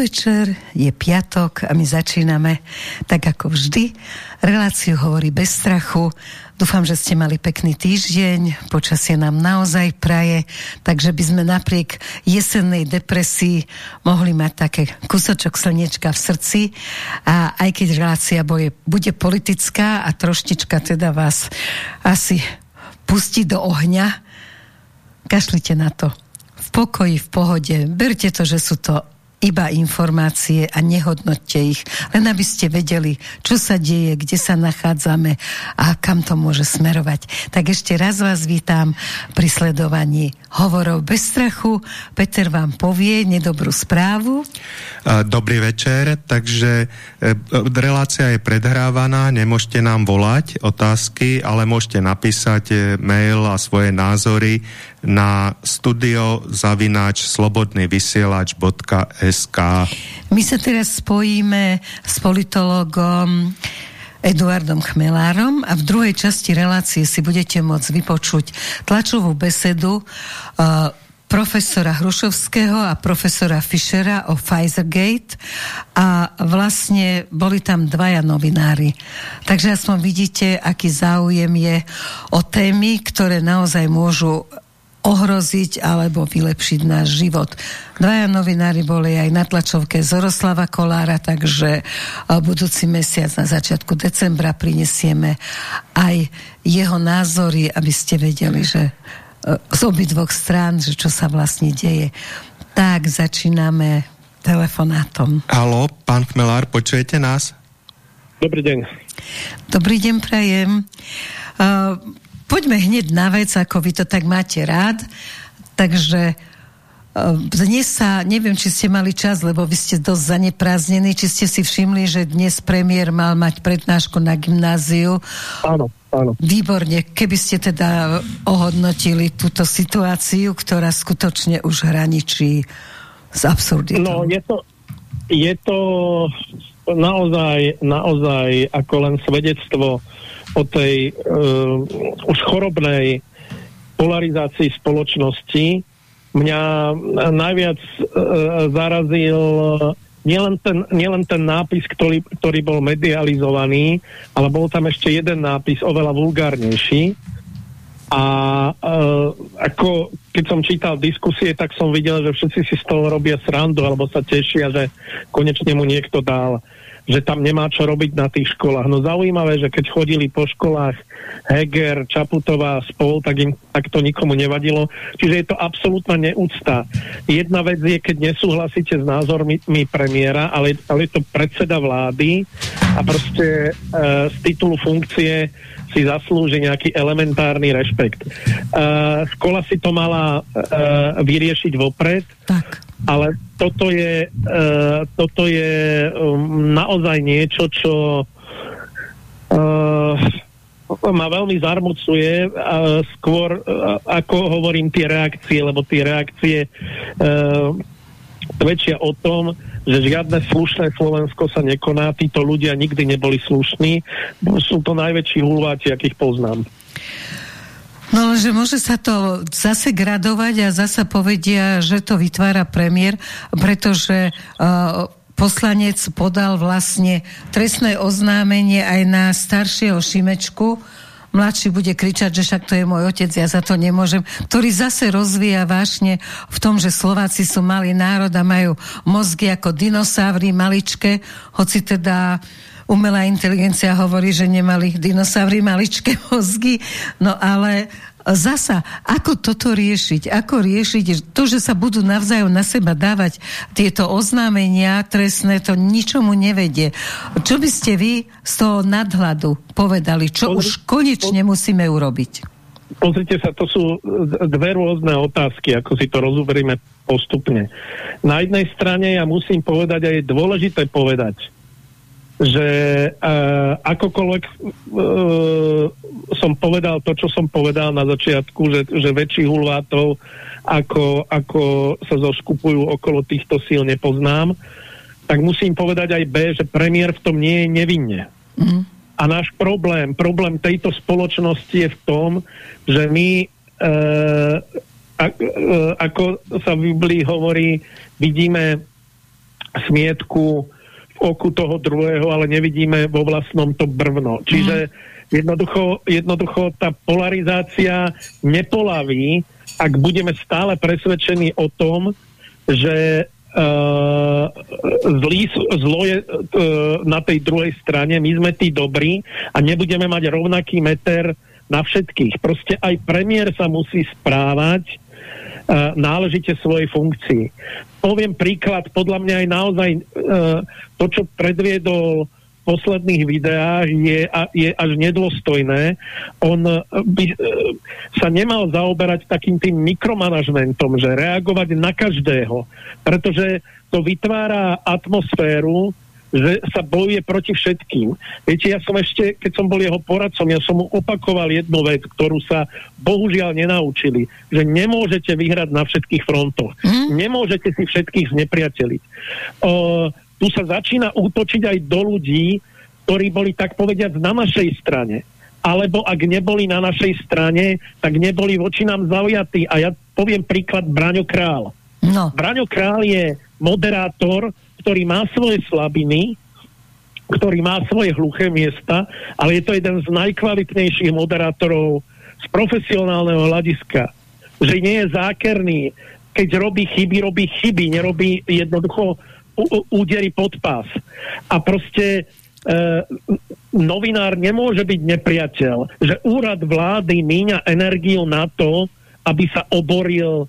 podvečer, je piatok a my začíname tak ako vždy. Reláciu hovorí bez strachu. Dúfam, že ste mali pekný týždeň, počasie nám naozaj praje, takže by sme napriek jesennej depresii mohli mať také kusočok slniečka v srdci a aj keď relácia bude, bude politická a troštička teda vás asi pustí do ohňa, kašlite na to. V pokoji, v pohode. Berte to, že sú to iba informácie a nehodnotte ich, len aby ste vedeli, čo sa deje, kde sa nachádzame a kam to môže smerovať. Tak ešte raz vás vítam pri sledovaní hovorov bez strachu. Peter vám povie nedobrú správu. Dobrý večer, takže e, relácia je predhrávaná, nemôžete nám volať otázky, ale môžete napísať e, mail a svoje názory na studio zavináč slobodnyvysielač.sk My sa teraz spojíme s politologom Eduardom Chmelárom a v druhej časti relácie si budete môcť vypočuť tlačovú besedu uh, profesora Hrušovského a profesora Fischera o Pfizergate a vlastne boli tam dvaja novinári. Takže aspoň vidíte, aký záujem je o témy, ktoré naozaj môžu ohroziť alebo vylepšiť náš život. Dvaja novinári boli aj na tlačovke Zoroslava Kolára, takže budúci mesiac na začiatku decembra prinesieme aj jeho názory, aby ste vedeli, že e, z obidvoch strán, že čo sa vlastne deje. Tak začíname telefonátom. Halo, pán Chmelár, počujete nás? Dobrý deň. Dobrý deň, prajem. Uh, poďme hneď na vec, ako vy to tak máte rád. Takže e, dnes sa, neviem, či ste mali čas, lebo vy ste dosť zaneprázdnení, či ste si všimli, že dnes premiér mal mať prednášku na gymnáziu. Áno, áno. Výborne, keby ste teda ohodnotili túto situáciu, ktorá skutočne už hraničí s absurditou. No, je to, je to naozaj, naozaj ako len svedectvo o tej uh, už chorobnej polarizácii spoločnosti mňa najviac uh, zarazil nielen ten, nielen ten nápis, ktorý, ktorý bol medializovaný, ale bol tam ešte jeden nápis, oveľa vulgárnejší. A uh, ako keď som čítal diskusie, tak som videl, že všetci si z toho robia srandu, alebo sa tešia, že konečne mu niekto dal že tam nemá čo robiť na tých školách. No zaujímavé, že keď chodili po školách Heger, Čaputová spol, tak, im, tak to nikomu nevadilo. Čiže je to absolútna neúcta. Jedna vec je, keď nesúhlasíte s názormi premiéra, ale, ale je to predseda vlády a proste e, z titulu funkcie si zaslúži nejaký elementárny rešpekt. E, škola si to mala e, vyriešiť vopred. Tak ale toto je, uh, toto je um, naozaj niečo, čo uh, ma veľmi zarmucuje uh, skôr, uh, ako hovorím tie reakcie, lebo tie reakcie uh, svedčia o tom, že žiadne slušné Slovensko sa nekoná, títo ľudia nikdy neboli slušní, sú to najväčší hulváci, akých poznám. No, že môže sa to zase gradovať a zase povedia, že to vytvára premiér, pretože uh, poslanec podal vlastne trestné oznámenie aj na staršieho Šimečku, mladší bude kričať, že však to je môj otec, ja za to nemôžem, ktorý zase rozvíja vášne v tom, že Slováci sú malý národ a majú mozgy ako dinosaury maličké, hoci teda umelá inteligencia hovorí, že nemali dinosaury maličké mozgy, no ale zasa, ako toto riešiť? Ako riešiť to, že sa budú navzájom na seba dávať tieto oznámenia trestné, to ničomu nevedie. Čo by ste vy z toho nadhľadu povedali? Čo už konečne musíme urobiť? Pozrite sa, to sú dve rôzne otázky, ako si to rozoberieme postupne. Na jednej strane ja musím povedať a je dôležité povedať, že uh, akokoľvek uh, som povedal to, čo som povedal na začiatku, že, že väčší hulvátov, ako, ako sa zoskupujú okolo týchto síl, nepoznám, tak musím povedať aj B, že premiér v tom nie je nevinne. Mm. A náš problém, problém tejto spoločnosti je v tom, že my, uh, a, uh, ako sa v Biblii hovorí, vidíme smietku oku toho druhého, ale nevidíme vo vlastnom to brvno. Čiže mm. jednoducho, jednoducho tá polarizácia nepolaví, ak budeme stále presvedčení o tom, že Uh, zlý, zlo je uh, na tej druhej strane, my sme tí dobrí a nebudeme mať rovnaký meter na všetkých. Proste aj premiér sa musí správať uh, náležite svojej funkcii. Poviem príklad, podľa mňa aj naozaj uh, to, čo predviedol posledných videách je, je až nedôstojné. On eh, by eh, sa nemal zaoberať takým tým mikromanažmentom, že reagovať na každého, pretože to vytvára atmosféru, že sa bojuje proti všetkým. Viete, ja som ešte, keď som bol jeho poradcom, ja som mu opakoval jednu vec, ktorú sa bohužiaľ nenaučili, že nemôžete vyhrať na všetkých frontoch. Mm. Nemôžete si všetkých znepriateliť. Uh, tu sa začína útočiť aj do ľudí, ktorí boli tak povediať na našej strane. Alebo ak neboli na našej strane, tak neboli voči nám zaujatí. A ja poviem príklad Braňo Král. No. Braňo Král je moderátor, ktorý má svoje slabiny, ktorý má svoje hluché miesta, ale je to jeden z najkvalitnejších moderátorov z profesionálneho hľadiska. Že nie je zákerný, keď robí chyby, robí chyby, nerobí jednoducho údery pod pás. A proste e, novinár nemôže byť nepriateľ, že úrad vlády míňa energiu na to, aby sa oboril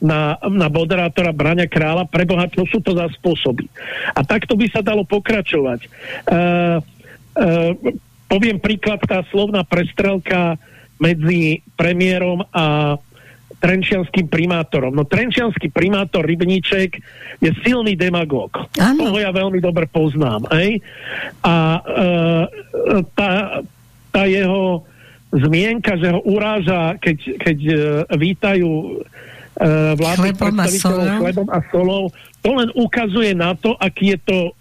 na, na moderátora Braňa Krála. Preboha, čo sú to za spôsoby? A takto by sa dalo pokračovať. E, e, poviem príklad, tá slovná prestrelka medzi premiérom a trenčianským primátorom. No trenčianský primátor Rybníček je silný demagóg. Toho ja veľmi dobre poznám. Ej? A e, tá, tá jeho zmienka, že ho uráža, keď, keď e, vítajú vládnych predstaviteľov chlebom a solou, to len ukazuje na to, aký je to e,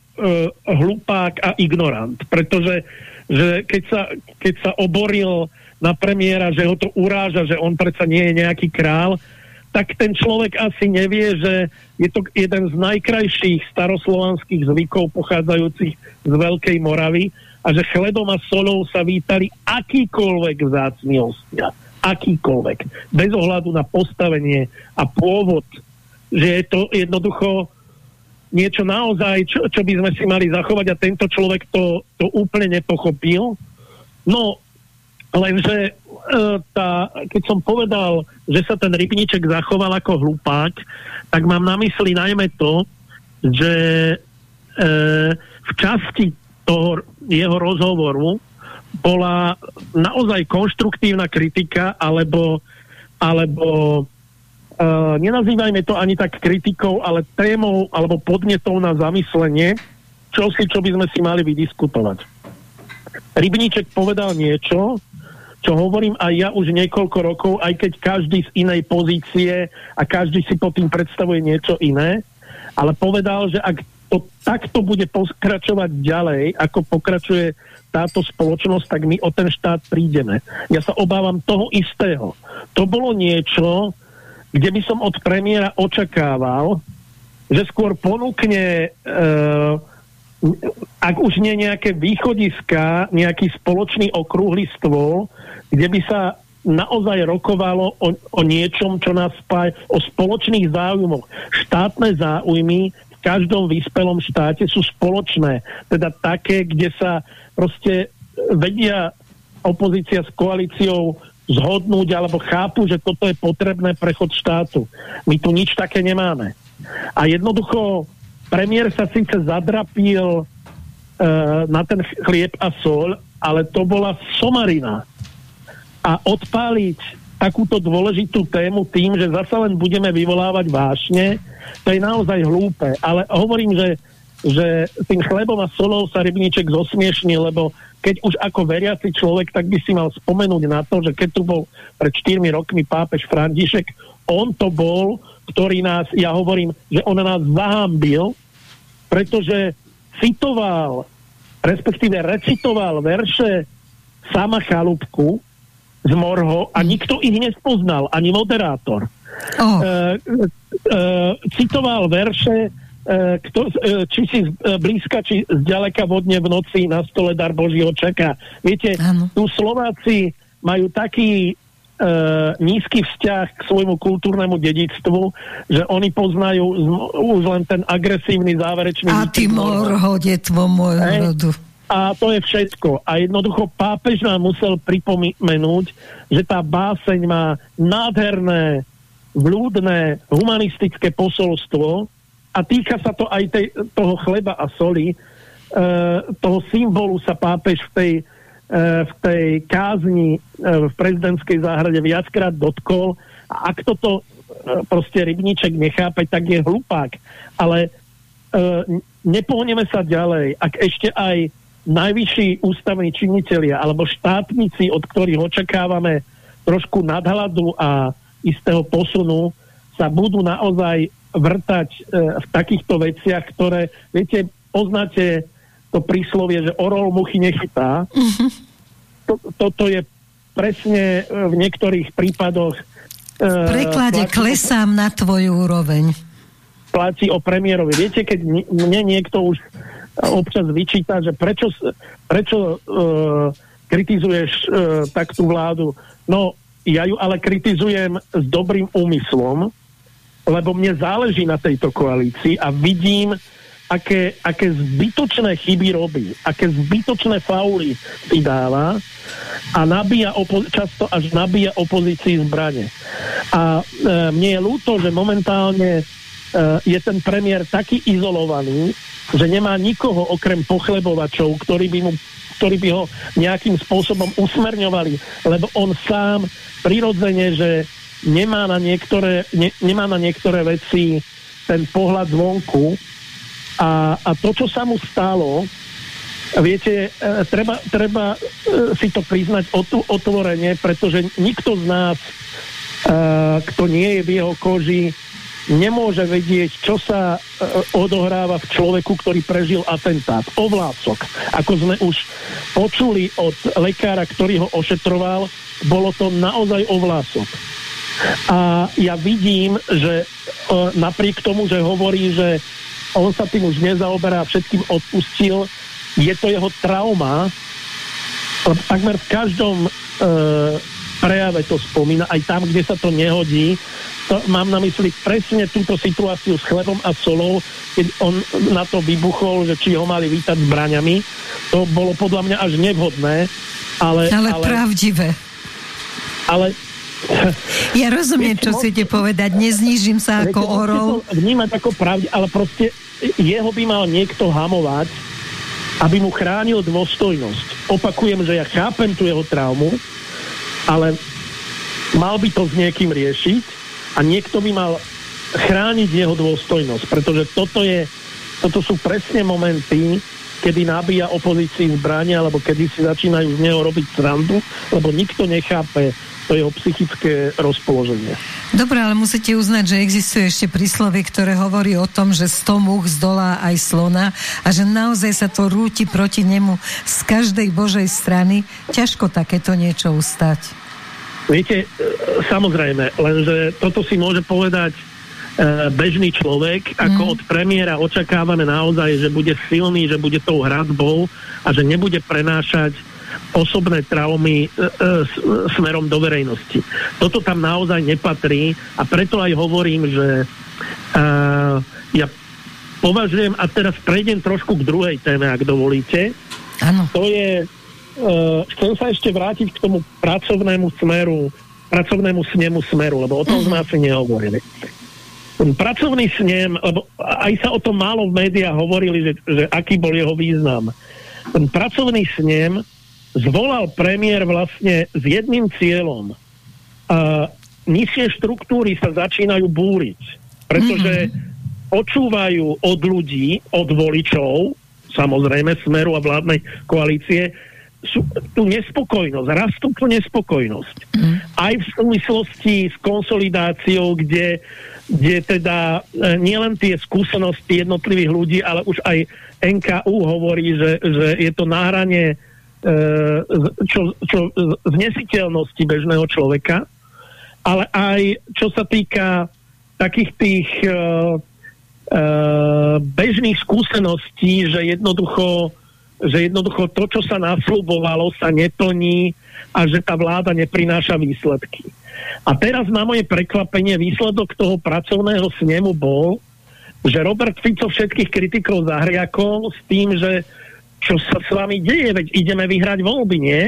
hlupák a ignorant. Pretože že keď, sa, keď sa oboril na premiéra, že ho to uráža, že on predsa nie je nejaký král, tak ten človek asi nevie, že je to jeden z najkrajších staroslovanských zvykov pochádzajúcich z Veľkej Moravy a že chlebom a solou sa vítali akýkoľvek vzácný hostia. Akýkoľvek. Bez ohľadu na postavenie a pôvod. Že je to jednoducho niečo naozaj, čo, čo by sme si mali zachovať a tento človek to, to úplne nepochopil. No, Lenže e, tá, keď som povedal, že sa ten rybníček zachoval ako hlupák, tak mám na mysli najmä to, že e, v časti toho jeho rozhovoru bola naozaj konštruktívna kritika, alebo, alebo e, nenazývajme to ani tak kritikou, ale témou alebo podnetou na zamyslenie, čo si, čo by sme si mali vydiskutovať. Rybníček povedal niečo, čo hovorím aj ja už niekoľko rokov, aj keď každý z inej pozície a každý si pod tým predstavuje niečo iné, ale povedal, že ak to takto bude pokračovať ďalej, ako pokračuje táto spoločnosť, tak my o ten štát prídeme. Ja sa obávam toho istého. To bolo niečo, kde by som od premiéra očakával, že skôr ponúkne e, ak už nie nejaké východiska, nejaký spoločný okrúhly stôl, kde by sa naozaj rokovalo o, o niečom, čo nás spája, o spoločných záujmoch. Štátne záujmy každom vyspelom štáte sú spoločné. Teda také, kde sa proste vedia opozícia s koalíciou zhodnúť alebo chápu, že toto je potrebné prechod štátu. My tu nič také nemáme. A jednoducho premiér sa síce zadrapil uh, na ten chlieb a sol, ale to bola somarina a odpáliť takúto dôležitú tému tým, že zase len budeme vyvolávať vášne, to je naozaj hlúpe. Ale hovorím, že, že tým chlebom a solou sa rybníček zosmiešni, lebo keď už ako veriaci človek, tak by si mal spomenúť na to, že keď tu bol pred 4 rokmi pápež František, on to bol, ktorý nás, ja hovorím, že on nás zahambil, pretože citoval, respektíve recitoval verše sama Chalúbku, z Morho a nikto ich nespoznal, ani moderátor. Oh. E, e, citoval verše kto, e, či si blízka, či zďaleka vodne v noci na stole dar Božího čaká. Viete, ano. tu Slováci majú taký uh, nízky vzťah k svojmu kultúrnemu dedictvu, že oni poznajú už len ten agresívny záverečný... A ty mor, detvo môjho rodu. A to je všetko. A jednoducho pápež nám musel pripomenúť, že tá báseň má nádherné, vľúdne, humanistické posolstvo a týka sa to aj tej, toho chleba a soli. E, toho symbolu sa pápež v tej, e, v tej kázni e, v prezidentskej záhrade viackrát dotkol a ak toto e, proste rybníček nechápe, tak je hlupák. Ale e, nepohneme sa ďalej. Ak ešte aj najvyšší ústavní činitelia alebo štátnici, od ktorých očakávame trošku nadhľadu a istého posunu, sa budú naozaj vrtať e, v takýchto veciach, ktoré, viete, poznáte to príslovie, že orol muchy nechytá. Mm-hmm. To, toto je presne e, v niektorých prípadoch e, v preklade klesám na tvoju úroveň. Platí o premiérovi. Viete, keď mne niekto už občas vyčíta, že prečo, prečo uh, kritizuješ uh, tak tú vládu. No, ja ju ale kritizujem s dobrým úmyslom, lebo mne záleží na tejto koalícii a vidím, aké, aké zbytočné chyby robí, aké zbytočné fauly si dáva a nabíja často až nabíja opozícii zbrane. A e, mne je ľúto, že momentálne e, je ten premiér taký izolovaný, že nemá nikoho okrem pochlebovačov, ktorí by, mu, ktorí by ho nejakým spôsobom usmerňovali, lebo on sám prirodzene, že nemá na niektoré, ne, nemá na niektoré veci ten pohľad zvonku. A, a to, čo sa mu stalo, viete, e, treba, treba e, si to priznať otvorene, pretože nikto z nás, kto nie je v jeho koži, nemôže vedieť, čo sa e, odohráva v človeku, ktorý prežil atentát. Ovlácok. Ako sme už počuli od lekára, ktorý ho ošetroval, bolo to naozaj ovlások. A ja vidím, že e, napriek tomu, že hovorí, že on sa tým už nezaoberá, všetkým odpustil, je to jeho trauma, takmer v každom e, prejave to spomína, aj tam, kde sa to nehodí, to, mám na mysli presne túto situáciu s chlebom a solou, keď on na to vybuchol, že či ho mali vítať zbraňami. To bolo podľa mňa až nevhodné. Ale, ale, ale pravdivé. Ale ja rozumiem, čo chcete povedať, neznížim sa ako orol. Vnímať ako pravde, ale proste jeho by mal niekto hamovať, aby mu chránil dôstojnosť. Opakujem, že ja chápem tú jeho traumu, ale mal by to s niekým riešiť a niekto by mal chrániť jeho dôstojnosť, pretože toto, je, toto sú presne momenty, kedy nabíja opozícii zbrania, alebo kedy si začínajú z neho robiť srandu, lebo nikto nechápe to jeho psychické rozpoloženie. Dobre, ale musíte uznať, že existuje ešte príslovie, ktoré hovorí o tom, že 100 múch zdolá aj slona a že naozaj sa to rúti proti nemu z každej Božej strany. Ťažko takéto niečo ustať. Viete, e, samozrejme, lenže toto si môže povedať e, bežný človek, ako mm. od premiéra očakávame naozaj, že bude silný, že bude tou hradbou a že nebude prenášať osobné traumy e, e, smerom do verejnosti. Toto tam naozaj nepatrí a preto aj hovorím, že e, ja považujem, a teraz prejdem trošku k druhej téme, ak dovolíte. Ano. To je uh, chcem sa ešte vrátiť k tomu pracovnému smeru, pracovnému snemu smeru, lebo o tom sme asi nehovorili. Pracovný snem, lebo aj sa o tom málo v médiách hovorili, že, že aký bol jeho význam. Ten pracovný snem zvolal premiér vlastne s jedným cieľom. Uh, nižšie štruktúry sa začínajú búriť, pretože mm-hmm. počúvajú od ľudí, od voličov, samozrejme Smeru a vládnej koalície, sú, tú nespokojnosť, rastú tú nespokojnosť. Mm. Aj v súvislosti s konsolidáciou, kde, kde teda e, nielen tie skúsenosti jednotlivých ľudí, ale už aj NKU hovorí, že, že je to náhranie e, čo, čo, znesiteľnosti bežného človeka, ale aj čo sa týka takých tých e, bežných skúseností, že jednoducho, že jednoducho to, čo sa nasľubovalo, sa neplní a že tá vláda neprináša výsledky. A teraz na moje prekvapenie výsledok toho pracovného snemu bol, že Robert Fico všetkých kritikov zahriakol s tým, že čo sa s vami deje, veď ideme vyhrať voľby, nie?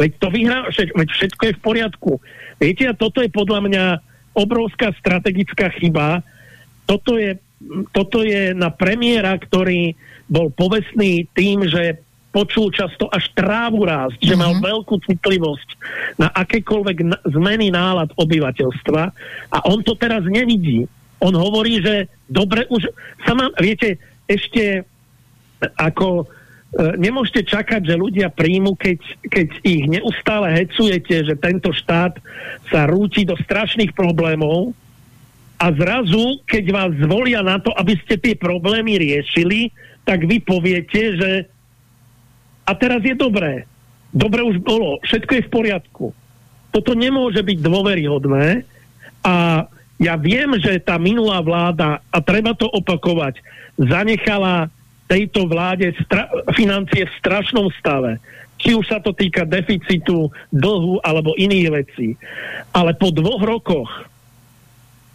Veď to vyhrá, veď všetko je v poriadku. Viete, a toto je podľa mňa obrovská strategická chyba. Toto je, toto je na premiéra, ktorý bol povestný tým, že počul často až trávu rásť, že mal mhm. veľkú citlivosť na akékoľvek zmeny nálad obyvateľstva a on to teraz nevidí. On hovorí, že dobre už sa mám, viete, ešte ako nemôžete čakať, že ľudia príjmu, keď, keď ich neustále hecujete, že tento štát sa rúti do strašných problémov a zrazu, keď vás zvolia na to, aby ste tie problémy riešili, tak vy poviete, že a teraz je dobré. Dobre už bolo, všetko je v poriadku. Toto nemôže byť dôveryhodné a ja viem, že tá minulá vláda, a treba to opakovať, zanechala tejto vláde stra- financie v strašnom stave. Či už sa to týka deficitu, dlhu alebo iných vecí. Ale po dvoch rokoch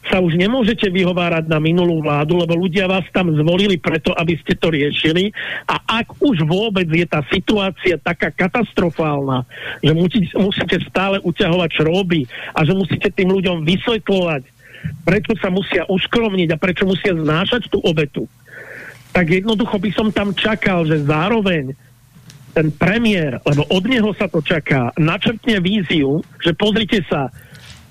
sa už nemôžete vyhovárať na minulú vládu, lebo ľudia vás tam zvolili preto, aby ste to riešili. A ak už vôbec je tá situácia taká katastrofálna, že musíte stále uťahovať šroby a že musíte tým ľuďom vysvetľovať, prečo sa musia uskromniť a prečo musia znášať tú obetu, tak jednoducho by som tam čakal, že zároveň ten premiér, lebo od neho sa to čaká, načrtne víziu, že pozrite sa,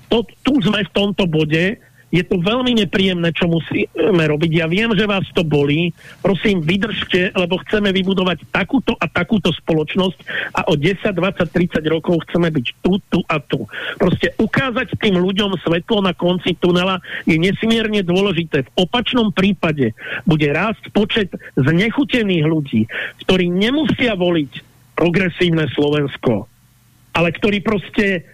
to, tu sme v tomto bode, je to veľmi nepríjemné, čo musíme robiť. Ja viem, že vás to bolí. Prosím, vydržte, lebo chceme vybudovať takúto a takúto spoločnosť a o 10, 20, 30 rokov chceme byť tu, tu a tu. Proste ukázať tým ľuďom svetlo na konci tunela je nesmierne dôležité. V opačnom prípade bude rásť počet znechutených ľudí, ktorí nemusia voliť progresívne Slovensko, ale ktorí proste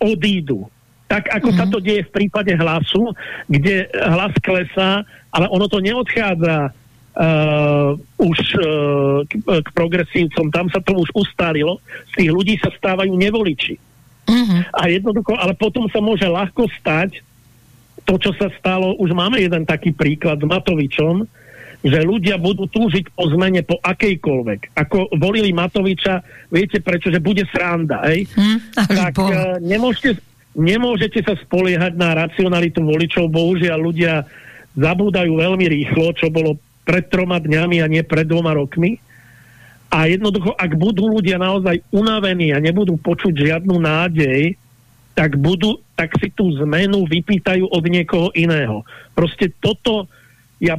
odídu tak ako mm-hmm. sa to deje v prípade hlasu, kde hlas klesá, ale ono to neodchádza uh, už uh, k, k progresívcom, tam sa to už ustálilo, z tých ľudí sa stávajú nevoliči. Mm-hmm. A jednoducho, ale potom sa môže ľahko stať to, čo sa stalo, už máme jeden taký príklad s Matovičom, že ľudia budú túžiť po zmene po akejkoľvek. Ako volili Matoviča, viete prečo, že bude sranda, hej? Mm, tak uh, nemôžete, nemôžete sa spoliehať na racionalitu voličov. Bohužiaľ, ľudia zabúdajú veľmi rýchlo, čo bolo pred troma dňami a nie pred dvoma rokmi. A jednoducho, ak budú ľudia naozaj unavení a nebudú počuť žiadnu nádej, tak, budú, tak si tú zmenu vypýtajú od niekoho iného. Proste toto ja,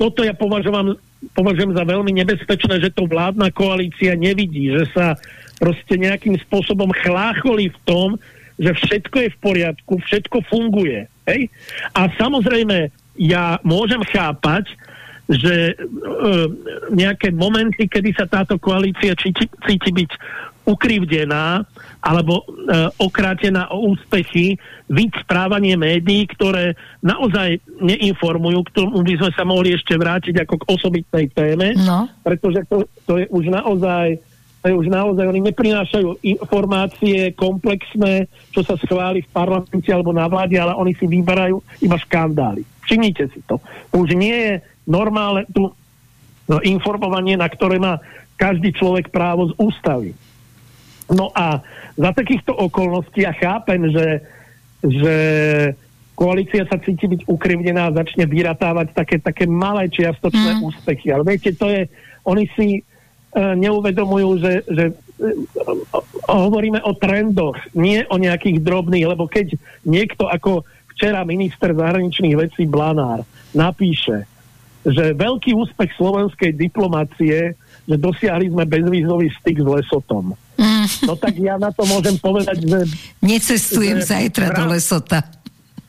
toto ja považujem, považujem za veľmi nebezpečné, že to vládna koalícia nevidí, že sa proste nejakým spôsobom chlácholi v tom, že všetko je v poriadku, všetko funguje. Hej? A samozrejme, ja môžem chápať, že e, nejaké momenty, kedy sa táto koalícia cíti, cíti byť ukrivdená alebo e, okrátená o úspechy, víc správanie médií, ktoré naozaj neinformujú, k tomu by sme sa mohli ešte vrátiť ako k osobitnej téme, no. pretože to, to je už naozaj už naozaj oni neprinášajú informácie komplexné, čo sa schváli v parlamente alebo na vláde, ale oni si vyberajú iba škandály. Všimnite si to. Už nie je normálne tu no, informovanie, na ktoré má každý človek právo z ústavy. No a za takýchto okolností ja chápem, že, že koalícia sa cíti byť ukrivnená a začne vyratávať také, také malé čiastočné mm. úspechy. Ale viete, to je, oni si neuvedomujú, že, že e, hovoríme o trendoch, nie o nejakých drobných, lebo keď niekto ako včera minister zahraničných vecí Blanár napíše, že veľký úspech slovenskej diplomácie, že dosiahli sme bezvýzový styk s Lesotom. Mm. No tak ja na to môžem povedať, že... Necestujem že, zajtra do Lesota.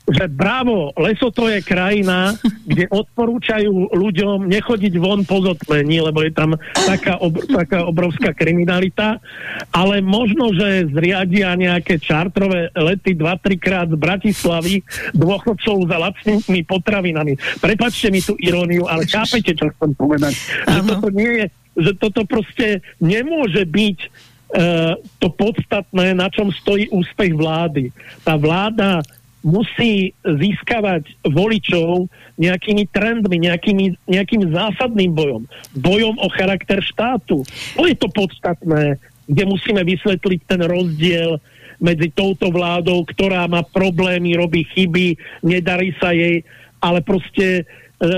Že bravo, Lesoto je krajina, kde odporúčajú ľuďom nechodiť von po zotmení, lebo je tam taká, ob, taká obrovská kriminalita, ale možno, že zriadia nejaké čartrové lety 2-3 krát z Bratislavy dôchodcov za lacnými potravinami. Prepačte mi tú iróniu, ale chápete, čo chcem povedať. Že toto nie je, že toto proste nemôže byť uh, to podstatné, na čom stojí úspech vlády. Tá vláda musí získavať voličov nejakými trendmi, nejakými, nejakým zásadným bojom. Bojom o charakter štátu. To je to podstatné, kde musíme vysvetliť ten rozdiel medzi touto vládou, ktorá má problémy, robí chyby, nedarí sa jej, ale proste e,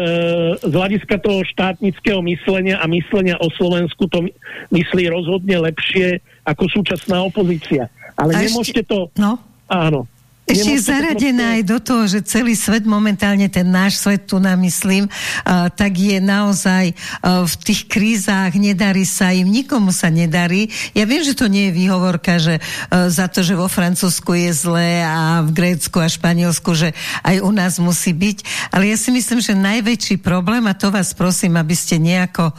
z hľadiska toho štátnického myslenia a myslenia o Slovensku to myslí rozhodne lepšie ako súčasná opozícia. Ale a nemôžete ešte, to... No. Áno. Ešte je zaradená aj do toho, že celý svet momentálne, ten náš svet tu namyslím, uh, tak je naozaj uh, v tých krízach, nedarí sa im, nikomu sa nedarí. Ja viem, že to nie je výhovorka, že uh, za to, že vo Francúzsku je zlé a v Grécku a Španielsku, že aj u nás musí byť, ale ja si myslím, že najväčší problém, a to vás prosím, aby ste nejako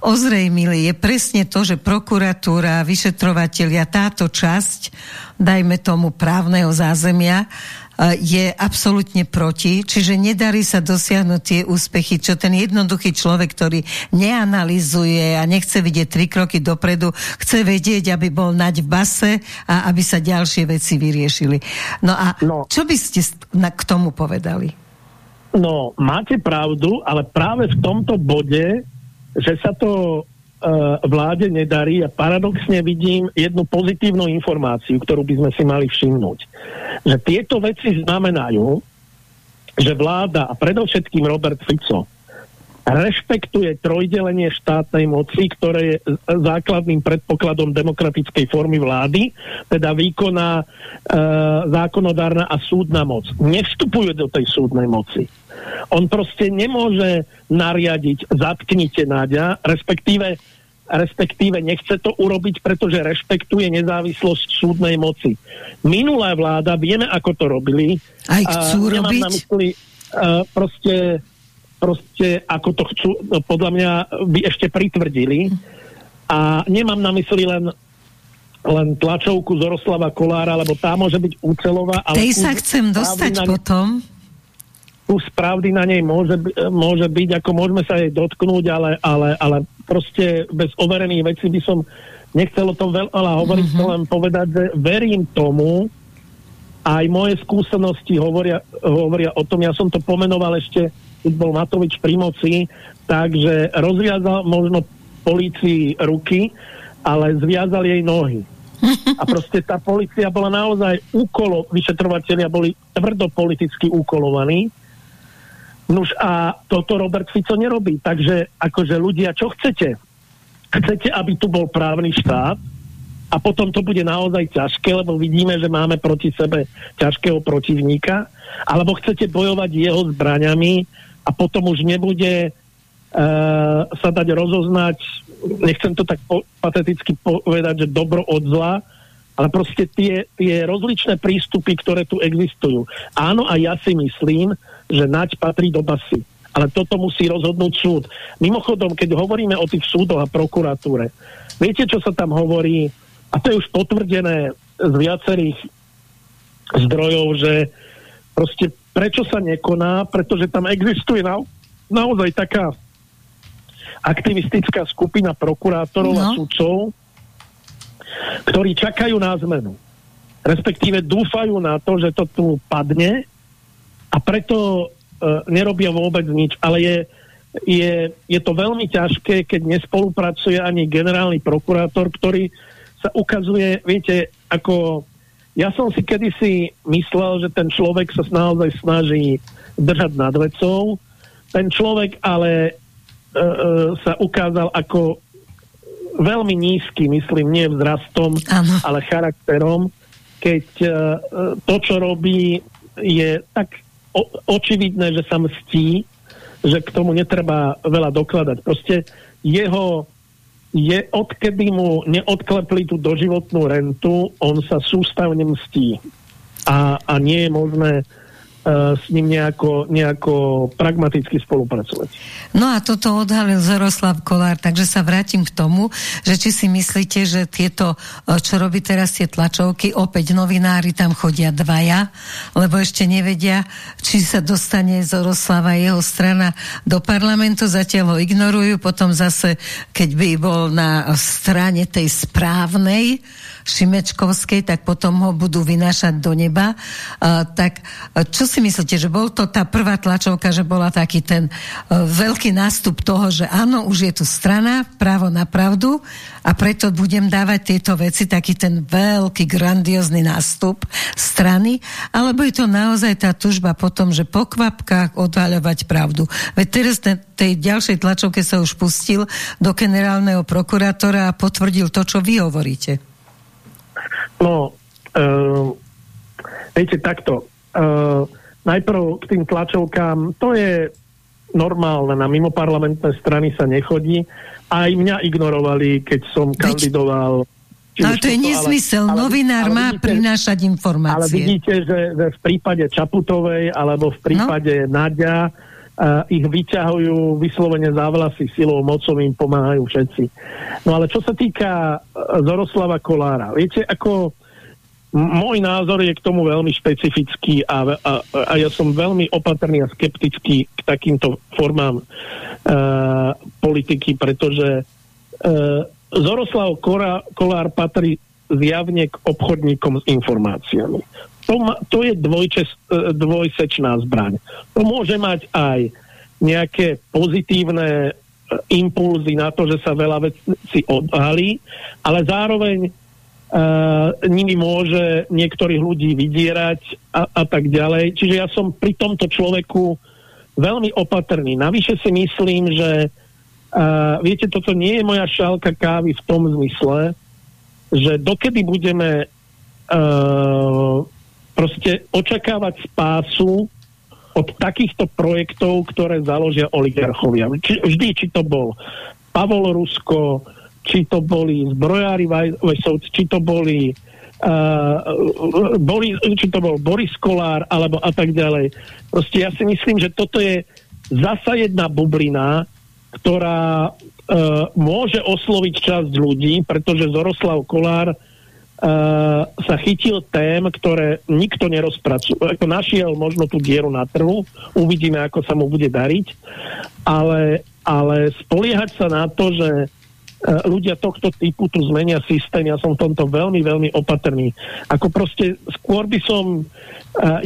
ozrejmili, je presne to, že prokuratúra, vyšetrovatelia, táto časť dajme tomu právneho zázemia, e, je absolútne proti, čiže nedarí sa dosiahnuť tie úspechy, čo ten jednoduchý človek, ktorý neanalizuje a nechce vidieť tri kroky dopredu, chce vedieť, aby bol nať v base a aby sa ďalšie veci vyriešili. No a no. čo by ste k tomu povedali? No, máte pravdu, ale práve v tomto bode, že sa to vláde nedarí a paradoxne vidím jednu pozitívnu informáciu, ktorú by sme si mali všimnúť. Že tieto veci znamenajú, že vláda a predovšetkým Robert Fico rešpektuje trojdelenie štátnej moci, ktoré je základným predpokladom demokratickej formy vlády, teda výkonná, e, zákonodárna a súdna moc. Nevstupuje do tej súdnej moci. On proste nemôže nariadiť zatknite Náďa, respektíve respektíve nechce to urobiť, pretože rešpektuje nezávislosť súdnej moci. Minulá vláda, vieme, ako to robili. Aj chcú a, robiť? Na mysli, a, proste, proste, ako to chcú, no, podľa mňa by ešte pritvrdili. A nemám na mysli len len tlačovku Zoroslava Kolára, lebo tá môže byť úcelová. Ale Tej sa chcem dostať potom kus pravdy na nej môže, môže byť, ako môžeme sa jej dotknúť, ale, ale, ale proste bez overených vecí by som nechcelo to veľa hovoriť, mm-hmm. len povedať, že verím tomu, aj moje skúsenosti hovoria, hovoria o tom, ja som to pomenoval ešte, keď bol Matovič pri moci, takže rozviazal možno polícii ruky, ale zviazal jej nohy. A proste tá policia bola naozaj úkolo, vyšetrovateľia boli tvrdo politicky úkolovaní Nuž a toto Robert Fico nerobí. Takže akože ľudia, čo chcete? Chcete, aby tu bol právny štát a potom to bude naozaj ťažké, lebo vidíme, že máme proti sebe ťažkého protivníka, alebo chcete bojovať jeho zbraňami a potom už nebude uh, sa dať rozoznať, nechcem to tak po, pateticky povedať, že dobro od zla, ale proste tie, tie rozličné prístupy, ktoré tu existujú. Áno, a ja si myslím, že nať patrí do basy. Ale toto musí rozhodnúť súd. Mimochodom, keď hovoríme o tých súdoch a prokuratúre, viete, čo sa tam hovorí, a to je už potvrdené z viacerých zdrojov, že proste prečo sa nekoná, pretože tam existuje na, naozaj taká aktivistická skupina prokurátorov no. a sudcov, ktorí čakajú na zmenu. Respektíve dúfajú na to, že to tu padne a preto e, nerobia vôbec nič. Ale je, je, je to veľmi ťažké, keď nespolupracuje ani generálny prokurátor, ktorý sa ukazuje, viete, ako ja som si kedysi myslel, že ten človek sa naozaj snaží držať nad vecou. Ten človek ale e, e, sa ukázal ako veľmi nízky, myslím, nie vzrastom, ano. ale charakterom, keď uh, to, čo robí, je tak očividné, že sa mstí, že k tomu netreba veľa dokladať. Proste jeho je, odkedy mu neodklepli tú doživotnú rentu, on sa sústavne mstí. A, a nie je možné s ním nejako, nejako pragmaticky spolupracovať. No a toto odhalil Zoroslav Kolár, takže sa vrátim k tomu, že či si myslíte, že tieto, e, čo robí teraz tie tlačovky, opäť novinári tam chodia dvaja, lebo ešte nevedia, či sa dostane Zoroslava jeho strana do parlamentu, zatiaľ ho ignorujú, potom zase, keď by bol na strane tej správnej, Šimečkovskej, tak potom ho budú vynášať do neba. Tak čo si myslíte, že bol to tá prvá tlačovka, že bola taký ten veľký nástup toho, že áno, už je tu strana, právo na pravdu a preto budem dávať tieto veci, taký ten veľký, grandiózny nástup strany, alebo je to naozaj tá tužba potom, že po kvapkách odváľovať pravdu. Veď teraz ten, tej ďalšej tlačovke sa už pustil do generálneho prokurátora a potvrdil to, čo vy hovoríte. No, uh, viete, takto. Uh, najprv k tým tlačovkám, to je normálne, na mimoparlamentné strany sa nechodí. Aj mňa ignorovali, keď som Veď... kandidoval ale to je nezmysel. Ale, Novinár ale má vidíte, prinášať informácie. Ale vidíte, že, že v prípade Čaputovej alebo v prípade no? Nadia uh, ich vyťahujú vyslovene za vlasy silou mocou im pomáhajú všetci. No ale čo sa týka uh, Zoroslava Kolára, viete, ako môj názor je k tomu veľmi špecifický a, a, a ja som veľmi opatrný a skeptický k takýmto formám uh, politiky, pretože uh, Zoroslav Kolár patrí zjavne k obchodníkom s informáciami to, to je dvojčes, e, dvojsečná zbraň. To môže mať aj nejaké pozitívne e, impulzy na to, že sa veľa vecí odhalí, ale zároveň uh, nimi môže niektorých ľudí vydierať a, a tak ďalej. Čiže ja som pri tomto človeku veľmi opatrný. Navyše si myslím, že uh, viete, toto nie je moja šálka kávy v tom zmysle, že dokedy budeme uh, proste očakávať spásu od takýchto projektov, ktoré založia oligarchovia. Či, vždy, či to bol Pavol Rusko, či to boli zbrojári Vajsovci, či to boli uh, Boris, či to bol Boris Kolár, alebo a tak ďalej. Proste ja si myslím, že toto je zasa jedna bublina, ktorá uh, môže osloviť časť ľudí, pretože Zoroslav Kolár Uh, sa chytil tém, ktoré nikto nerozpracuje. Ako našiel možno tú dieru na trhu, uvidíme, ako sa mu bude dariť, ale, ale spoliehať sa na to, že ľudia tohto typu tu zmenia systém. Ja som v tomto veľmi, veľmi opatrný. Ako proste skôr by som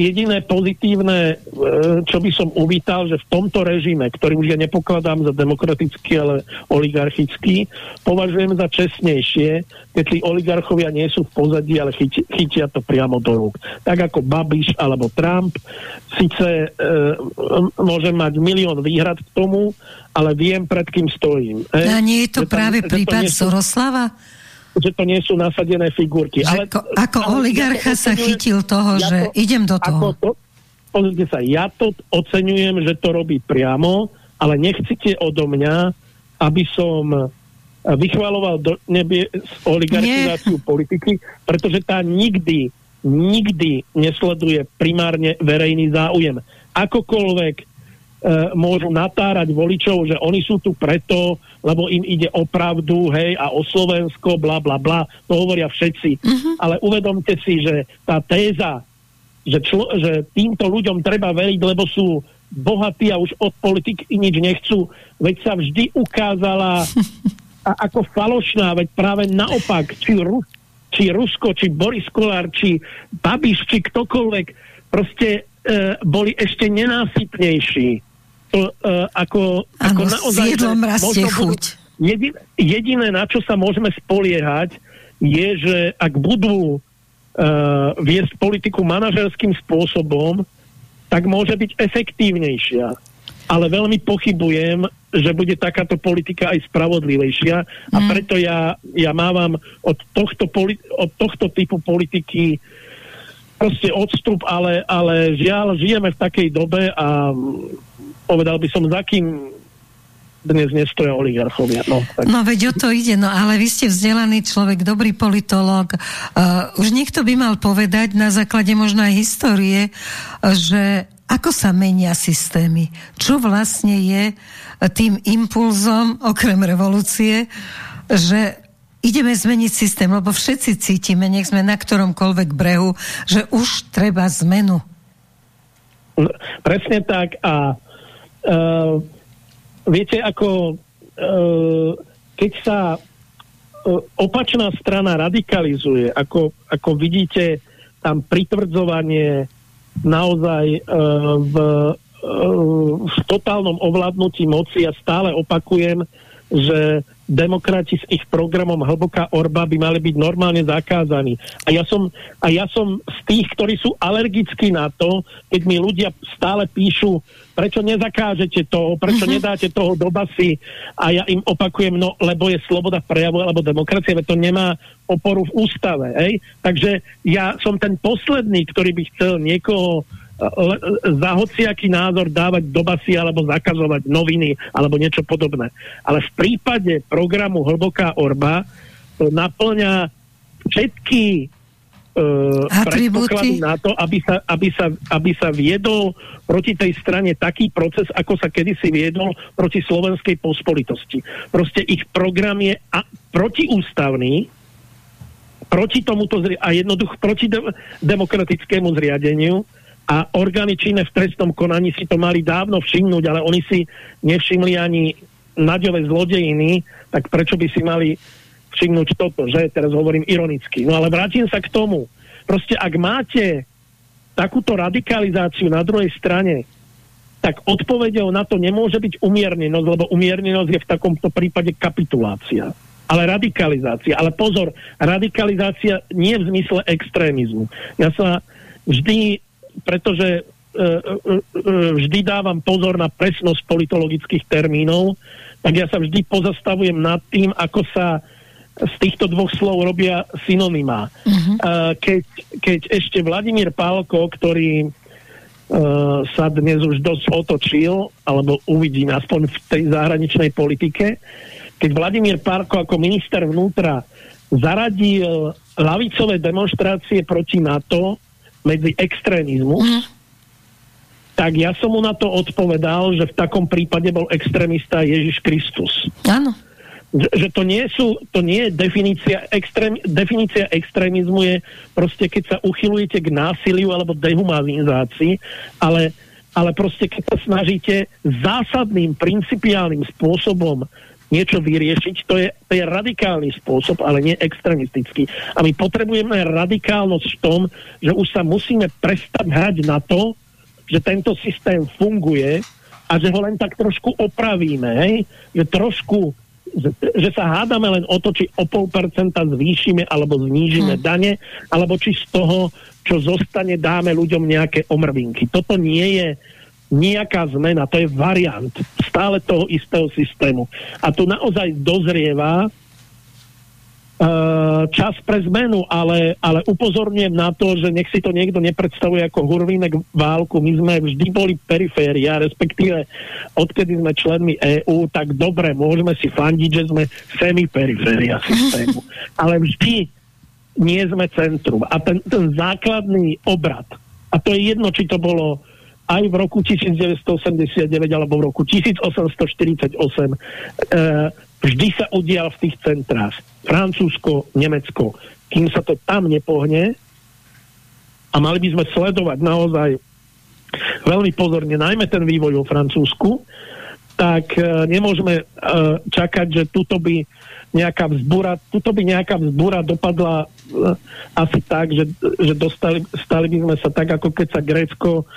jediné pozitívne, e, čo by som uvítal, že v tomto režime, ktorý už ja nepokladám za demokratický, ale oligarchický, považujem za čestnejšie, keď tí oligarchovia nie sú v pozadí, ale chyti, chytia to priamo do rúk. Tak ako Babiš alebo Trump, síce e, môžem mať milión výhrad k tomu, ale viem, pred kým stojím. He? A nie je to že práve to, prípad to Soroslava? Že to nie sú nasadené figurky. Že ale, ko, ako ale oligarcha ja sa chytil toho, ja že to, idem do toho. To, pozrite sa, ja to oceňujem, že to robí priamo, ale nechcite odo mňa, aby som vychvaloval do nebie oligarchizáciu Nie. politiky, pretože tá nikdy, nikdy nesleduje primárne verejný záujem. Akokoľvek môžu natárať voličov, že oni sú tu preto, lebo im ide o pravdu, hej, a o Slovensko, bla, bla, bla, to hovoria všetci. Uh-huh. Ale uvedomte si, že tá téza, že, člo, že týmto ľuďom treba veriť, lebo sú bohatí a už od politiky nič nechcú, veď sa vždy ukázala a ako falošná, veď práve naopak, či, Ru, či Rusko, či Boris Kolár, či Babiš, či ktokoľvek, proste e, boli ešte nenásytnejší to, uh, ako, ano, ako naozaj... S jedlom rastie chuť. Jediné, jediné, na čo sa môžeme spoliehať, je, že ak budú uh, viesť politiku manažerským spôsobom, tak môže byť efektívnejšia. Ale veľmi pochybujem, že bude takáto politika aj spravodlivejšia mm. a preto ja, ja mávam od tohto, od tohto typu politiky proste odstup, ale, ale žiaľ, žijeme v takej dobe a povedal by som, za kým dnes nestoja oligarchovia. No, tak. no veď o to ide, no ale vy ste vzdelaný človek, dobrý politolog. Uh, už niekto by mal povedať na základe možno aj histórie, že ako sa menia systémy? Čo vlastne je tým impulzom, okrem revolúcie, že ideme zmeniť systém, lebo všetci cítime, nech sme na ktoromkoľvek brehu, že už treba zmenu. Presne tak a uh, viete, ako uh, keď sa uh, opačná strana radikalizuje, ako, ako vidíte tam pritvrdzovanie naozaj uh, v, uh, v totálnom ovládnutí moci. Ja stále opakujem, že demokrati s ich programom Hlboká orba by mali byť normálne zakázaní. A ja som, a ja som z tých, ktorí sú alergickí na to, keď mi ľudia stále píšu, prečo nezakážete to, prečo uh-huh. nedáte toho do basy a ja im opakujem, no lebo je sloboda prejavu alebo demokracia, veď to nemá oporu v ústave. Hej? Takže ja som ten posledný, ktorý by chcel niekoho za hociaký názor dávať do basy alebo zakazovať noviny alebo niečo podobné. Ale v prípade programu Hlboká orba to naplňa všetky uh, predpoklady na to, aby sa, aby, sa, aby sa viedol proti tej strane taký proces, ako sa kedysi viedol proti slovenskej pospolitosti. Proste ich program je a, protiústavný, proti tomuto a jednoducho proti de- demokratickému zriadeniu a orgány činné v trestnom konaní si to mali dávno všimnúť, ale oni si nevšimli ani naďové zlodejiny, tak prečo by si mali všimnúť toto, že? Teraz hovorím ironicky. No ale vrátim sa k tomu. Proste ak máte takúto radikalizáciu na druhej strane, tak odpovedou na to nemôže byť umiernenosť, lebo umiernenosť je v takomto prípade kapitulácia. Ale radikalizácia. Ale pozor, radikalizácia nie v zmysle extrémizmu. Ja sa vždy pretože e, e, e, vždy dávam pozor na presnosť politologických termínov, tak ja sa vždy pozastavujem nad tým, ako sa z týchto dvoch slov robia synonymá. Uh-huh. Keď, keď ešte Vladimír Pálko, ktorý uh, sa dnes už dosť otočil, alebo uvidíme aspoň v tej zahraničnej politike, keď Vladimír Pálko ako minister vnútra zaradil lavicové demonstrácie proti NATO medzi extrémizmus, mm. tak ja som mu na to odpovedal, že v takom prípade bol extrémista Ježiš Kristus. Áno. Že, to nie sú, to nie je definícia, extrém, definícia extrémizmu je proste, keď sa uchylujete k násiliu alebo dehumanizácii, ale, ale proste keď sa snažíte zásadným, principiálnym spôsobom niečo vyriešiť, to je, to je radikálny spôsob, ale nie extremistický. A my potrebujeme radikálnosť v tom, že už sa musíme prestať hrať na to, že tento systém funguje a že ho len tak trošku opravíme, hej? že trošku že sa hádame len o to, či o pol percenta zvýšime alebo znížime hmm. dane, alebo či z toho, čo zostane, dáme ľuďom nejaké omrvinky. Toto nie je nejaká zmena, to je variant stále toho istého systému. A tu naozaj dozrieva uh, čas pre zmenu, ale, ale upozorňujem na to, že nech si to niekto nepredstavuje ako hurvínek válku. My sme vždy boli periféria, respektíve odkedy sme členmi EÚ, tak dobre, môžeme si fandiť, že sme semi-periféria systému. Ale vždy nie sme centrum. A ten, ten základný obrad, a to je jedno, či to bolo aj v roku 1989 alebo v roku 1848 e, vždy sa udial v tých centrách. Francúzsko, Nemecko. Kým sa to tam nepohne a mali by sme sledovať naozaj veľmi pozorne, najmä ten vývoj vo Francúzsku, tak e, nemôžeme e, čakať, že tuto by nejaká vzbúra, tuto by nejaká vzbúra dopadla asi tak, že, že dostali, stali by sme sa tak, ako keď sa Grécko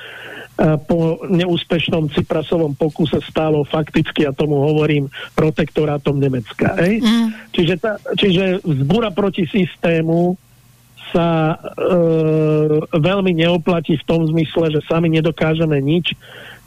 po neúspešnom Ciprasovom pokuse stálo fakticky, a tomu hovorím, protektorátom Nemecka. Ej? Mm. Čiže, tá, čiže vzbúra proti systému sa e, veľmi neoplatí v tom zmysle, že sami nedokážeme nič,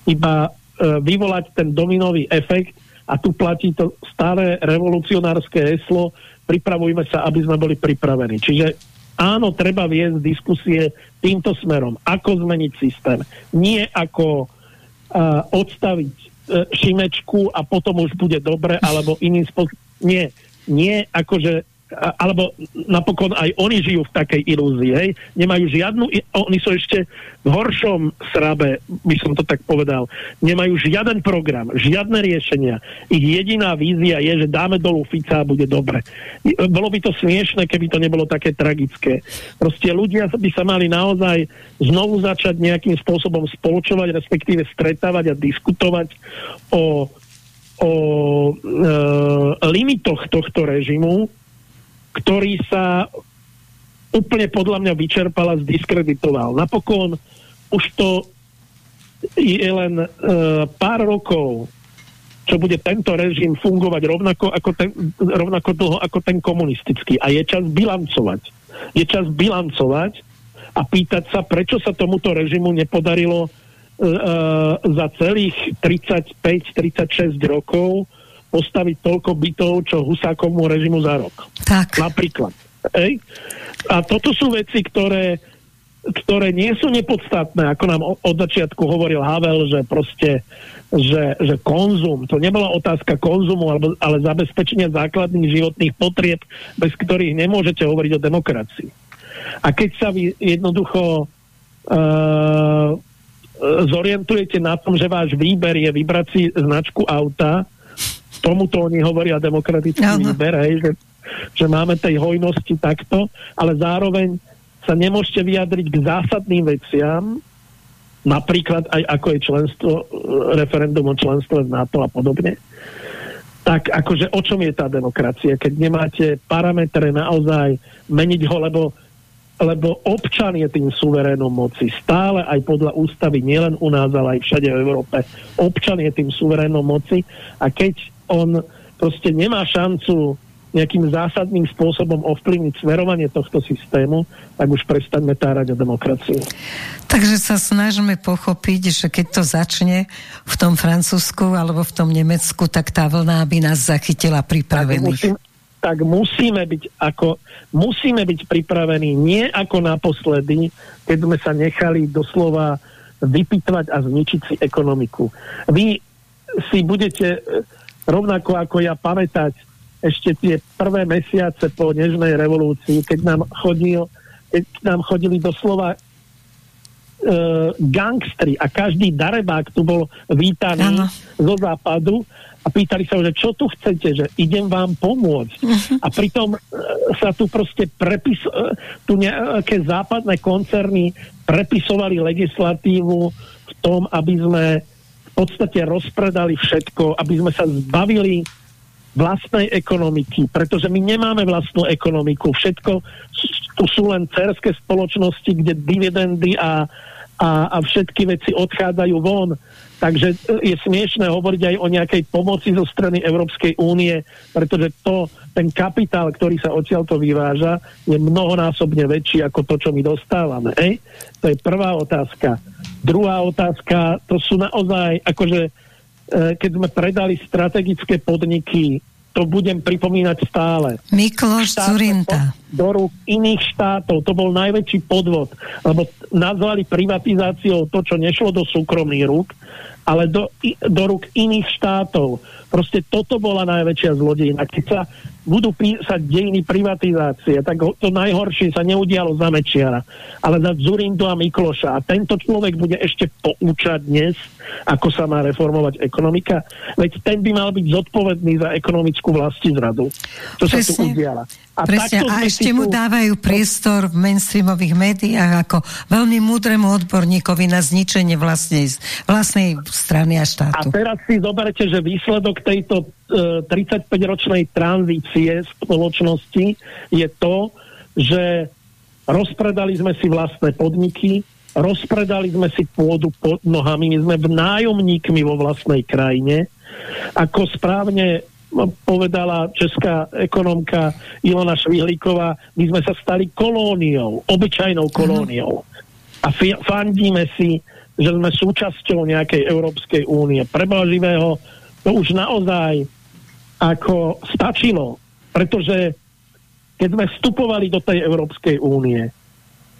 iba e, vyvolať ten dominový efekt a tu platí to staré revolucionárske heslo pripravujme sa, aby sme boli pripravení. Čiže áno, treba viesť diskusie týmto smerom. Ako zmeniť systém. Nie ako uh, odstaviť Šimečku a potom už bude dobre, alebo iným spôsobom. Nie, nie akože alebo napokon aj oni žijú v takej ilúzii, hej? Nemajú žiadnu, oni sú ešte v horšom srabe, by som to tak povedal. Nemajú žiaden program, žiadne riešenia. Ich jediná vízia je, že dáme dolu Fica a bude dobre. Bolo by to smiešne, keby to nebolo také tragické. Proste ľudia by sa mali naozaj znovu začať nejakým spôsobom spoločovať, respektíve stretávať a diskutovať o o e, limitoch tohto režimu, ktorý sa úplne podľa mňa vyčerpal a zdiskreditoval. Napokon už to je len e, pár rokov, čo bude tento režim fungovať rovnako, ako ten, rovnako dlho ako ten komunistický. A je čas bilancovať. Je čas bilancovať a pýtať sa, prečo sa tomuto režimu nepodarilo e, e, za celých 35-36 rokov postaviť toľko bytov, čo Husákovmu režimu za rok. Tak. Napríklad. Ej? A toto sú veci, ktoré, ktoré nie sú nepodstatné, ako nám od začiatku hovoril Havel, že proste že, že konzum, to nebola otázka konzumu, alebo, ale zabezpečenia základných životných potrieb, bez ktorých nemôžete hovoriť o demokracii. A keď sa vy jednoducho uh, zorientujete na tom, že váš výber je vybrať si značku auta, tomuto oni hovoria demokratický Aha. výber, hej, že, že máme tej hojnosti takto, ale zároveň sa nemôžete vyjadriť k zásadným veciam, napríklad aj ako je členstvo, referendum o členstve v NATO a podobne, tak akože o čom je tá demokracia, keď nemáte parametre naozaj meniť ho, lebo, lebo občan je tým suverénom moci. Stále aj podľa ústavy, nielen u nás, ale aj všade v Európe. Občan je tým suverénom moci a keď on proste nemá šancu nejakým zásadným spôsobom ovplyvniť smerovanie tohto systému, tak už prestaňme tárať o demokraciu. Takže sa snažíme pochopiť, že keď to začne v tom Francúzsku alebo v tom Nemecku, tak tá vlna by nás zachytila pripravených. Tak, musím, tak musíme byť ako musíme byť pripravení nie ako naposledy, keď sme sa nechali doslova vypitvať a zničiť si ekonomiku. Vy si budete rovnako ako ja pamätať ešte tie prvé mesiace po Nežnej revolúcii, keď nám, chodil, keď nám chodili doslova e, gangstri a každý darebák tu bol vítaný ano. zo západu a pýtali sa, že čo tu chcete, že idem vám pomôcť. Uh-huh. A pritom e, sa tu proste prepis, e, tu nejaké západné koncerny prepisovali legislatívu v tom, aby sme podstate rozpredali všetko, aby sme sa zbavili vlastnej ekonomiky, pretože my nemáme vlastnú ekonomiku. Všetko, tu sú len cerské spoločnosti, kde dividendy a, a, a všetky veci odchádzajú von. Takže je smiešné hovoriť aj o nejakej pomoci zo strany Európskej únie, pretože to, ten kapitál, ktorý sa odtiaľto vyváža, je mnohonásobne väčší ako to, čo my dostávame. Ej? To je prvá otázka. Druhá otázka, to sú naozaj, akože e, keď sme predali strategické podniky, to budem pripomínať stále. Mikloš Zurinta. Do rúk iných štátov, to bol najväčší podvod, lebo nazvali privatizáciou to, čo nešlo do súkromných rúk, ale do, do rúk iných štátov. Proste toto bola najväčšia zlodejina. Keď sa budú písať dejiny privatizácie, tak to najhoršie sa neudialo za Mečiara, ale za Zurindu a Mikloša. A tento človek bude ešte poučať dnes, ako sa má reformovať ekonomika. Veď ten by mal byť zodpovedný za ekonomickú zradu. To Presne. sa tu udiala. A, Presne, a ešte tu... mu dávajú priestor v mainstreamových médiách ako veľmi múdremu odborníkovi na zničenie vlastnej, vlastnej strany a štátu. A teraz si zoberte, že výsledok tejto 35-ročnej tranzície spoločnosti je to, že rozpredali sme si vlastné podniky, rozpredali sme si pôdu pod nohami, my sme v nájomníkmi vo vlastnej krajine. Ako správne povedala česká ekonomka Ilona Švihlíková, my sme sa stali kolóniou, obyčajnou kolóniou. A fandíme si, že sme súčasťou nejakej Európskej únie. Preboha živého, to už naozaj ako stačilo, pretože keď sme vstupovali do tej Európskej únie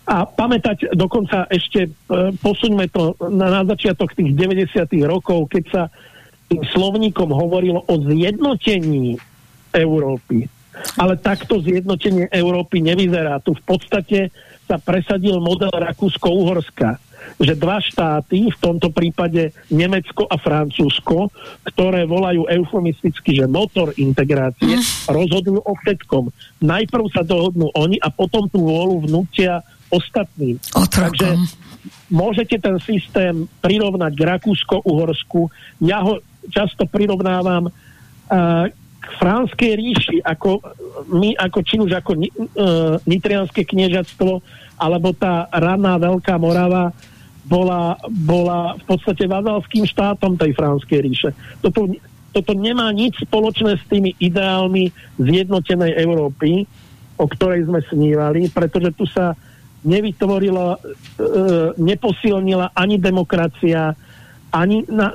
a pamätať dokonca ešte, e, posuňme to na, na začiatok tých 90. rokov, keď sa tým slovníkom hovorilo o zjednotení Európy. Ale takto zjednotenie Európy nevyzerá. Tu v podstate sa presadil model Rakúsko-Uhorska že dva štáty, v tomto prípade Nemecko a Francúzsko, ktoré volajú eufemisticky, že motor integrácie, mm. rozhodujú o všetkom. Najprv sa dohodnú oni a potom tú vôľu vnútia ostatným. Otrokom. Takže môžete ten systém prirovnať k Rakúsko-Uhorsku. Ja ho často prirovnávam uh, k Franskej ríši, ako my, ako či už ako uh, Nitrianské kniežatstvo, alebo tá raná Veľká Morava, bola, bola v podstate vazalským štátom tej Franskej ríše. Toto, toto nemá nič spoločné s tými ideálmi zjednotenej Európy, o ktorej sme snívali, pretože tu sa nevytvorila, e, neposilnila ani demokracia, ani na,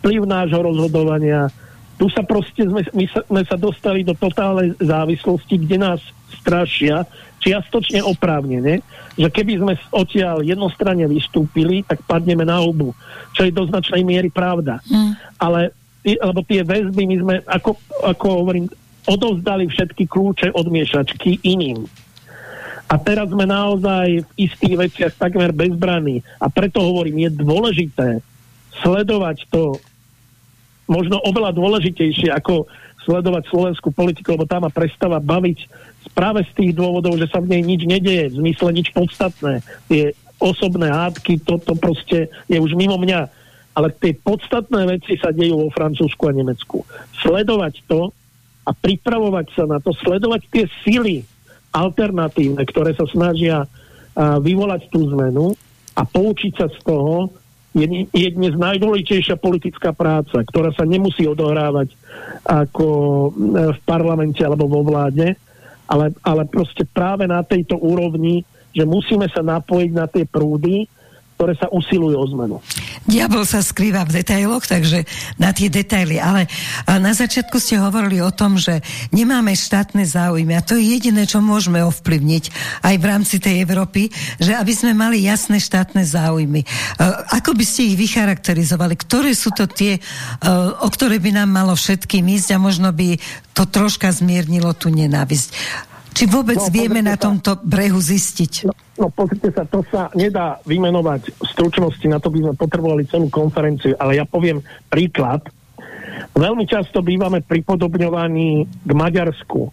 vplyv nášho rozhodovania. Tu sa proste sme, my sa, sme sa dostali do totálnej závislosti, kde nás strašia, čiastočne oprávnene, že keby sme odtiaľ jednostranne vystúpili, tak padneme na hubu, čo je do značnej miery pravda. Mm. Ale lebo tie väzby my sme, ako, ako hovorím, odovzdali všetky kľúče od miešačky iným. A teraz sme naozaj v istých veciach takmer bezbraní. A preto hovorím, je dôležité sledovať to možno oveľa dôležitejšie ako sledovať slovenskú politiku, lebo tá ma prestáva baviť práve z tých dôvodov, že sa v nej nič nedeje, v zmysle nič podstatné. Tie osobné hádky, toto proste je už mimo mňa. Ale tie podstatné veci sa dejú vo Francúzsku a Nemecku. Sledovať to a pripravovať sa na to, sledovať tie sily alternatívne, ktoré sa snažia vyvolať tú zmenu a poučiť sa z toho, je, je dnes najdôležitejšia politická práca, ktorá sa nemusí odohrávať ako e, v parlamente alebo vo vláde, ale, ale proste práve na tejto úrovni, že musíme sa napojiť na tie prúdy, ktoré sa usilujú o zmenu. Diabol sa skrýva v detailoch, takže na tie detaily. Ale na začiatku ste hovorili o tom, že nemáme štátne záujmy a to je jediné, čo môžeme ovplyvniť aj v rámci tej Európy, že aby sme mali jasné štátne záujmy. Ako by ste ich vycharakterizovali? Ktoré sú to tie, o ktoré by nám malo všetkým ísť a možno by to troška zmiernilo tú nenávisť? Či vôbec no, vieme na tomto brehu zistiť? No, no pozrite sa, to sa nedá vymenovať v stručnosti, na to by sme potrebovali celú konferenciu, ale ja poviem príklad. Veľmi často bývame pripodobňovaní k Maďarsku.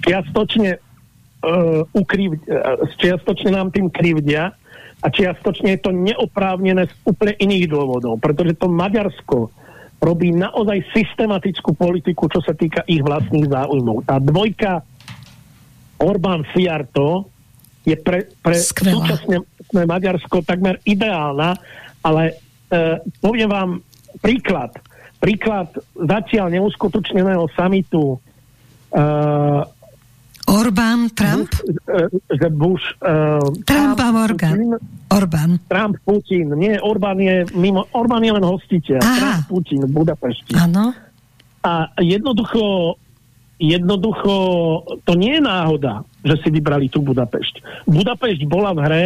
Čiastočne, uh, ukriv, uh, čiastočne nám tým krivdia a čiastočne je to neoprávnené z úplne iných dôvodov, pretože to Maďarsko robí naozaj systematickú politiku, čo sa týka ich vlastných záujmov. Tá dvojka Orbán Fiarto je pre, pre súčasné Maďarsko takmer ideálna, ale e, poviem vám príklad. Príklad zatiaľ neuskutočneného samitu e, Orbán, Trump? Že Bush... Uh, Trump a Morgan. Orbán. Trump, Putin. Nie, Orbán je mimo... Orbán je len hostiteľ. Aha. Trump, Putin v Budapešti. Áno. A jednoducho jednoducho to nie je náhoda, že si vybrali tú Budapešť. Budapešť bola v hre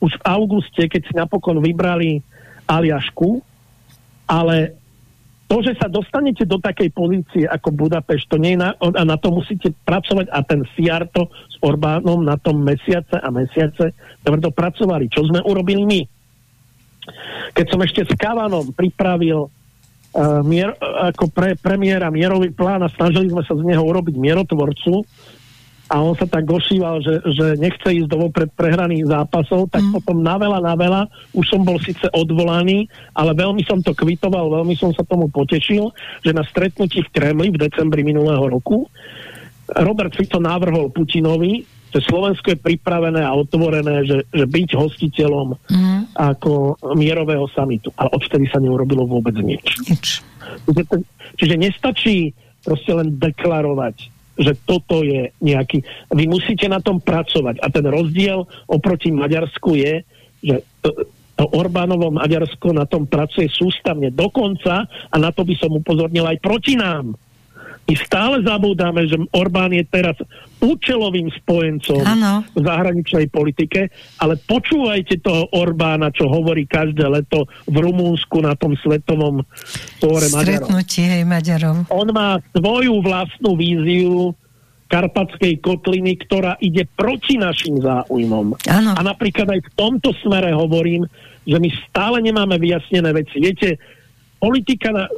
už v auguste, keď si napokon vybrali Aliašku, ale to, že sa dostanete do takej pozície ako Budapešť, to nie je na, a na to musíte pracovať a ten Fiarto s Orbánom na tom mesiace a mesiace tvrdo pracovali. Čo sme urobili my? Keď som ešte s Kavanom pripravil mier, ako pre premiéra mierový plán a snažili sme sa z neho urobiť mierotvorcu a on sa tak gošíval, že, že nechce ísť do vopred prehraných zápasov, tak mm. potom na veľa, na veľa, už som bol síce odvolaný, ale veľmi som to kvitoval, veľmi som sa tomu potešil, že na stretnutí v Kremli v decembri minulého roku Robert Fico navrhol Putinovi, že Slovensko je pripravené a otvorené, že, že byť hostiteľom mm. ako mierového samitu. Ale odvtedy sa neurobilo vôbec nič. nič. Čiže, čiže nestačí proste len deklarovať, že toto je nejaký... Vy musíte na tom pracovať. A ten rozdiel oproti Maďarsku je, že to, to Orbánovo Maďarsko na tom pracuje sústavne dokonca a na to by som upozornil aj proti nám My stále zabúdame, že Orbán je teraz účelovým spojencom ano. v zahraničnej politike, ale počúvajte toho Orbána, čo hovorí každé leto v Rumúnsku na tom svetovom fóre Stretnutí, hej, Maďarov. On má svoju vlastnú víziu Karpatskej kotliny, ktorá ide proti našim záujmom. Ano. A napríklad aj v tomto smere hovorím, že my stále nemáme vyjasnené veci. Viete, politika na e,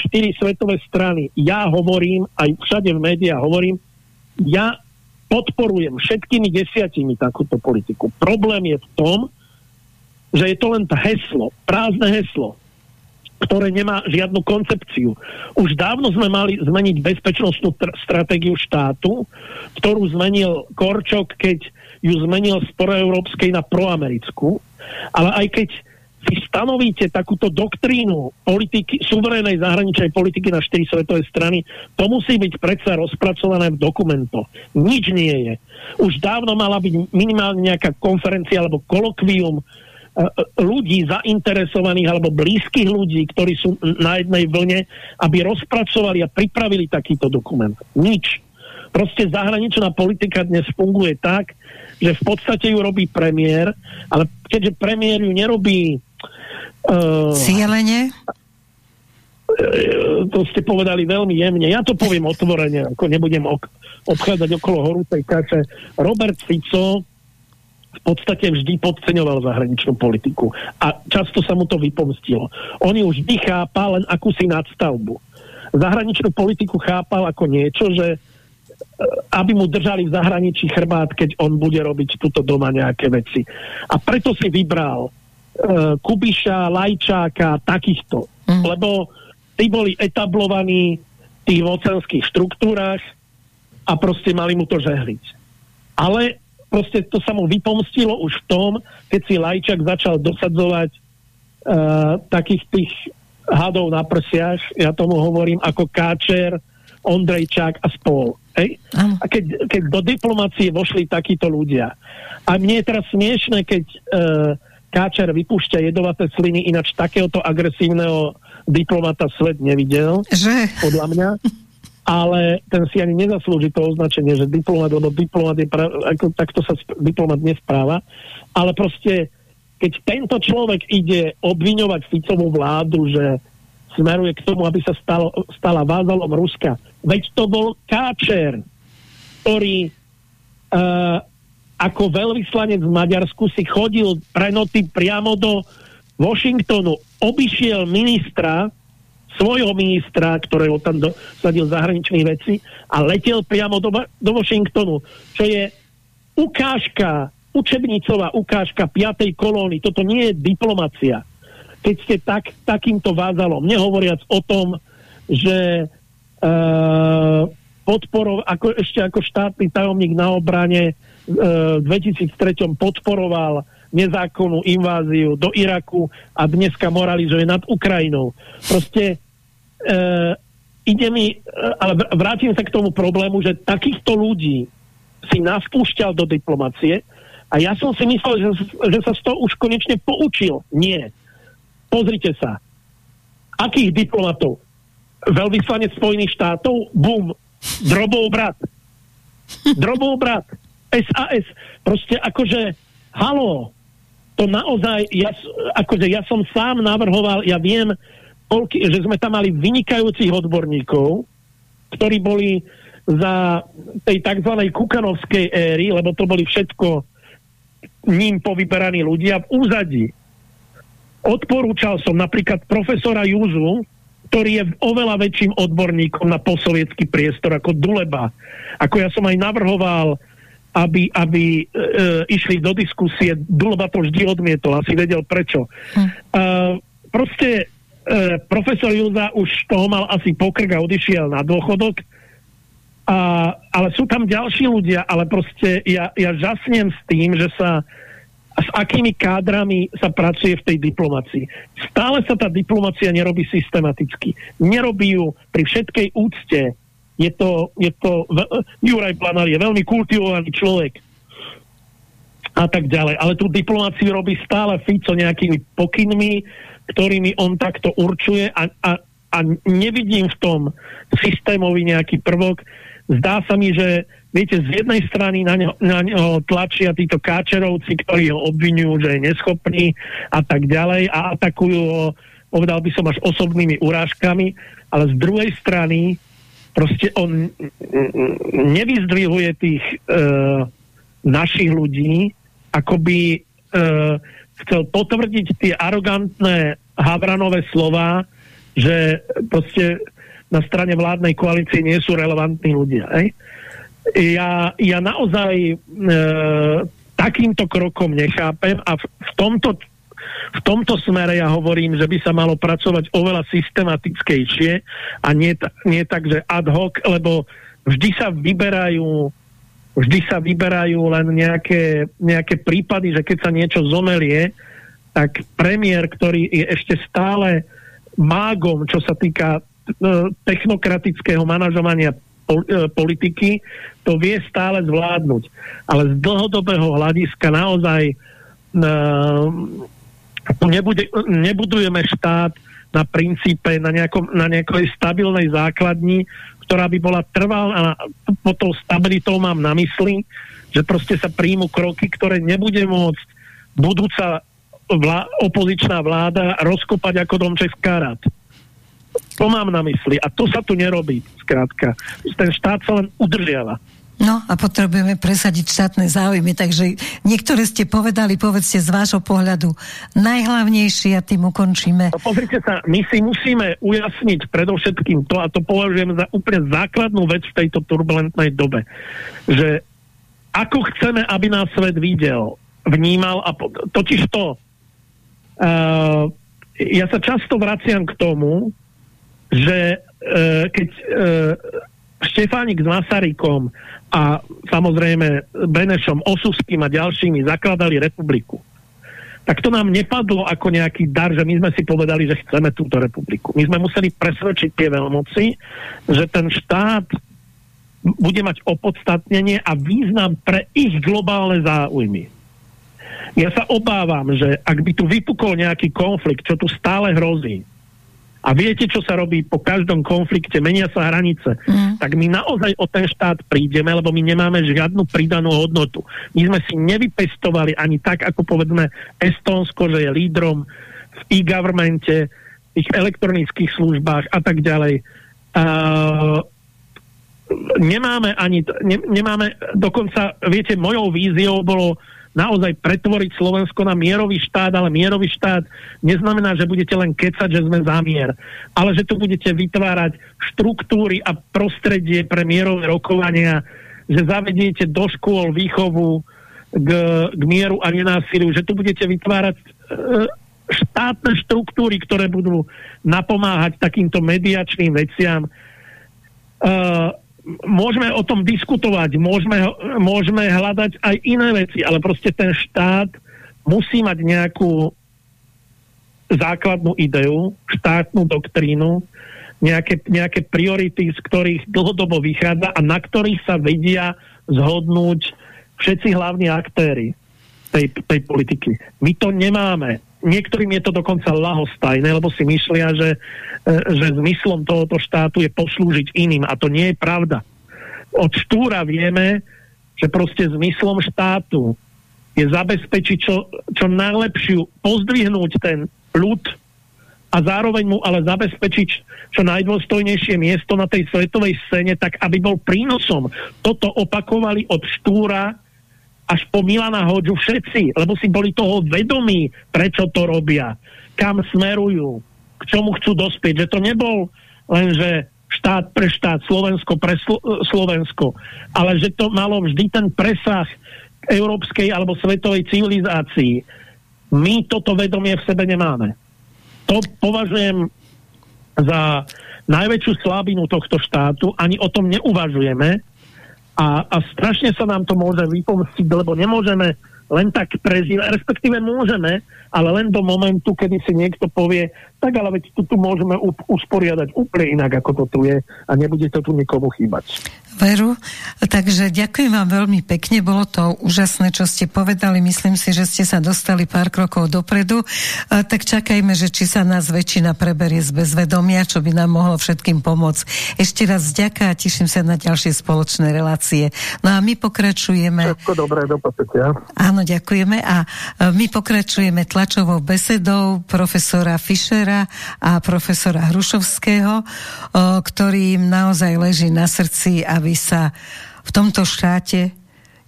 štyri svetové strany. Ja hovorím, aj všade v médiách hovorím, ja podporujem všetkými desiatimi takúto politiku. Problém je v tom, že je to len heslo, prázdne heslo, ktoré nemá žiadnu koncepciu. Už dávno sme mali zmeniť bezpečnostnú stratégiu štátu, ktorú zmenil Korčok, keď ju zmenil z proeurópskej na proamerickú. Ale aj keď si stanovíte takúto doktrínu politiky, suverénej zahraničnej politiky na štyri svetové strany, to musí byť predsa rozpracované v dokumentoch. Nič nie je. Už dávno mala byť minimálne nejaká konferencia alebo kolokvium e, e, ľudí zainteresovaných alebo blízkych ľudí, ktorí sú na jednej vlne, aby rozpracovali a pripravili takýto dokument. Nič. Proste zahraničná politika dnes funguje tak, že v podstate ju robí premiér, ale keďže premiér ju nerobí Uh, Cielenie? Uh, to ste povedali veľmi jemne. Ja to poviem otvorene, ako nebudem ok- obchádzať okolo horúcej kaše. Robert Fico v podstate vždy podceňoval zahraničnú politiku. A často sa mu to vypomstilo. On ju vždy chápal len akúsi nadstavbu. Zahraničnú politiku chápal ako niečo, že uh, aby mu držali v zahraničí chrbát, keď on bude robiť tuto doma nejaké veci. A preto si vybral uh, Kubiša, Lajčáka, takýchto. Mm. Lebo tí boli etablovaní v tých mocenských štruktúrach a proste mali mu to žehliť. Ale proste to sa mu vypomstilo už v tom, keď si Lajčák začal dosadzovať uh, takých tých hadov na prsiach, ja tomu hovorím ako Káčer, Ondrejčák a spol. Hej? A keď, keď do diplomácie vošli takíto ľudia. A mne je teraz smiešne, keď uh, Káčer vypúšťa jedovaté sliny, ináč takéhoto agresívneho diplomata svet nevidel, že? podľa mňa. Ale ten si ani nezaslúži to označenie, že diplomat, lebo diplomat je pra, ako, takto sa diplomat nespráva. Ale proste, keď tento človek ide obviňovať Ficovú vládu, že smeruje k tomu, aby sa stalo, stala vázalom Ruska. Veď to bol Káčer, ktorý uh, ako veľvyslanec v Maďarsku si chodil pre noty priamo do Washingtonu, obišiel ministra, svojho ministra, ktorého tam dosadil zahraničných veci a letel priamo do, do Washingtonu, čo je ukážka, učebnicová ukážka 5. kolóny. Toto nie je diplomacia. Keď ste tak, takýmto vázalom, nehovoriac o tom, že uh, podporov, ako, ešte ako štátny tajomník na obrane v 2003 podporoval nezákonnú inváziu do Iraku a dneska moralizuje nad Ukrajinou. Proste e, ide mi, e, ale vrátim sa k tomu problému, že takýchto ľudí si naspúšťal do diplomacie a ja som si myslel, že, že sa z toho už konečne poučil. Nie. Pozrite sa. Akých diplomatov? Veľvyslanec Spojených štátov? Bum. Drobov brat. Drobov brat. SAS. Proste akože, halo, to naozaj, ja, akože ja som sám navrhoval, ja viem, že sme tam mali vynikajúcich odborníkov, ktorí boli za tej tzv. kukanovskej éry, lebo to boli všetko ním povyberaní ľudia v úzadí. Odporúčal som napríklad profesora Júzu, ktorý je oveľa väčším odborníkom na posovietský priestor ako Duleba. Ako ja som aj navrhoval aby, aby e, e, išli do diskusie. Dulba to vždy odmietol, asi vedel prečo. Hm. E, proste e, profesor Júza už toho mal asi pokrk a odišiel na dôchodok, a, ale sú tam ďalší ľudia, ale proste ja, ja žasnem s tým, že sa s akými kádrami sa pracuje v tej diplomácii. Stále sa tá diplomácia nerobí systematicky. Nerobí ju pri všetkej úcte je to, je to Juraj Planár je veľmi kultivovaný človek a tak ďalej. Ale tú diplomáciu robí stále Fico nejakými pokynmi, ktorými on takto určuje a, a a nevidím v tom systémový nejaký prvok. Zdá sa mi, že viete, z jednej strany na ňo, na ňo tlačia títo káčerovci, ktorí ho obvinujú, že je neschopný a tak ďalej a atakujú ho, povedal by som až osobnými urážkami, ale z druhej strany proste on nevyzdvihuje tých e, našich ľudí, ako by e, chcel potvrdiť tie arogantné Havranové slova, že proste na strane vládnej koalície nie sú relevantní ľudia. Hej? Ja, ja naozaj e, takýmto krokom nechápem a v, v tomto v tomto smere ja hovorím, že by sa malo pracovať oveľa systematickejšie a nie, nie tak, že ad hoc, lebo vždy sa vyberajú vždy sa vyberajú len nejaké, nejaké prípady, že keď sa niečo zomelie, tak premiér, ktorý je ešte stále mágom, čo sa týka technokratického manažovania e, politiky, to vie stále zvládnuť. Ale z dlhodobého hľadiska naozaj e, nebude, nebudujeme štát na princípe, na, nejakom, na nejakej stabilnej základni, ktorá by bola trvalá, po tou stabilitou mám na mysli, že proste sa príjmu kroky, ktoré nebude môcť budúca vlá, opozičná vláda rozkopať ako dom Česká rad. To mám na mysli a to sa tu nerobí, skrátka. Ten štát sa len udržiava. No a potrebujeme presadiť štátne záujmy, takže niektoré ste povedali, povedzte z vášho pohľadu najhlavnejšie a tým ukončíme. No, pozrite sa, my si musíme ujasniť predovšetkým to, a to považujem za úplne základnú vec v tejto turbulentnej dobe, že ako chceme, aby nás svet videl, vnímal a totiž to uh, ja sa často vraciam k tomu, že uh, keď uh, Štefánik s Masarykom a samozrejme Benešom, Osuským a ďalšími zakladali republiku, tak to nám nepadlo ako nejaký dar, že my sme si povedali, že chceme túto republiku. My sme museli presvedčiť tie veľmoci, že ten štát bude mať opodstatnenie a význam pre ich globálne záujmy. Ja sa obávam, že ak by tu vypukol nejaký konflikt, čo tu stále hrozí, a viete, čo sa robí po každom konflikte, menia sa hranice, mm. tak my naozaj o ten štát prídeme, lebo my nemáme žiadnu pridanú hodnotu. My sme si nevypestovali ani tak, ako povedme Estónsko, že je lídrom v e-governmente, v ich elektronických službách a tak ďalej. Uh, nemáme ani, ne, nemáme, dokonca, viete, mojou víziou bolo naozaj pretvoriť Slovensko na mierový štát, ale mierový štát neznamená, že budete len kecať, že sme za mier, ale že tu budete vytvárať štruktúry a prostredie pre mierové rokovania, že zavediete do škôl výchovu k, k mieru a nenásiliu, že tu budete vytvárať e, štátne štruktúry, ktoré budú napomáhať takýmto mediačným veciam. E, môžeme o tom diskutovať, môžeme, môžeme hľadať aj iné veci, ale proste ten štát musí mať nejakú základnú ideu, štátnu doktrínu, nejaké, nejaké priority, z ktorých dlhodobo vychádza a na ktorých sa vedia zhodnúť všetci hlavní aktéry tej, tej politiky. My to nemáme. Niektorým je to dokonca lahostajné, lebo si myslia, že, e, že zmyslom tohoto štátu je poslúžiť iným a to nie je pravda. Od Štúra vieme, že proste zmyslom štátu je zabezpečiť čo, čo najlepšiu, pozdvihnúť ten ľud a zároveň mu ale zabezpečiť čo najdôstojnejšie miesto na tej svetovej scéne, tak aby bol prínosom. Toto opakovali od Štúra až po Milana Hoďu všetci, lebo si boli toho vedomí, prečo to robia, kam smerujú, k čomu chcú dospieť. Že to nebol len, že štát pre štát, Slovensko pre Slo- Slovensko, ale že to malo vždy ten presah európskej alebo svetovej civilizácii. My toto vedomie v sebe nemáme. To považujem za najväčšiu slabinu tohto štátu, ani o tom neuvažujeme a, a strašne sa nám to môže vypomstiť, lebo nemôžeme len tak prežívať, respektíve môžeme, ale len do momentu, kedy si niekto povie, tak ale veď tu, tu môžeme usporiadať úplne inak, ako to tu je a nebude to tu nikomu chýbať. Veru. Takže ďakujem vám veľmi pekne, bolo to úžasné, čo ste povedali. Myslím si, že ste sa dostali pár krokov dopredu. A tak čakajme, že či sa nás väčšina preberie z bezvedomia, čo by nám mohlo všetkým pomôcť. Ešte raz ďaká a teším sa na ďalšie spoločné relácie. No a my pokračujeme... Všetko dobré, do počutia. Áno, ďakujeme. A my pokračujeme tlačovou besedou profesora Fischera a profesora Hrušovského, ktorým naozaj leží na srdci aby sa v tomto štáte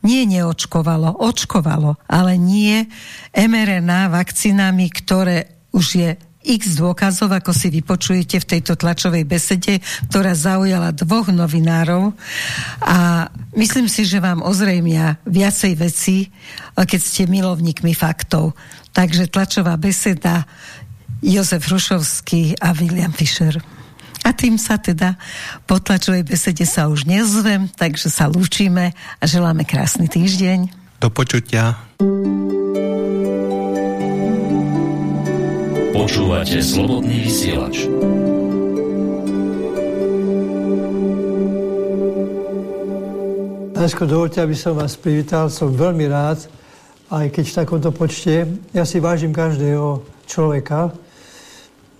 nie neočkovalo, očkovalo, ale nie mRNA vakcínami, ktoré už je x dôkazov, ako si vypočujete v tejto tlačovej besede, ktorá zaujala dvoch novinárov a myslím si, že vám ozrejmia viacej veci, keď ste milovníkmi faktov. Takže tlačová beseda Jozef Hrušovský a William Fischer. A tým sa teda po tlačovej besede sa už nezvem, takže sa lúčime a želáme krásny týždeň. Do počutia. Počúvate slobodný vysielač. Najskôr dovolte, aby som vás privítal. Som veľmi rád, aj keď v takomto počte. Ja si vážim každého človeka,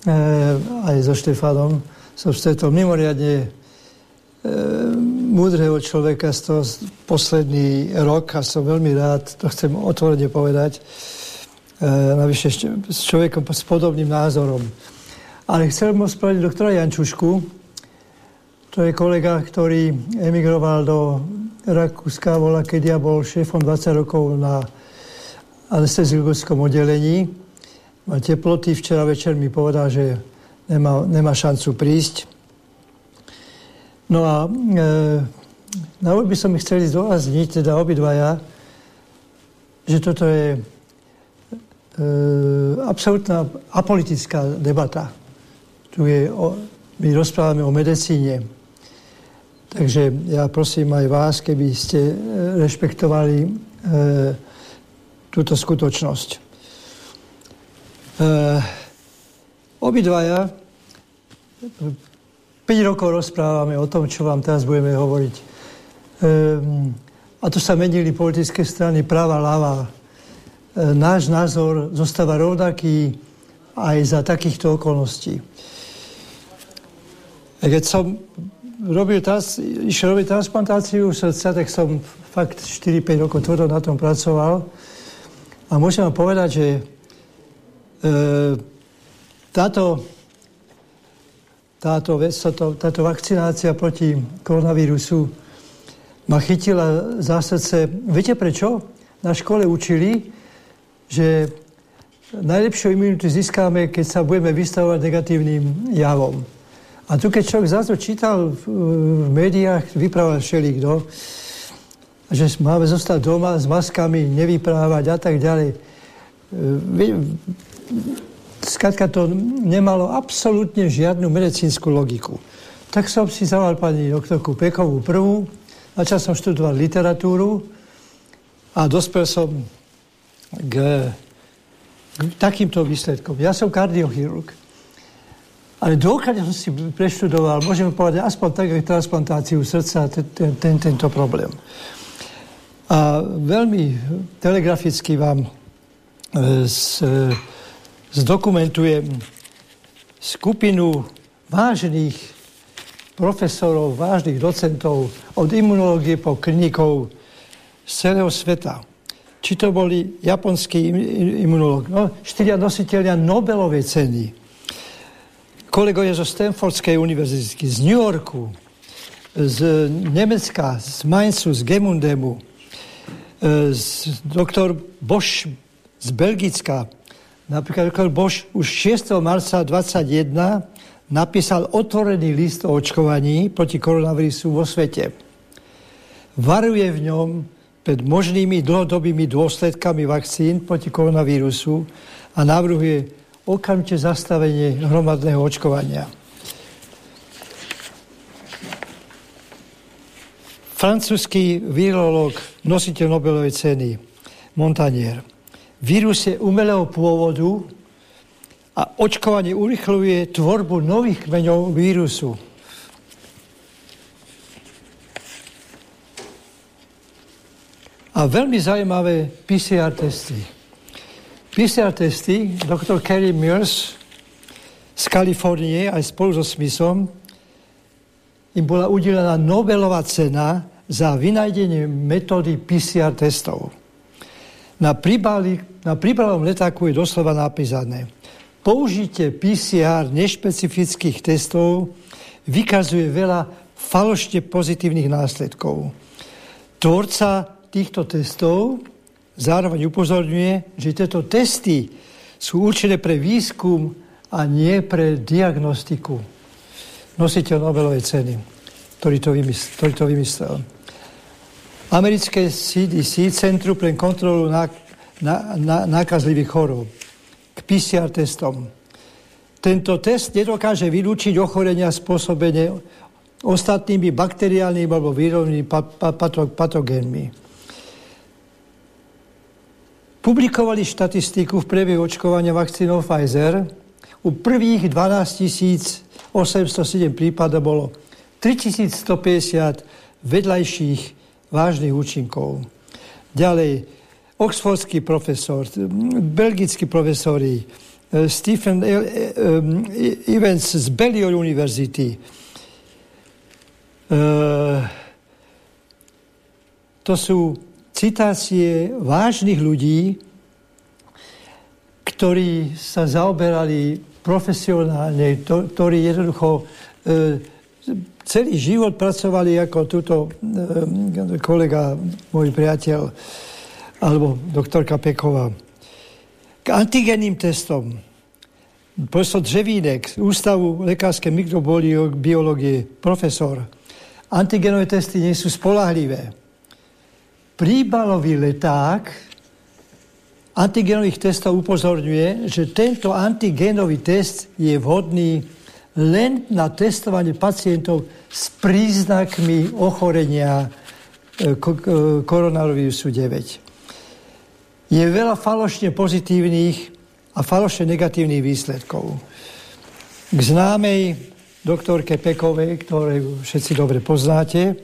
aj so Štefanom som stretol mimoriadne e, múdreho človeka z toho posledný rok a som veľmi rád, to chcem otvorene povedať, e, navyše s človekom s podobným názorom. Ale chcel mu spraviť doktora Jančušku, to je kolega, ktorý emigroval do Rakúska, bola, keď ja bol šéfom 20 rokov na anesteziologickom oddelení. Teploty, včera večer mi povedal, že nemá, nemá šancu prísť. No a e, na by som ich chceli zdôrazniť, teda obidvaja, že toto je e, absolútna apolitická debata. Tu je o, my rozprávame o medicíne. Takže ja prosím aj vás, keby ste e, rešpektovali e, túto skutočnosť. E, Obidvaja 5 rokov rozprávame o tom, čo vám teraz budeme hovoriť. Ehm, a tu sa menili politické strany práva, ľava. Ehm, náš názor zostáva rovnaký aj za takýchto okolností. Keď som robil trans, išiel robiť transplantáciu srdca, tak som fakt 4-5 rokov tvrdo na tom pracoval. A môžem vám povedať, že e, táto, táto, táto, táto vakcinácia proti koronavírusu ma chytila za srdce. Viete prečo? Na škole učili, že najlepšiu imunitu získame, keď sa budeme vystavovať negatívnym javom. A tu, keď človek zase čítal v, v médiách, vyprával všeli kto, že máme zostať doma s maskami, nevyprávať a tak ďalej. Skladka to nemalo absolútne žiadnu medicínsku logiku. Tak som si zaval pani doktorku Pekovú prvú, začal som študovať literatúru a dospel som k, k takýmto výsledkom. Ja som kardiochirurg. Ale dôkladne som si preštudoval, môžeme povedať, aspoň tak, aj transplantáciu srdca, ten, ten, tento problém. A veľmi telegraficky vám z, zdokumentujem skupinu vážnych profesorov, vážnych docentov od imunológie po klinikov z celého sveta. Či to boli japonskí imunológi, no, štyria nositeľia Nobelovej ceny, kolegovia zo Stanfordskej univerzity, z New Yorku, z Nemecka, z Mainzu, z Gemundemu, e, z doktor Bosch z Belgicka, Napríklad Bož už 6. marca 2021 napísal otvorený list o očkovaní proti koronavírusu vo svete. Varuje v ňom pred možnými dlhodobými dôsledkami vakcín proti koronavírusu a navrhuje okamžite zastavenie hromadného očkovania. Francúzsky virológ, nositeľ Nobelovej ceny, Montanier – Vírus je umelého pôvodu A očkovanie urychluje tvorbu nových kmeňov vírusu. A veľmi zaujímavé PCR testy. PCR testy, doktor Kerry Mears z Kalifornie aj spolu so Smithom im bola udelená Nobelová cena za vynajdenie metódy PCR testov. Na, príbali, na príbalovom letáku je doslova napísané Použitie PCR nešpecifických testov vykazuje veľa falošne pozitívnych následkov. Tvorca týchto testov zároveň upozorňuje, že tieto testy sú určené pre výskum a nie pre diagnostiku. Nositeľ Nobelovej ceny, ktorý to, vymyslel, ktorý to vymyslel. Americké CDC, Centrum pre kontrolu nákazlivých chorób, k PCR testom. Tento test nedokáže vylúčiť ochorenia spôsobené ostatnými bakteriálnymi alebo výrovnými patogénmi. Publikovali štatistiku v priebehu očkovania vakcínou Pfizer. U prvých 12 807 prípadov bolo 3150 vedľajších vážnych účinkov. Ďalej, oxfordský profesor, belgickí profesori, eh, Stephen eh, eh, Evans z Balliol University. To sú citácie vážnych ľudí, ktorí sa zaoberali profesionálne, to, ktorí jednoducho e, celý život pracovali ako túto e, kolega, môj priateľ, alebo doktorka Peková. K antigenným testom. Profesor Dřevínek z Ústavu lekárskej mikrobiológie, profesor. Antigenové testy nie sú spolahlivé. Príbalový leták antigenových testov upozorňuje, že tento antigenový test je vhodný len na testovanie pacientov s príznakmi ochorenia e, koronavírusu 9 je veľa falošne pozitívnych a falošne negatívnych výsledkov. K známej doktorke Pekovej, ktoré všetci dobre poznáte,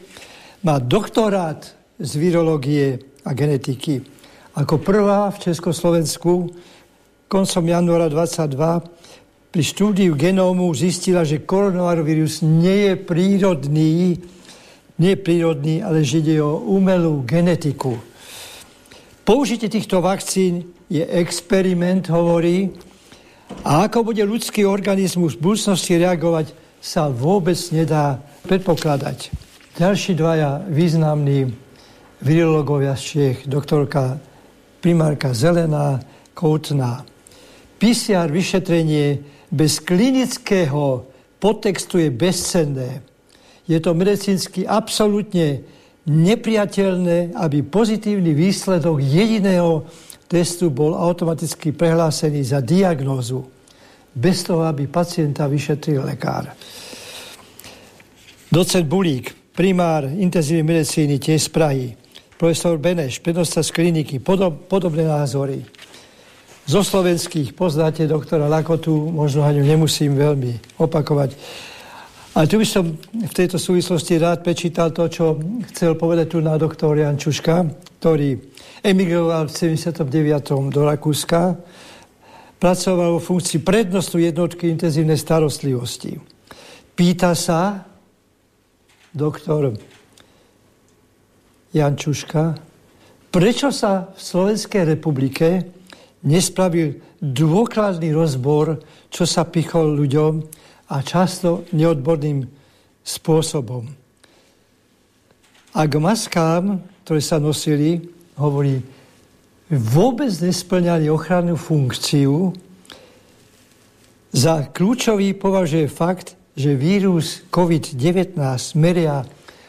má doktorát z virológie a genetiky. Ako prvá v Československu koncom januára 22 pri štúdiu genómu zistila, že koronavírus nie je prírodný, nie prírodný, ale že ide o umelú genetiku. Použitie týchto vakcín je experiment, hovorí, a ako bude ľudský organizmus v budúcnosti reagovať, sa vôbec nedá predpokladať. Ďalší dvaja významní virológovia z Čiech, doktorka primárka Zelená, Koutná. PCR vyšetrenie bez klinického podtextu je bezcenné. Je to medicínsky absolútne nepriateľné, aby pozitívny výsledok jediného testu bol automaticky prehlásený za diagnózu, bez toho, aby pacienta vyšetril lekár. Docent Bulík, primár intenzívnej medicíny, tiež z Prahy, profesor Beneš, prednosta z kliniky, podob, podobné názory. Zo slovenských poznáte doktora Lakotu, možno ani nemusím veľmi opakovať. A tu by som v tejto súvislosti rád prečítal to, čo chcel povedať tu na doktor Jan Čuška, ktorý emigroval v 79. do Rakúska, pracoval vo funkcii prednostu jednotky intenzívnej starostlivosti. Pýta sa doktor Jan Čuška, prečo sa v Slovenskej republike nespravil dôkladný rozbor, čo sa pichol ľuďom a často neodborným spôsobom. A k maskám, ktoré sa nosili, hovorí, vôbec nesplňali ochrannú funkciu. Za kľúčový považuje fakt, že vírus COVID-19 meria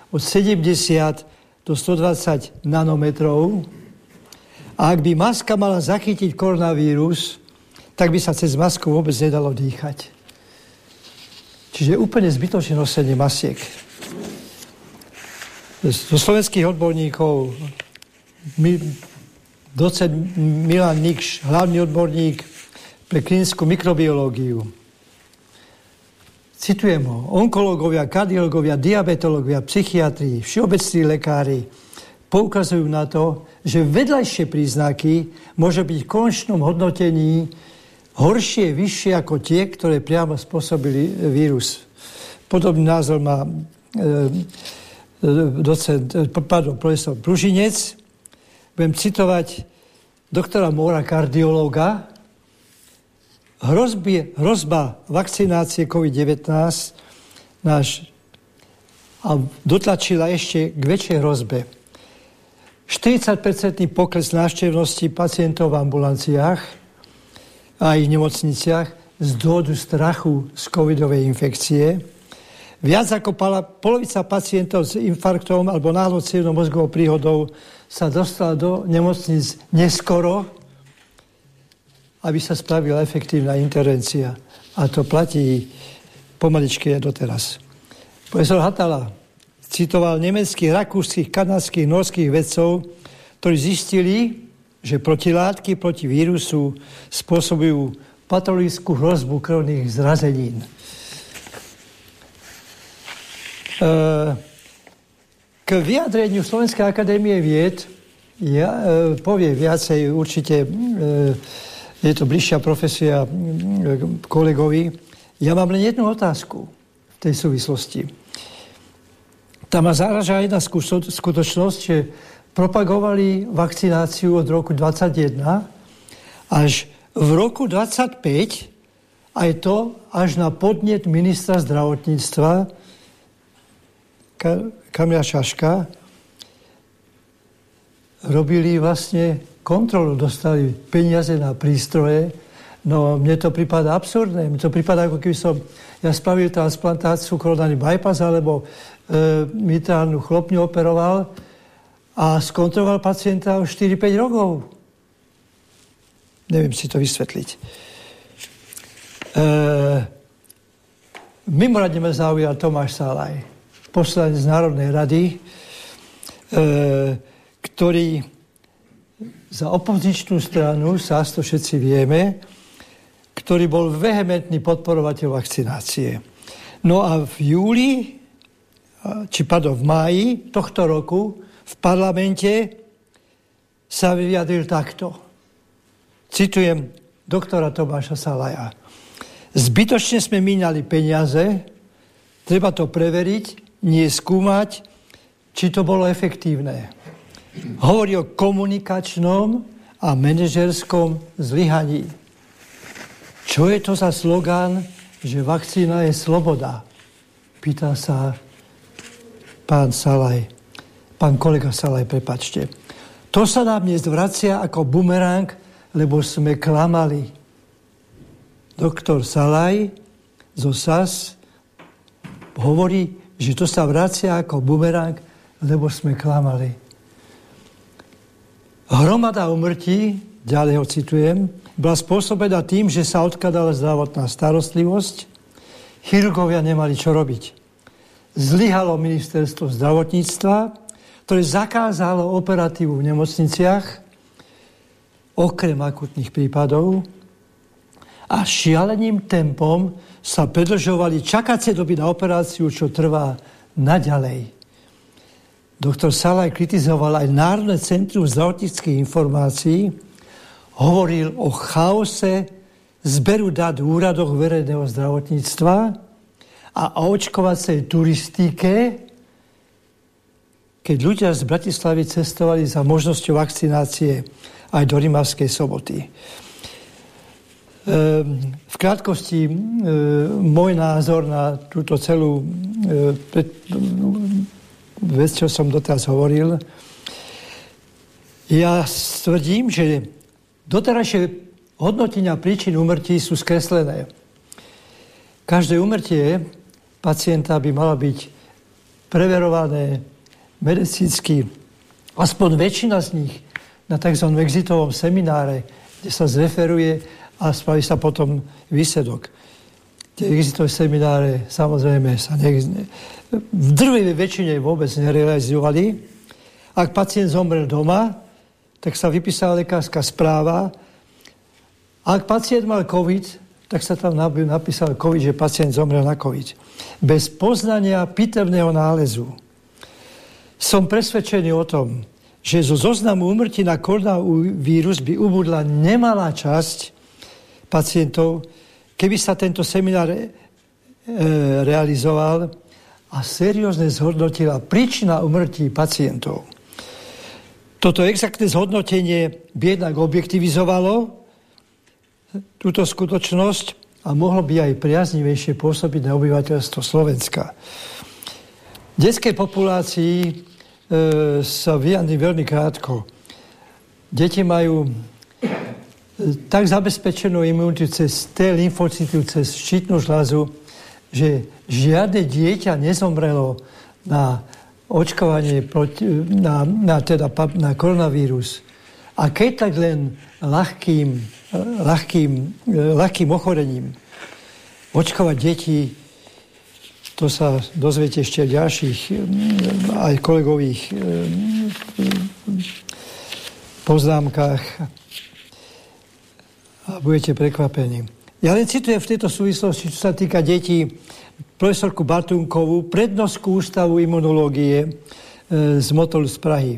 od 70 do 120 nanometrov a ak by maska mala zachytiť koronavírus, tak by sa cez masku vôbec nedalo dýchať. Čiže úplne zbytočné nosenie masiek. Zo slovenských odborníkov docent Milan Nikš, hlavný odborník pre klinickú mikrobiológiu. Citujem ho. Onkológovia, kardiológovia, diabetológovia, psychiatri, všeobecní lekári poukazujú na to, že vedľajšie príznaky môže byť v konečnom hodnotení horšie, vyššie ako tie, ktoré priamo spôsobili vírus. Podobný názor má e, e docent, e, pardon, profesor Pružinec. Budem citovať doktora Mora, kardiológa. Hrozby, hrozba vakcinácie COVID-19 náš a dotlačila ešte k väčšej hrozbe 40-percentný pokles návštevnosti pacientov v ambulanciách aj v nemocniciach z dôvodu strachu z covidovej infekcie. Viac ako polovica pacientov s infarktom alebo náhlou mozgovou príhodou sa dostala do nemocnic neskoro, aby sa spravila efektívna intervencia. A to platí pomaličky doteraz. Profesor Hatala, citoval nemeckých, rakúskych, kanadských, norských vedcov, ktorí zistili, že protilátky proti vírusu spôsobujú patologickú hrozbu krvných zrazenín. E, k vyjadreniu Slovenskej akadémie vied ja, e, povie viacej určite, e, je to bližšia profesia kolegovi. Ja mám len jednu otázku v tej súvislosti. Tam ma zaraža jedna skutočnosť, že propagovali vakcináciu od roku 21 až v roku 25 aj to až na podnet ministra zdravotníctva Kamila Šaška robili vlastne kontrolu, dostali peniaze na prístroje. No mne to prípada absurdné. Mne to prípada, ako keby som ja spravil transplantáciu koronárny bypass alebo e, mitrálnu chlopňu operoval a skontroloval pacienta už 4-5 rokov. Neviem si to vysvetliť. E, mimoradne ma zaujal Tomáš Salaj, poslanec Národnej rady, e, ktorý za opozičnú stranu, sa to všetci vieme, ktorý bol vehementný podporovateľ vakcinácie. No a v júli či pardon, v máji tohto roku v parlamente sa vyjadril takto. Citujem doktora Tomáša Salaja. Zbytočne sme míňali peniaze, treba to preveriť, nie skúmať, či to bolo efektívne. Hovorí o komunikačnom a manažerskom zlyhaní. Čo je to za slogán, že vakcína je sloboda? Pýta sa pán Salaj, pán kolega Salaj, prepačte. To sa nám dnes vracia ako bumerang, lebo sme klamali. Doktor Salaj zo SAS hovorí, že to sa vracia ako bumerang, lebo sme klamali. Hromada umrtí, ďalej ho citujem, bola spôsobená tým, že sa odkladala zdravotná starostlivosť, chirurgovia nemali čo robiť zlyhalo ministerstvo zdravotníctva, ktoré zakázalo operatívu v nemocniciach, okrem akutných prípadov, a šialeným tempom sa predlžovali čakacie doby na operáciu, čo trvá naďalej. Doktor Salaj kritizoval aj Národné centrum zdravotníckých informácií, hovoril o chaose zberu dát v úradoch verejného zdravotníctva, a o očkovacej turistike, keď ľudia z Bratislavy cestovali za možnosťou vakcinácie aj do Rimavskej soboty. Ehm, v krátkosti ehm, môj názor na túto celú ehm, vec, čo som doteraz hovoril, ja tvrdím, že doterajšie hodnotenia príčin umrtí sú skreslené. Každé umrtie pacienta by mala byť preverované medicínsky, aspoň väčšina z nich, na tzv. exitovom semináre, kde sa zreferuje a spraví sa potom výsledok. Tie exitové semináre samozrejme sa ne, v drvivej väčšine vôbec nerealizovali. Ak pacient zomrel doma, tak sa vypísala lekárska správa Ak pacient mal COVID, tak sa tam napísal COVID, že pacient zomrel na COVID. Bez poznania pitevného nálezu. Som presvedčený o tom, že zo zoznamu úmrtí na koronavírus by ubudla nemalá časť pacientov, keby sa tento seminár e, realizoval a seriózne zhodnotila príčina umrtí pacientov. Toto exaktné zhodnotenie by jednak objektivizovalo túto skutočnosť a mohlo by aj priaznivejšie pôsobiť na obyvateľstvo Slovenska. V detskej populácii sa vyjadri veľmi krátko. Deti majú e, tak zabezpečenú imunitu cez T lymfocytu, cez štítnu žľazu, že žiadne dieťa nezomrelo na očkovanie proti, na, na, teda, na koronavírus. A keď tak len ľahkým, ľahkým, ľahkým ochorením očkovať deti, to sa dozviete ešte ďalších aj kolegových poznámkach a budete prekvapení. Ja len citujem v tejto súvislosti, čo sa týka detí, profesorku Batunkovú, prednostku Ústavu imunológie e, z Motolu z Prahy.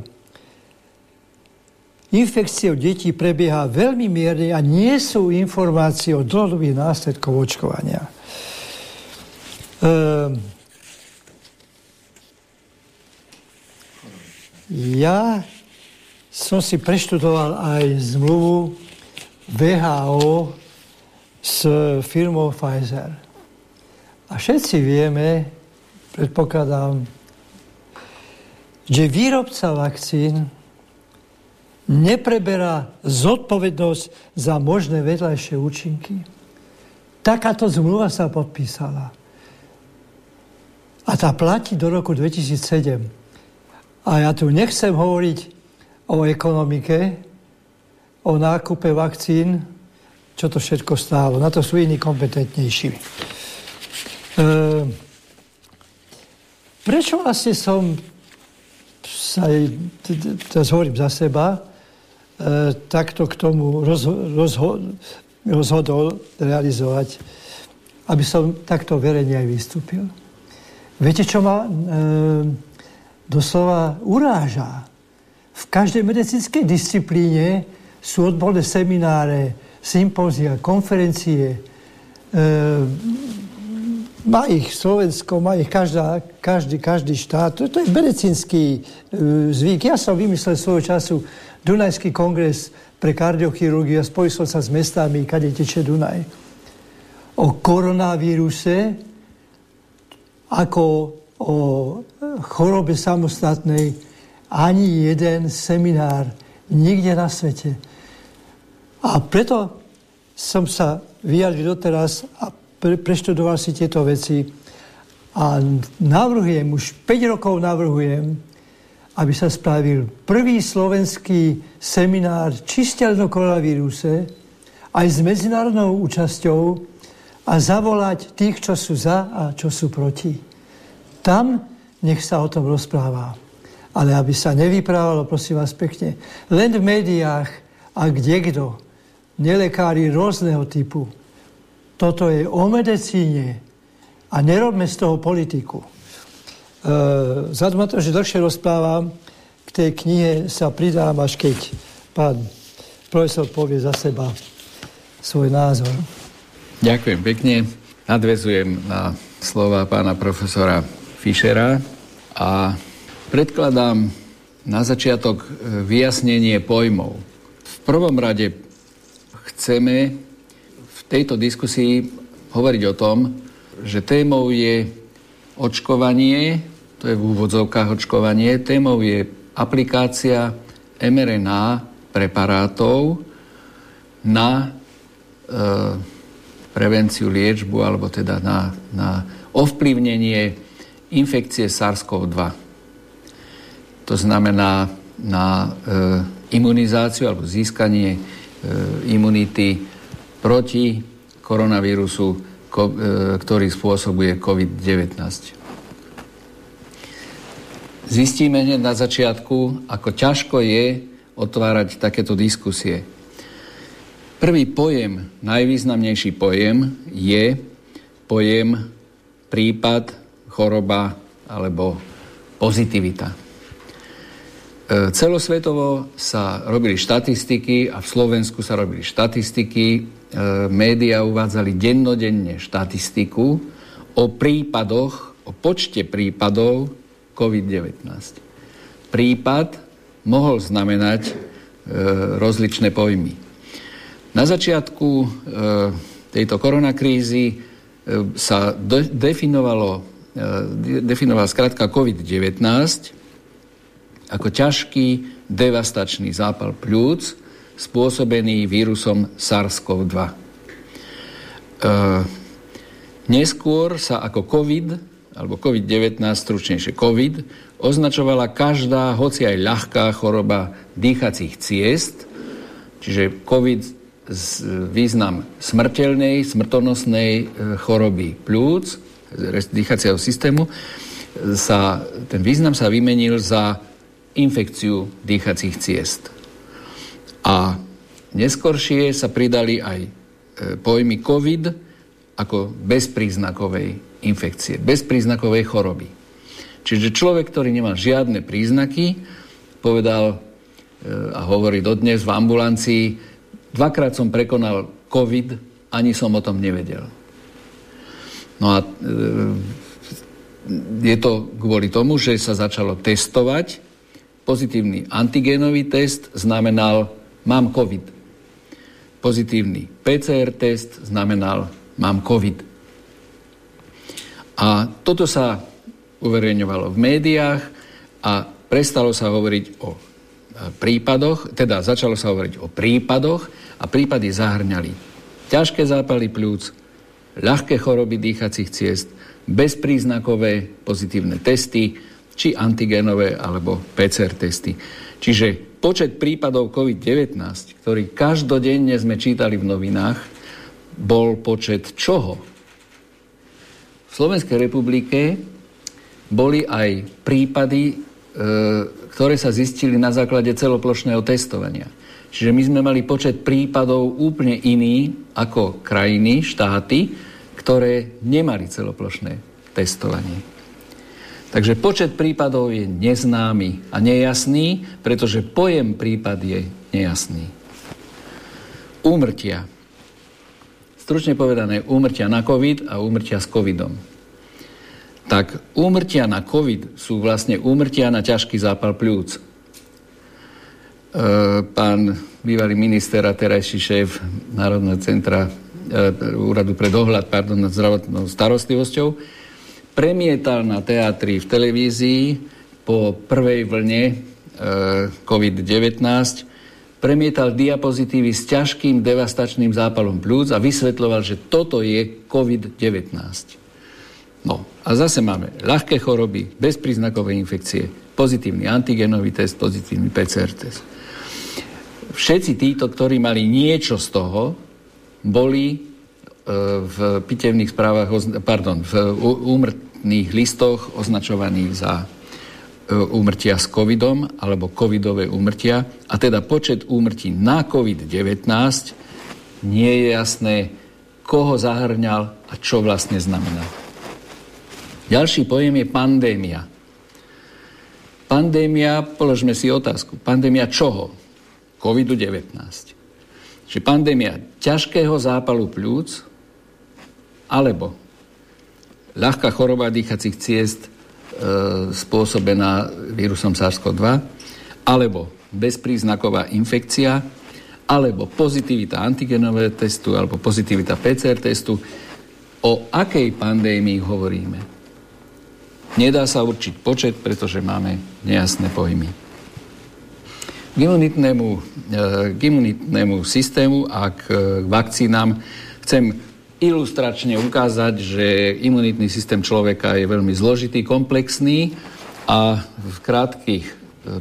Infekcie u detí prebieha veľmi mierne a nie sú informácie o dlhodobých následkov očkovania. E, ja som si preštudoval aj zmluvu VHO s firmou Pfizer. A všetci vieme, predpokladám, že výrobca vakcín nepreberá zodpovednosť za možné vedľajšie účinky. Takáto zmluva sa podpísala. A tá platí do roku 2007. A ja tu nechcem hovoriť o ekonomike, o nákupe vakcín, čo to všetko stálo. Na to sú iní kompetentnejší. E, prečo vlastne som sa, teraz hovorím za seba, e, takto k tomu rozho, rozho, rozhodol realizovať, aby som takto verejne aj vystúpil. Viete, čo ma e, doslova uráža? V každej medicínskej disciplíne sú odborné semináre, sympózia, konferencie. E, má ich Slovensko, má ich každá, každý, každý štát. To, to je medicínsky e, zvyk. Ja som vymyslel svojho času Dunajský kongres pre kardiochirurgiu a spojil som sa s mestami, kade teče Dunaj. O koronavíruse ako o chorobe samostatnej ani jeden seminár nikde na svete. A preto som sa vyjadril doteraz a pre, preštudoval si tieto veci a navrhujem, už 5 rokov navrhujem, aby sa spravil prvý slovenský seminár čistelno koronavíruse aj s medzinárodnou účasťou a zavolať tých, čo sú za a čo sú proti. Tam nech sa o tom rozpráva. Ale aby sa nevyprávalo, prosím vás pekne, len v médiách a kde kto nelekári rôzneho typu. Toto je o medicíne a nerobme z toho politiku. E, na to, že dlhšie rozprávam, k tej knihe sa pridám, až keď pán profesor povie za seba svoj názor. Ďakujem pekne. Nadvezujem na slova pána profesora Fischera a predkladám na začiatok vyjasnenie pojmov. V prvom rade chceme v tejto diskusii hovoriť o tom, že témou je očkovanie, to je v úvodzovkách očkovanie, témou je aplikácia mRNA preparátov na e, prevenciu, liečbu, alebo teda na, na ovplyvnenie infekcie SARS-CoV-2. To znamená na e, imunizáciu alebo získanie E, imunity proti koronavírusu, e, ktorý spôsobuje COVID-19. Zistíme hneď na začiatku, ako ťažko je otvárať takéto diskusie. Prvý pojem, najvýznamnejší pojem je pojem prípad, choroba alebo pozitivita. E, celosvetovo sa robili štatistiky a v Slovensku sa robili štatistiky. E, média uvádzali dennodenne štatistiku o prípadoch, o počte prípadov COVID-19. Prípad mohol znamenať e, rozličné pojmy. Na začiatku e, tejto koronakrízy e, sa de, definovalo, e, definovala skratka COVID-19 ako ťažký devastačný zápal pľúc spôsobený vírusom SARS-CoV-2. E, neskôr sa ako COVID, alebo COVID-19, stručnejšie COVID, označovala každá, hoci aj ľahká choroba dýchacích ciest, čiže COVID význam smrteľnej, smrtonosnej e, choroby plúc, dýchacieho systému, sa, ten význam sa vymenil za infekciu dýchacích ciest. A neskoršie sa pridali aj e, pojmy COVID ako bezpríznakovej infekcie, bezpríznakovej choroby. Čiže človek, ktorý nemá žiadne príznaky, povedal e, a hovorí dodnes v ambulancii, Dvakrát som prekonal COVID, ani som o tom nevedel. No a e, je to kvôli tomu, že sa začalo testovať. Pozitívny antigénový test znamenal mám COVID. Pozitívny PCR test znamenal mám COVID. A toto sa uverejňovalo v médiách a prestalo sa hovoriť o e, prípadoch, teda začalo sa hovoriť o prípadoch a prípady zahrňali ťažké zápaly plúc, ľahké choroby dýchacích ciest, bezpríznakové pozitívne testy, či antigenové alebo PCR testy. Čiže počet prípadov COVID-19, ktorý každodenne sme čítali v novinách, bol počet čoho? V Slovenskej republike boli aj prípady, e, ktoré sa zistili na základe celoplošného testovania. Čiže my sme mali počet prípadov úplne iný ako krajiny, štáty, ktoré nemali celoplošné testovanie. Takže počet prípadov je neznámy a nejasný, pretože pojem prípad je nejasný. Úmrtia. Stručne povedané, úmrtia na COVID a úmrtia s COVIDom. Tak úmrtia na COVID sú vlastne úmrtia na ťažký zápal pľúc pán bývalý minister a terajší šéf Národného centra e, úradu pre dohľad pardon, nad zdravotnou starostlivosťou premietal na teatri v televízii po prvej vlne e, COVID-19 premietal diapozitívy s ťažkým devastačným zápalom plúc a vysvetloval, že toto je COVID-19. No a zase máme ľahké choroby, bezpríznakové infekcie, pozitívny antigenový test, pozitívny PCR test všetci títo, ktorí mali niečo z toho, boli e, v pitevných správach, pardon, v úmrtných listoch označovaní za e, úmrtia s covidom alebo covidové úmrtia a teda počet úmrtí na COVID-19 nie je jasné, koho zahrňal a čo vlastne znamená. Ďalší pojem je pandémia. Pandémia, položme si otázku, pandémia čoho? COVID-19. Čiže pandémia ťažkého zápalu plúc alebo ľahká choroba dýchacích ciest e, spôsobená vírusom SARS-CoV-2 alebo bezpríznaková infekcia alebo pozitivita antigenového testu alebo pozitivita PCR testu. O akej pandémii hovoríme? Nedá sa určiť počet, pretože máme nejasné pojmy k imunitnému, e, k imunitnému systému a k vakcínám chcem ilustračne ukázať, že imunitný systém človeka je veľmi zložitý, komplexný a v krátkých e,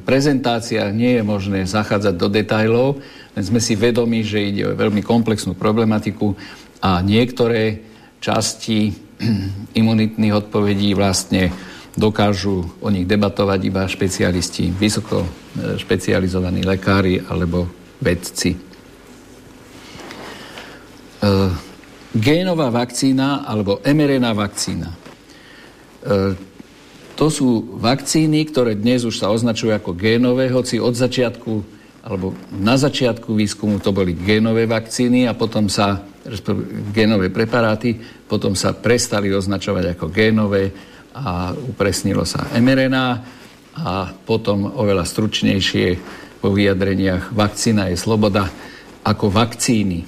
prezentáciách nie je možné zachádzať do detajlov, len sme si vedomi, že ide o veľmi komplexnú problematiku a niektoré časti imunitných odpovedí vlastne dokážu o nich debatovať iba špecialisti, vysoko e, špecializovaní lekári alebo vedci. génová vakcína alebo mRNA vakcína. E, to sú vakcíny, ktoré dnes už sa označujú ako génové, hoci od začiatku alebo na začiatku výskumu to boli génové vakcíny a potom sa, génové preparáty, potom sa prestali označovať ako génové a upresnilo sa mRNA a potom oveľa stručnejšie vo vyjadreniach vakcína je sloboda ako vakcíny.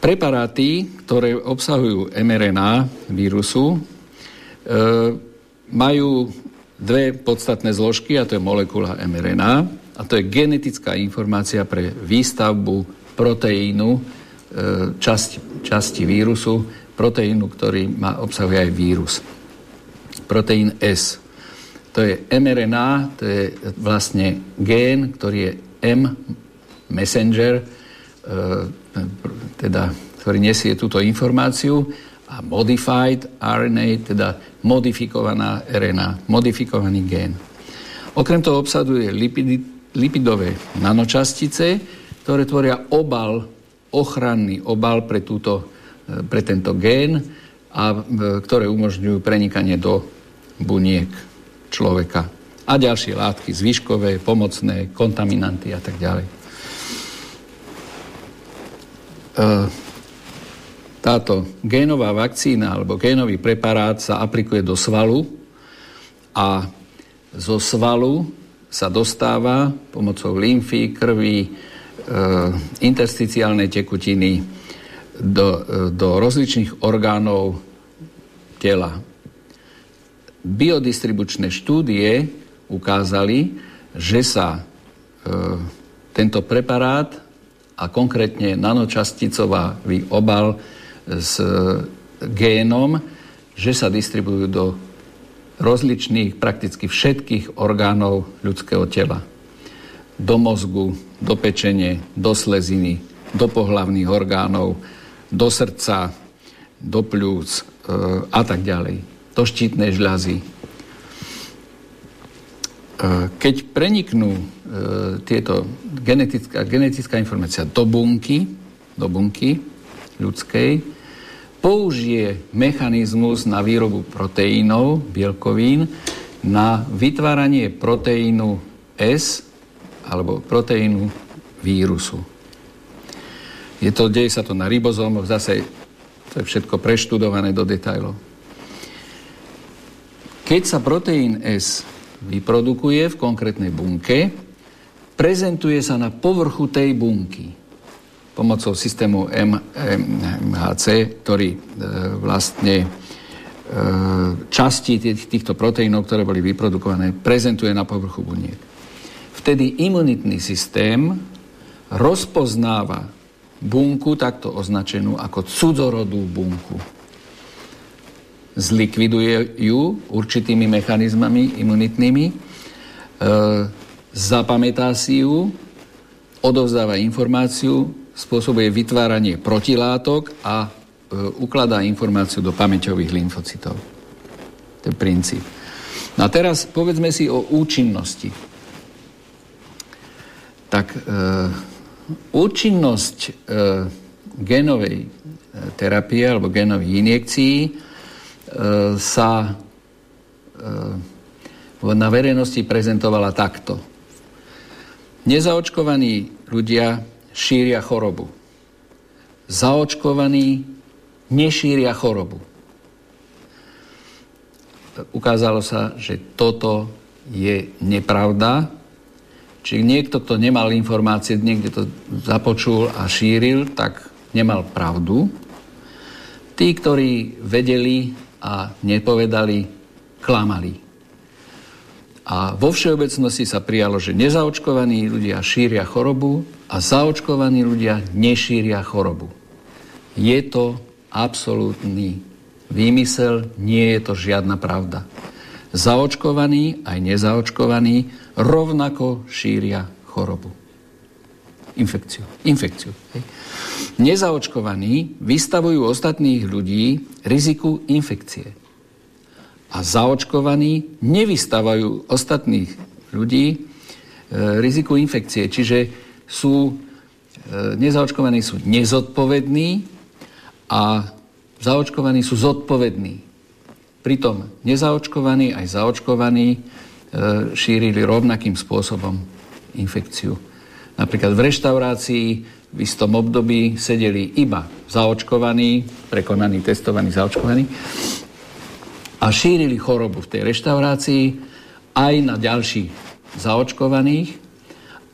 Preparáty, ktoré obsahujú mRNA vírusu, e, majú dve podstatné zložky, a to je molekula mRNA, a to je genetická informácia pre výstavbu proteínu, e, časť, časti vírusu, proteínu, ktorý má, obsahuje aj vírus. Proteín S. To je mRNA, to je vlastne gén, ktorý je M messenger, e, teda, ktorý nesie túto informáciu a modified RNA, teda modifikovaná RNA, modifikovaný gén. Okrem toho obsaduje lipidy, lipidové nanočastice, ktoré tvoria obal, ochranný obal pre, túto, pre tento gén a e, ktoré umožňujú prenikanie do buniek človeka. A ďalšie látky, zvyškové, pomocné, kontaminanty a tak ďalej. E, táto génová vakcína alebo génový preparát sa aplikuje do svalu a zo svalu sa dostáva pomocou lymfy, krvi, e, intersticiálnej tekutiny do, e, do rozličných orgánov tela. Biodistribučné štúdie ukázali, že sa e, tento preparát a konkrétne nanočasticový obal s génom, že sa distribujú do rozličných, prakticky všetkých orgánov ľudského tela. Do mozgu, do pečenie, do sleziny, do pohlavných orgánov, do srdca, do pľúc e, a tak ďalej. Do štítnej žľazy. E, keď preniknú e, tieto genetická, genetická informácia do bunky, do bunky ľudskej, použije mechanizmus na výrobu proteínov, bielkovín, na vytváranie proteínu S alebo proteínu vírusu. Je to, deje sa to na ribozómoch, zase to je všetko preštudované do detajlov. Keď sa proteín S vyprodukuje v konkrétnej bunke, prezentuje sa na povrchu tej bunky pomocou systému MHC, ktorý e, vlastne e, časti týchto proteínov, ktoré boli vyprodukované, prezentuje na povrchu buniek. Vtedy imunitný systém rozpoznáva bunku takto označenú ako cudzorodú bunku. Zlikviduje ju určitými mechanizmami imunitnými, e, zapamätá si ju, odovzdáva informáciu spôsobuje vytváranie protilátok a e, ukladá informáciu do pamäťových lymfocytov. To je princíp. No a teraz povedzme si o účinnosti. Tak e, účinnosť e, genovej e, terapie alebo genových injekcií e, sa e, na verejnosti prezentovala takto. Nezaočkovaní ľudia šíria chorobu. Zaočkovaní nešíria chorobu. Ukázalo sa, že toto je nepravda. Či niekto, kto nemal informácie, niekde to započul a šíril, tak nemal pravdu. Tí, ktorí vedeli a nepovedali, klamali. A vo všeobecnosti sa prijalo, že nezaočkovaní ľudia šíria chorobu a zaočkovaní ľudia nešíria chorobu. Je to absolútny výmysel, nie je to žiadna pravda. Zaočkovaní aj nezaočkovaní rovnako šíria chorobu. Infekciu. Infekciu. Hej. Nezaočkovaní vystavujú ostatných ľudí riziku infekcie a zaočkovaní nevystávajú ostatných ľudí e, riziku infekcie. Čiže sú nezaočkovaní sú nezodpovední a zaočkovaní sú zodpovední. Pritom nezaočkovaní aj zaočkovaní e, šírili rovnakým spôsobom infekciu. Napríklad v reštaurácii v istom období sedeli iba zaočkovaní, prekonaní, testovaní, zaočkovaní a šírili chorobu v tej reštaurácii aj na ďalších zaočkovaných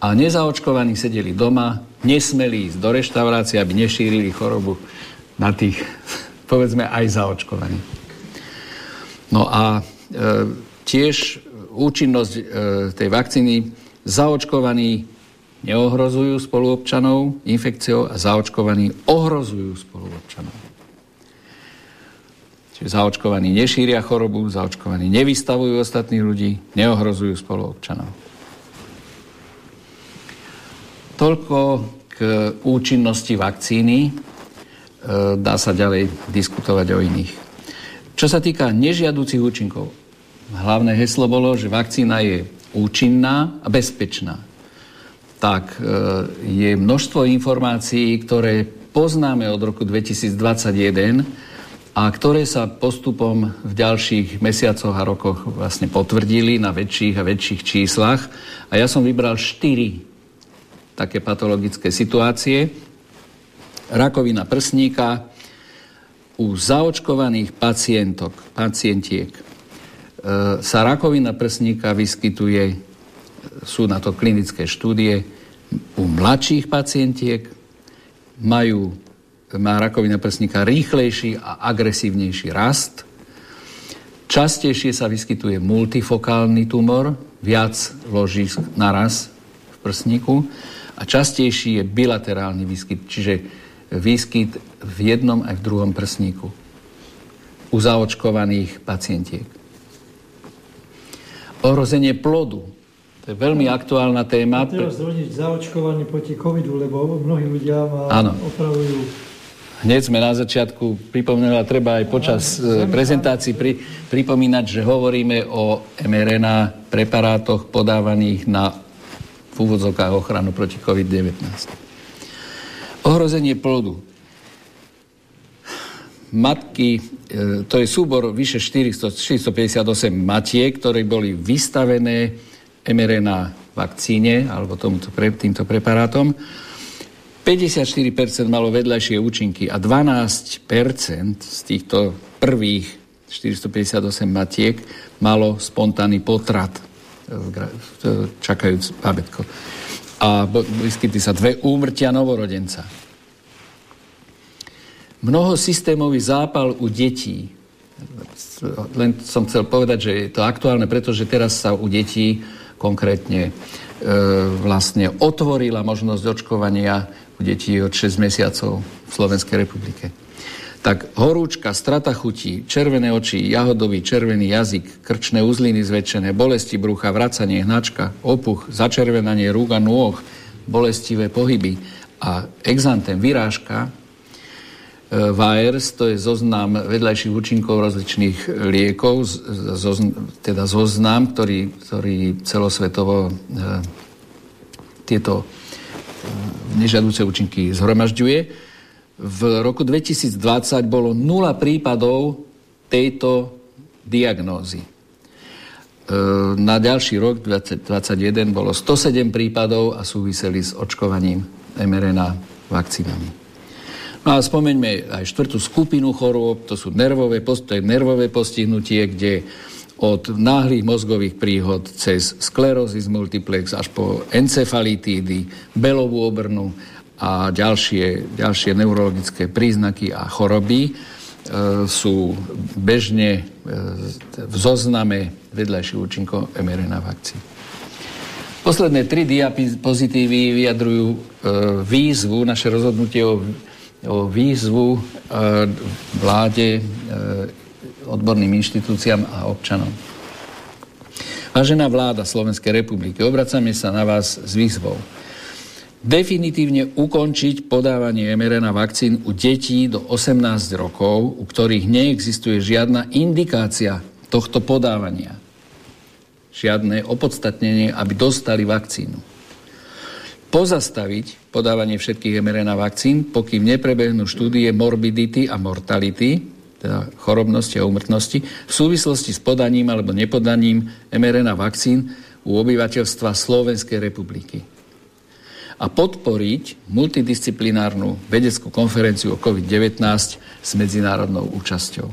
a nezaočkovaní sedeli doma, nesmeli ísť do reštaurácie, aby nešírili chorobu na tých, povedzme, aj zaočkovaných. No a e, tiež účinnosť e, tej vakcíny zaočkovaní neohrozujú spoluobčanov infekciou a zaočkovaní ohrozujú spoluobčanov. Čiže zaočkovaní nešíria chorobu, zaočkovaní nevystavujú ostatných ľudí, neohrozujú spoluobčanov. Toľko k účinnosti vakcíny. E, dá sa ďalej diskutovať o iných. Čo sa týka nežiaducich účinkov, hlavné heslo bolo, že vakcína je účinná a bezpečná. Tak e, je množstvo informácií, ktoré poznáme od roku 2021 a ktoré sa postupom v ďalších mesiacoch a rokoch vlastne potvrdili na väčších a väčších číslach. A ja som vybral štyri také patologické situácie. Rakovina prsníka, u zaočkovaných pacientok, pacientiek sa rakovina prsníka vyskytuje, sú na to klinické štúdie, u mladších pacientiek majú, má rakovina prsníka rýchlejší a agresívnejší rast. Častejšie sa vyskytuje multifokálny tumor, viac ložísk naraz v prsníku a častejší je bilaterálny výskyt, čiže výskyt v jednom aj v druhom prsníku u zaočkovaných pacientiek. Ohrozenie plodu. To je veľmi aktuálna téma. Treba zdôvodniť zaočkovanie proti covidu, lebo mnohí ľudia ano. opravujú Hneď sme na začiatku pripomínali, treba aj počas e, prezentácií pri, pripomínať, že hovoríme o mRNA preparátoch podávaných na v úvodzovkách ochranu proti COVID-19. Ohrozenie plodu. Matky, to je súbor vyše 400, 458 matiek, ktoré boli vystavené mRNA vakcíne alebo tomuto, týmto preparátom. 54% malo vedľajšie účinky a 12% z týchto prvých 458 matiek malo spontánny potrat e, čakajúc babetko a vyskytli sa dve úmrtia novorodenca. Mnoho systémový zápal u detí. Len som chcel povedať, že je to aktuálne, pretože teraz sa u detí konkrétne e, vlastne otvorila možnosť očkovania u detí od 6 mesiacov v Slovenskej republike. Tak horúčka, strata chutí, červené oči, jahodový, červený jazyk, krčné uzliny zväčšené, bolesti brucha, vracanie, hnačka, opuch, začervenanie rúk a nôh, bolestivé pohyby a exantem, vyrážka, VAERS, to je zoznam vedľajších účinkov rozličných liekov, teda zoznam, ktorý, ktorý celosvetovo e, tieto e, nežadúce účinky zhromažďuje v roku 2020 bolo nula prípadov tejto diagnózy. E, na ďalší rok 2021 bolo 107 prípadov a súviseli s očkovaním mRNA vakcínami. No a spomeňme aj štvrtú skupinu chorôb, to sú nervové, to je nervové postihnutie, kde od náhlych mozgových príhod cez sklerózis multiplex až po encefalitídy, belovú obrnu a ďalšie, ďalšie neurologické príznaky a choroby e, sú bežne e, v zozname vedľajších účinkov mRNA vakcín. Posledné tri diapozitívy vyjadrujú e, výzvu, naše rozhodnutie o, o výzvu e, vláde, e, odborným inštitúciám a občanom. Vážená vláda Slovenskej republiky, obracame sa na vás s výzvou definitívne ukončiť podávanie mRNA vakcín u detí do 18 rokov, u ktorých neexistuje žiadna indikácia tohto podávania. Žiadne opodstatnenie, aby dostali vakcínu. Pozastaviť podávanie všetkých mRNA vakcín, pokým neprebehnú štúdie morbidity a mortality, teda chorobnosti a umrtnosti, v súvislosti s podaním alebo nepodaním mRNA vakcín u obyvateľstva Slovenskej republiky. A podporiť multidisciplinárnu vedeckú konferenciu o COVID-19 s medzinárodnou účasťou.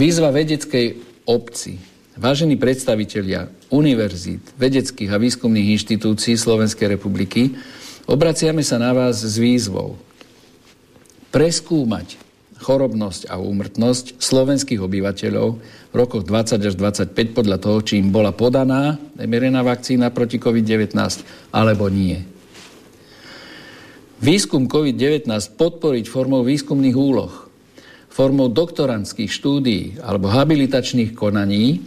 Výzva vedeckej obci Vážení predstavitelia univerzít, vedeckých a výskumných inštitúcií Slovenskej republiky, obraciame sa na vás s výzvou preskúmať chorobnosť a úmrtnosť slovenských obyvateľov v rokoch 20 až 25 podľa toho, či im bola podaná mRNA vakcína proti COVID-19 alebo nie. Výskum COVID-19 podporiť formou výskumných úloh, formou doktorantských štúdií alebo habilitačných konaní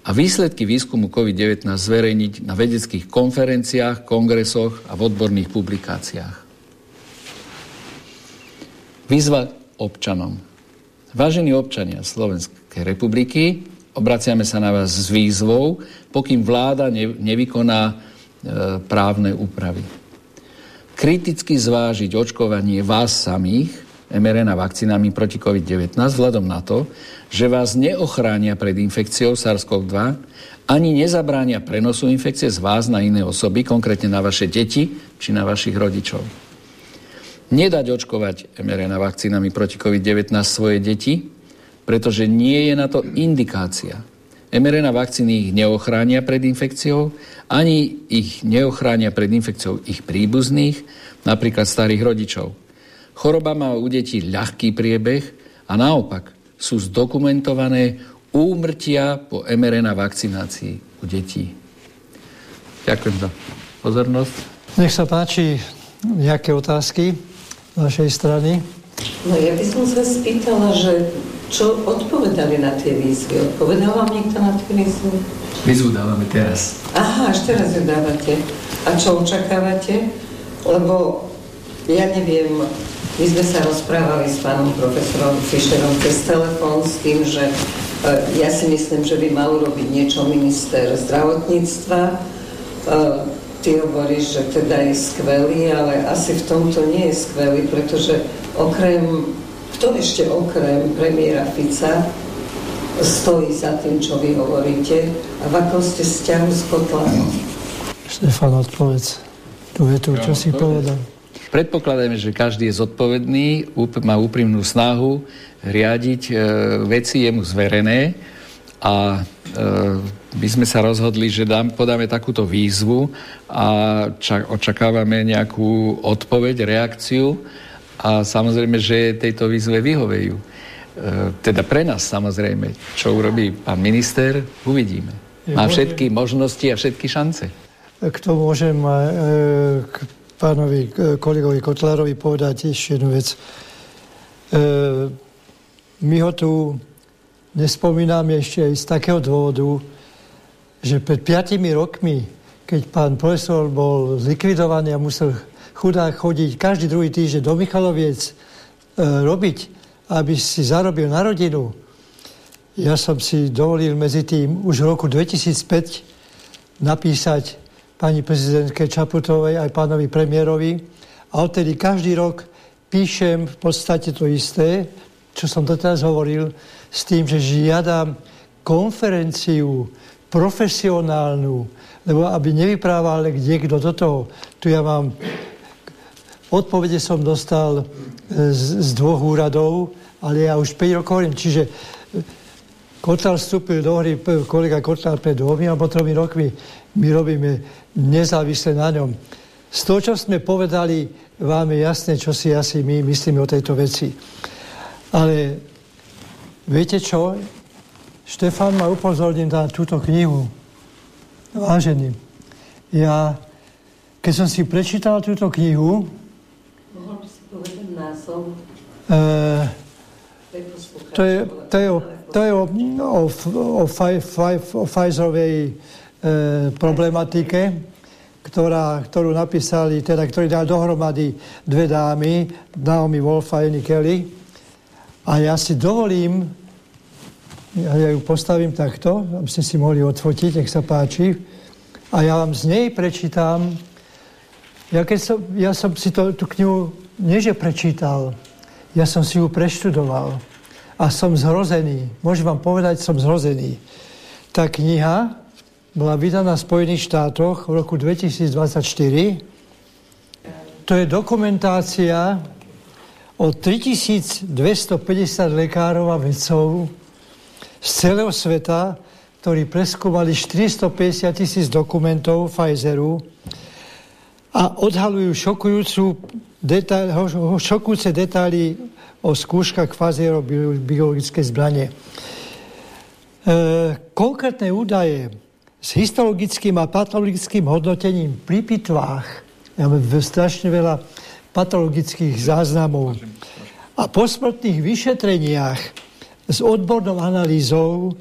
a výsledky výskumu COVID-19 zverejniť na vedeckých konferenciách, kongresoch a v odborných publikáciách. Výzva občanom. Vážení občania Slovenskej republiky, obraciame sa na vás s výzvou, pokým vláda nevykoná e, právne úpravy. Kriticky zvážiť očkovanie vás samých mRNA vakcínami proti COVID-19 vzhľadom na to, že vás neochránia pred infekciou SARS-CoV-2 ani nezabránia prenosu infekcie z vás na iné osoby, konkrétne na vaše deti či na vašich rodičov. Nedať očkovať mRNA vakcínami proti COVID-19 svoje deti, pretože nie je na to indikácia. mRNA vakcíny ich neochránia pred infekciou, ani ich neochránia pred infekciou ich príbuzných, napríklad starých rodičov. Choroba má u detí ľahký priebeh a naopak sú zdokumentované úmrtia po mRNA vakcinácii u detí. Ďakujem za pozornosť. Nech sa páči, nejaké otázky z vašej strany? No ja by som sa spýtala, že čo odpovedali na tie výzvy? Odpovedal vám niekto na tie výzvy? Výzvu dávame teraz. Aha, až teraz ju dávate. A čo očakávate? Lebo ja neviem, my sme sa rozprávali s pánom profesorom Fischerom cez telefón s tým, že e, ja si myslím, že by mal robiť niečo minister zdravotníctva. E, ty hovoríš, že teda je skvelý, ale asi v tomto nie je skvelý, pretože okrem, kto ešte okrem premiéra Fica stojí za tým, čo vy hovoríte a v akom ste vzťahu s Kotlanom? Štefan, odpovedz. Tu je tu, čo si povedal. Predpokladáme, že každý je zodpovedný, má úprimnú snahu riadiť e, veci jemu zverené a e, my sme sa rozhodli, že dám, podáme takúto výzvu a čak, očakávame nejakú odpoveď, reakciu a samozrejme, že tejto výzve vyhovejú. E, teda pre nás samozrejme, čo urobí pán minister, uvidíme. Má všetky možnosti a všetky šance. K tomu môžem e, k pánovi kolegovi Kotlárovi povedať ešte jednu vec. E, my ho tu nespomíname ešte aj z takého dôvodu, že pred piatimi rokmi, keď pán profesor bol zlikvidovaný a musel chudák chodiť každý druhý týždeň do Michaloviec e, robiť, aby si zarobil na rodinu, ja som si dovolil medzi tým už v roku 2005 napísať pani prezidentke Čaputovej aj pánovi premiérovi. A odtedy každý rok píšem v podstate to isté, čo som doteraz hovoril, s tým, že žiadam konferenciu profesionálnu, lebo aby nevyprával niekto do toho. Tu ja mám... Odpovede som dostal e, z, z dvoch úradov, ale ja už 5 rokov hovorím. Čiže Kotlár vstúpil do hry, kolega Kotlár pred dvomi alebo tromi rokmi. My robíme nezávisle na ňom. Z toho, čo sme povedali, vám je jasné, čo si asi my myslíme o tejto veci. Ale viete čo? Štefan ma upozornil na túto knihu. Vážený, ja, keď som si prečítal túto knihu... Mohol by si povedať názov? E, to je, to je, o, to je o, o, o, faj, faj, o Pfizerovej problematike ktorá, ktorú napísali, teda, ktorý dal dohromady dve dámy, Naomi Wolf a Annie Kelly. A ja si dovolím, ja ju postavím takto, aby ste si mohli odfotiť, nech sa páči. A ja vám z nej prečítam, ja, keď som, ja som si to, tú knihu neže prečítal, ja som si ju preštudoval a som zhrozený. Môžem vám povedať, som zhrozený. Tá kniha bola vydaná v Spojených štátoch v roku 2024. To je dokumentácia o 3250 lekárov a vedcov z celého sveta, ktorí preskúmali 450 tisíc dokumentov Pfizeru a odhalujú šokujúcu detail, šokujúce detaily o skúškach Pfizerov biologické zbranie. E, konkrétne údaje s histologickým a patologickým hodnotením pri pitvách, ja mám strašne veľa patologických záznamov, a po smrtných vyšetreniach s odbornou analýzou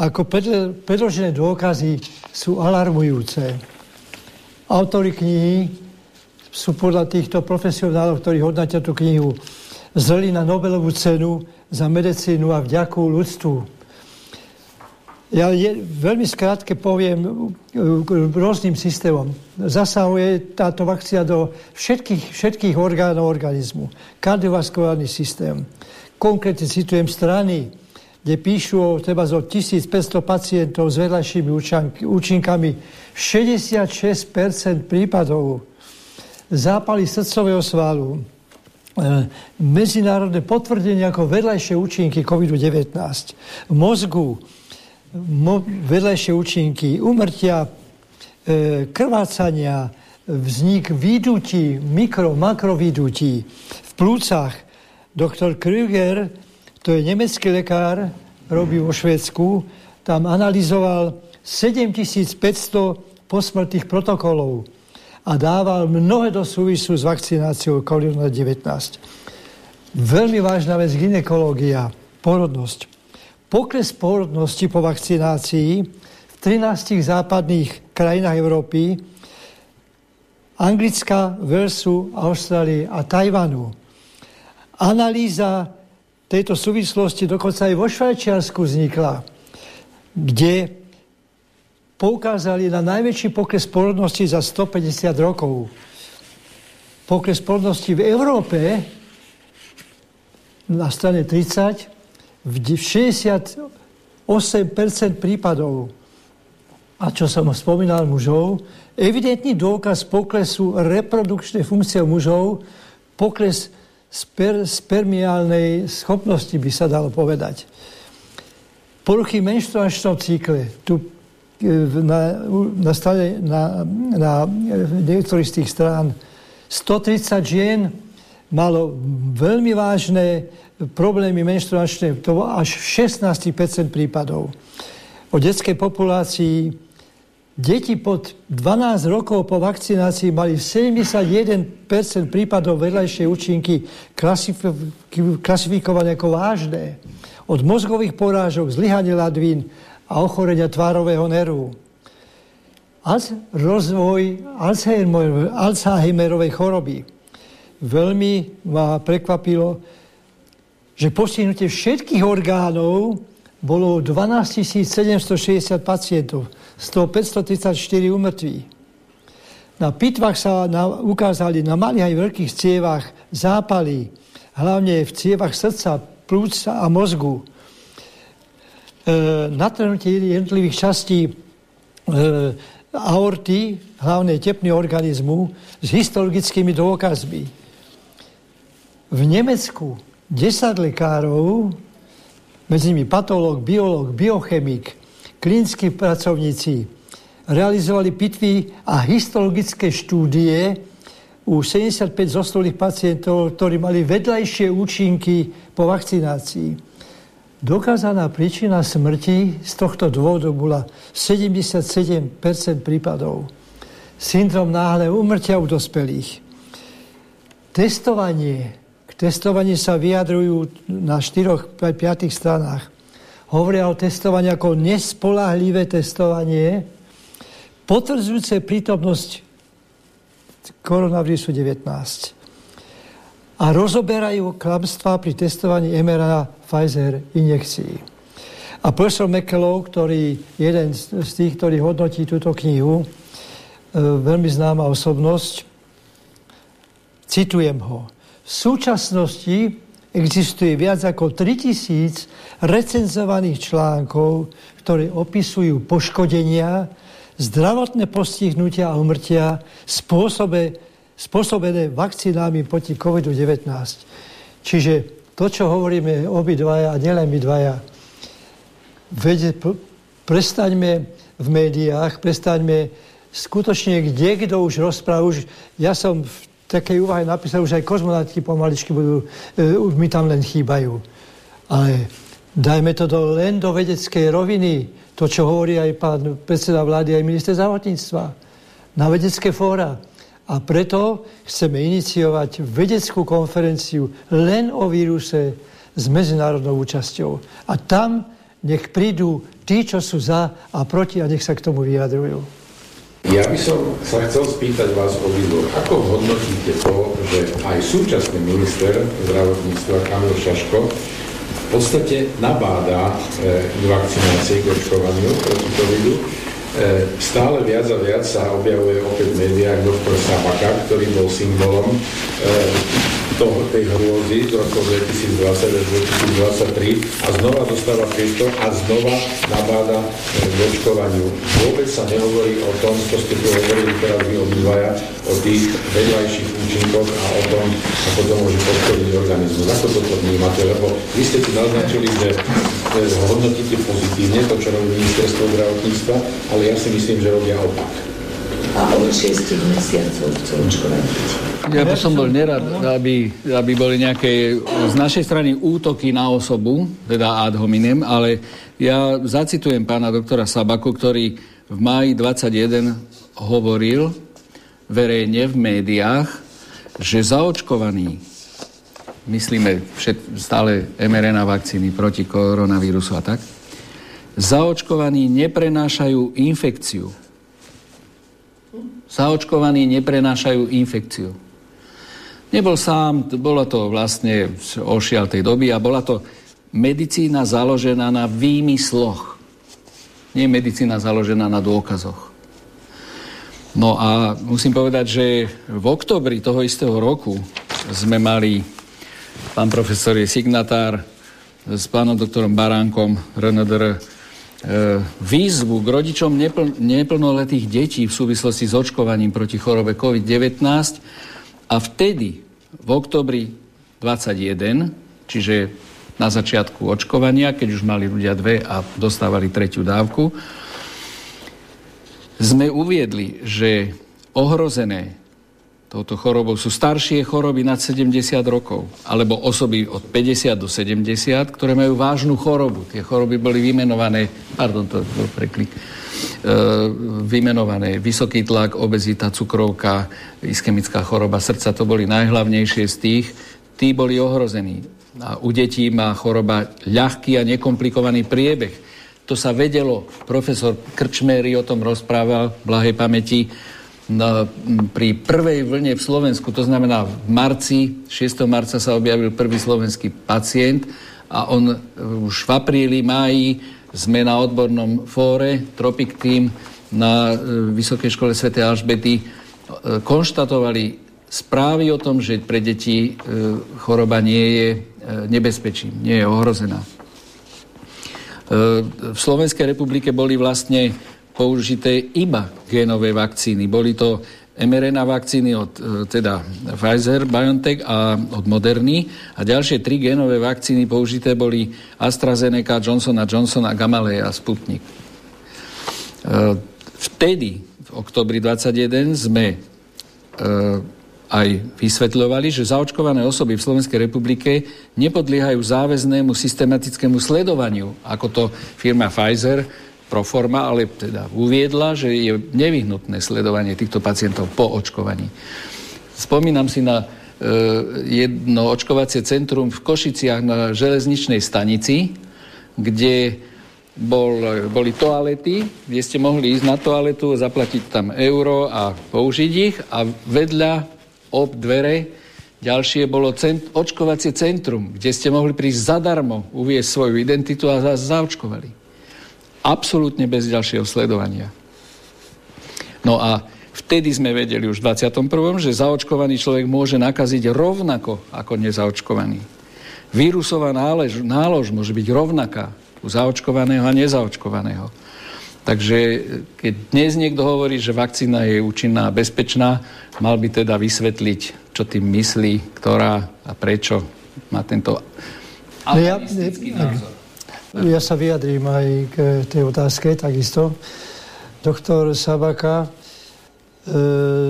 ako predložené dôkazy sú alarmujúce. Autory knihy sú podľa týchto profesionálov, ktorí hodnotia tú knihu, zreli na Nobelovú cenu za medicínu a vďaku ľudstvu. Ja je, veľmi skrátke poviem uh, rôznym systémom. Zasahuje táto vakcia do všetkých, všetkých orgánov organizmu. Kardiovaskulárny systém. Konkrétne citujem strany, kde píšu o treba zo 1500 pacientov s vedľajšími účinkami 66% prípadov zápaly srdcového svalu, e, medzinárodné potvrdenie ako vedľajšie účinky COVID-19, v mozgu mo, vedľajšie účinky, umrtia, e, krvácania, vznik výdutí, mikro, makrovýdutí v plúcach. Doktor Krüger to je nemecký lekár, robí vo Švédsku, tam analyzoval 7500 posmrtných protokolov a dával mnohé do súvisu s vakcináciou COVID-19. Veľmi vážna vec ginekológia, porodnosť. Pokles porodnosti po vakcinácii v 13 západných krajinách Európy, Anglická, Velsu, Austrálie a Tajvanu. Analýza tejto súvislosti dokonca aj vo Švajčiarsku vznikla, kde poukázali na najväčší pokles porodnosti za 150 rokov. Pokles porodnosti v Európe na strane 30 v 68% prípadov a čo som spomínal mužov, evidentný dôkaz poklesu reprodukčnej funkcie mužov, pokles sper, spermiálnej schopnosti, by sa dalo povedať. Poruchy menštruačného cykle, tu e, na, na, strane, na, na niektorých z tých strán 130 žien malo veľmi vážne problémy menštruačné, to až v 16% prípadov. O detskej populácii Deti pod 12 rokov po vakcinácii mali 71% prípadov vedľajšej účinky klasifikované ako vážne. Od mozgových porážok, zlyhanie ladvín a ochorenia tvárového nervu. Rozvoj Alzheimerovej choroby. Veľmi ma prekvapilo, že postihnutie všetkých orgánov bolo 12 760 pacientov z toho 534 umrtví. Na pitvách sa na, ukázali na malých aj veľkých cievach zápaly, hlavne v cievach srdca, plúca a mozgu. E, natrhnutie jednotlivých častí e, aorty, hlavne tepný organizmu, s histologickými dôkazmi. V Nemecku 10 lekárov, medzi nimi patológ, biológ, biochemik, klinickí pracovníci realizovali pitvy a histologické štúdie u 75 zostolých pacientov, ktorí mali vedľajšie účinky po vakcinácii. Dokázaná príčina smrti z tohto dôvodu bola 77% prípadov. Syndrom náhle umrtia u dospelých. Testovanie. K testovaniu sa vyjadrujú na 4-5 stranách hovoria o testovaní ako nespolahlivé testovanie, potvrdzujúce prítomnosť koronavírusu 19. A rozoberajú klamstvá pri testovaní mRNA Pfizer injekcií. A profesor McKellow, ktorý jeden z tých, ktorý hodnotí túto knihu, veľmi známa osobnosť. Citujem ho. V súčasnosti existuje viac ako 3000 recenzovaných článkov, ktoré opisujú poškodenia, zdravotné postihnutia a umrtia spôsobe, spôsobené vakcínami proti COVID-19. Čiže to, čo hovoríme obidvaja, a nielen my dvaja, vede, prestaňme v médiách, prestaňme skutočne, kde kto už rozpráva. Už, ja som v takej úvahe napísal, už aj kozmonauti pomaličky budú, e, už mi tam len chýbajú. Ale dajme to do, len do vedeckej roviny, to, čo hovorí aj pán predseda vlády, aj minister zdravotníctva, na vedecké fóra. A preto chceme iniciovať vedeckú konferenciu len o víruse s medzinárodnou účasťou. A tam nech prídu tí, čo sú za a proti a nech sa k tomu vyjadrujú. Ja by som sa chcel spýtať vás o výbor. Ako hodnotíte to, že aj súčasný minister zdravotníctva Kamil Šaško v podstate nabáda e, k vakcinácii, k očkovaniu proti covidu. E, stále viac a viac sa objavuje opäť v médiách doktor Sabaka, ktorý bol symbolom e, toho, tej hrôzy z roku 2020 až 2023 a znova dostáva priestor a znova nabáda k očkovaniu. Vôbec sa nehovorí o tom, čo ste tu hovorili teraz vy obidvaja, o tých vedľajších účinkoch a o tom, ako to môže podporiť organizmus. Ako toto vnímate? Lebo vy ste tu naznačili, že hodnotíte pozitívne to, čo robí ministerstvo zdravotníctva, ale ja si myslím, že robia opak a od 6 mesiacov chcú očkovať Ja by som bol nerad, aby, aby boli nejaké z našej strany útoky na osobu, teda ad hominem, ale ja zacitujem pána doktora Sabaku, ktorý v máji 21 hovoril verejne v médiách, že zaočkovaní, myslíme všet, stále mRNA vakcíny proti koronavírusu a tak, zaočkovaní neprenášajú infekciu Zaočkovaní neprenášajú infekciu. Nebol sám, bola to vlastne ošial tej doby a bola to medicína založená na výmysloch. Nie medicína založená na dôkazoch. No a musím povedať, že v oktobri toho istého roku sme mali, pán profesor je signatár s pánom doktorom Baránkom, RNDR, výzvu k rodičom nepl- neplnoletých detí v súvislosti s očkovaním proti chorobe COVID-19 a vtedy v oktobri 21, čiže na začiatku očkovania, keď už mali ľudia dve a dostávali tretiu dávku, sme uviedli, že ohrozené touto chorobou sú staršie choroby nad 70 rokov, alebo osoby od 50 do 70, ktoré majú vážnu chorobu. Tie choroby boli vymenované, pardon, to bol preklik, e, vymenované vysoký tlak, obezita, cukrovka, ischemická choroba srdca, to boli najhlavnejšie z tých, tí boli ohrození. A u detí má choroba ľahký a nekomplikovaný priebeh. To sa vedelo, profesor Krčmery o tom rozprával, blahej pamäti, pri prvej vlne v Slovensku, to znamená v marci, 6. marca sa objavil prvý slovenský pacient a on e, už v apríli, máji sme na odbornom fóre Tropic Team na e, Vysokej škole Sv. Alžbety e, konštatovali správy o tom, že pre deti choroba nie je nebezpečím, nie je ohrozená. V Slovenskej republike boli vlastne použité iba génové vakcíny. Boli to mRNA vakcíny od e, teda Pfizer, BioNTech a od Moderny a ďalšie tri génové vakcíny použité boli AstraZeneca, Johnson Johnson a Gamaleya a Sputnik. E, vtedy, v oktobri 21, sme e, aj vysvetľovali, že zaočkované osoby v Slovenskej republike nepodliehajú záväznému systematickému sledovaniu, ako to firma Pfizer pro forma, ale teda uviedla, že je nevyhnutné sledovanie týchto pacientov po očkovaní. Spomínam si na e, jedno očkovacie centrum v Košiciach na železničnej stanici, kde bol, boli toalety, kde ste mohli ísť na toaletu, zaplatiť tam euro a použiť ich a vedľa ob dvere ďalšie bolo cent, očkovacie centrum, kde ste mohli prísť zadarmo, uviesť svoju identitu a zaočkovali absolútne bez ďalšieho sledovania. No a Vtedy sme vedeli už v 21., že zaočkovaný človek môže nakaziť rovnako ako nezaočkovaný. Vírusová nálež, nálož môže byť rovnaká u zaočkovaného a nezaočkovaného. Takže keď dnes niekto hovorí, že vakcína je účinná a bezpečná, mal by teda vysvetliť, čo tým myslí, ktorá a prečo má tento no ja, názor. Ja sa vyjadrím aj k tej otázke takisto. Doktor Sabaka e,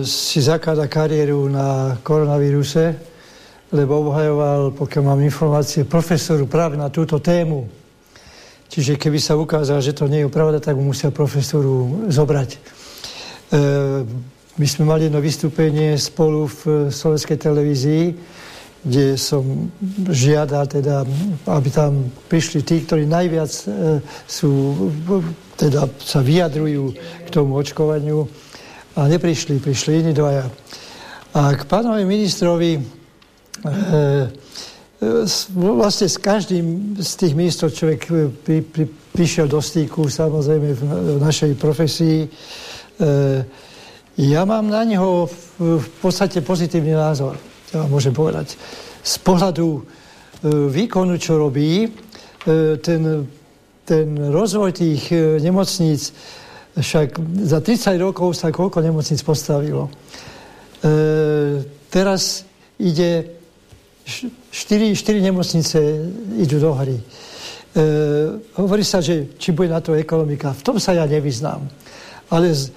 si zaklada kariéru na koronavíruse, lebo obhajoval, pokiaľ mám informácie, profesoru práve na túto tému. Čiže keby sa ukázalo, že to nie je pravda, tak mu musia profesoru zobrať. E, my sme mali jedno vystúpenie spolu v slovenskej televízii, kde som žiadal teda, aby tam prišli tí, ktorí najviac e, sú, teda sa vyjadrujú k tomu očkovaniu a neprišli, prišli iní dvaja. A k pánovi ministrovi e, vlastne s každým z tých ministrov človek e, pri, pri, prišiel do styku, samozrejme v, našej profesii. E, ja mám na neho v, v podstate pozitívny názor, ja môžem povedať. Z pohľadu e, výkonu, čo robí, e, ten, ten rozvoj tých e, nemocníc, však za 30 rokov sa koľko nemocníc postavilo. Teraz ide štyri, štyri nemocnice idú do hry. E, hovorí sa, že či bude na to ekonomika. V tom sa ja nevyznám. Ale z,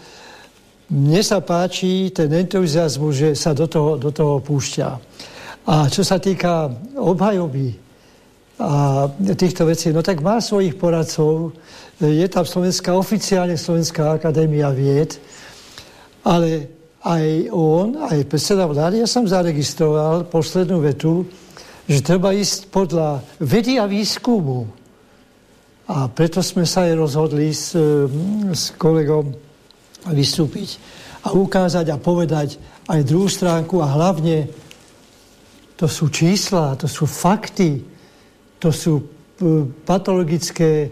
mne sa páči ten entuziasmus, že sa do toho, do toho púšťa. A čo sa týka obhajoby a týchto vecí, no tak má svojich poradcov. Je tam Slovenská, oficiálne Slovenská akadémia vied, ale aj on, aj predseda vlády, ja som zaregistroval poslednú vetu, že treba ísť podľa vedy a výskumu. A preto sme sa aj rozhodli s, s kolegom vystúpiť a ukázať a povedať aj druhú stránku a hlavne to sú čísla, to sú fakty, to sú e, patologické e,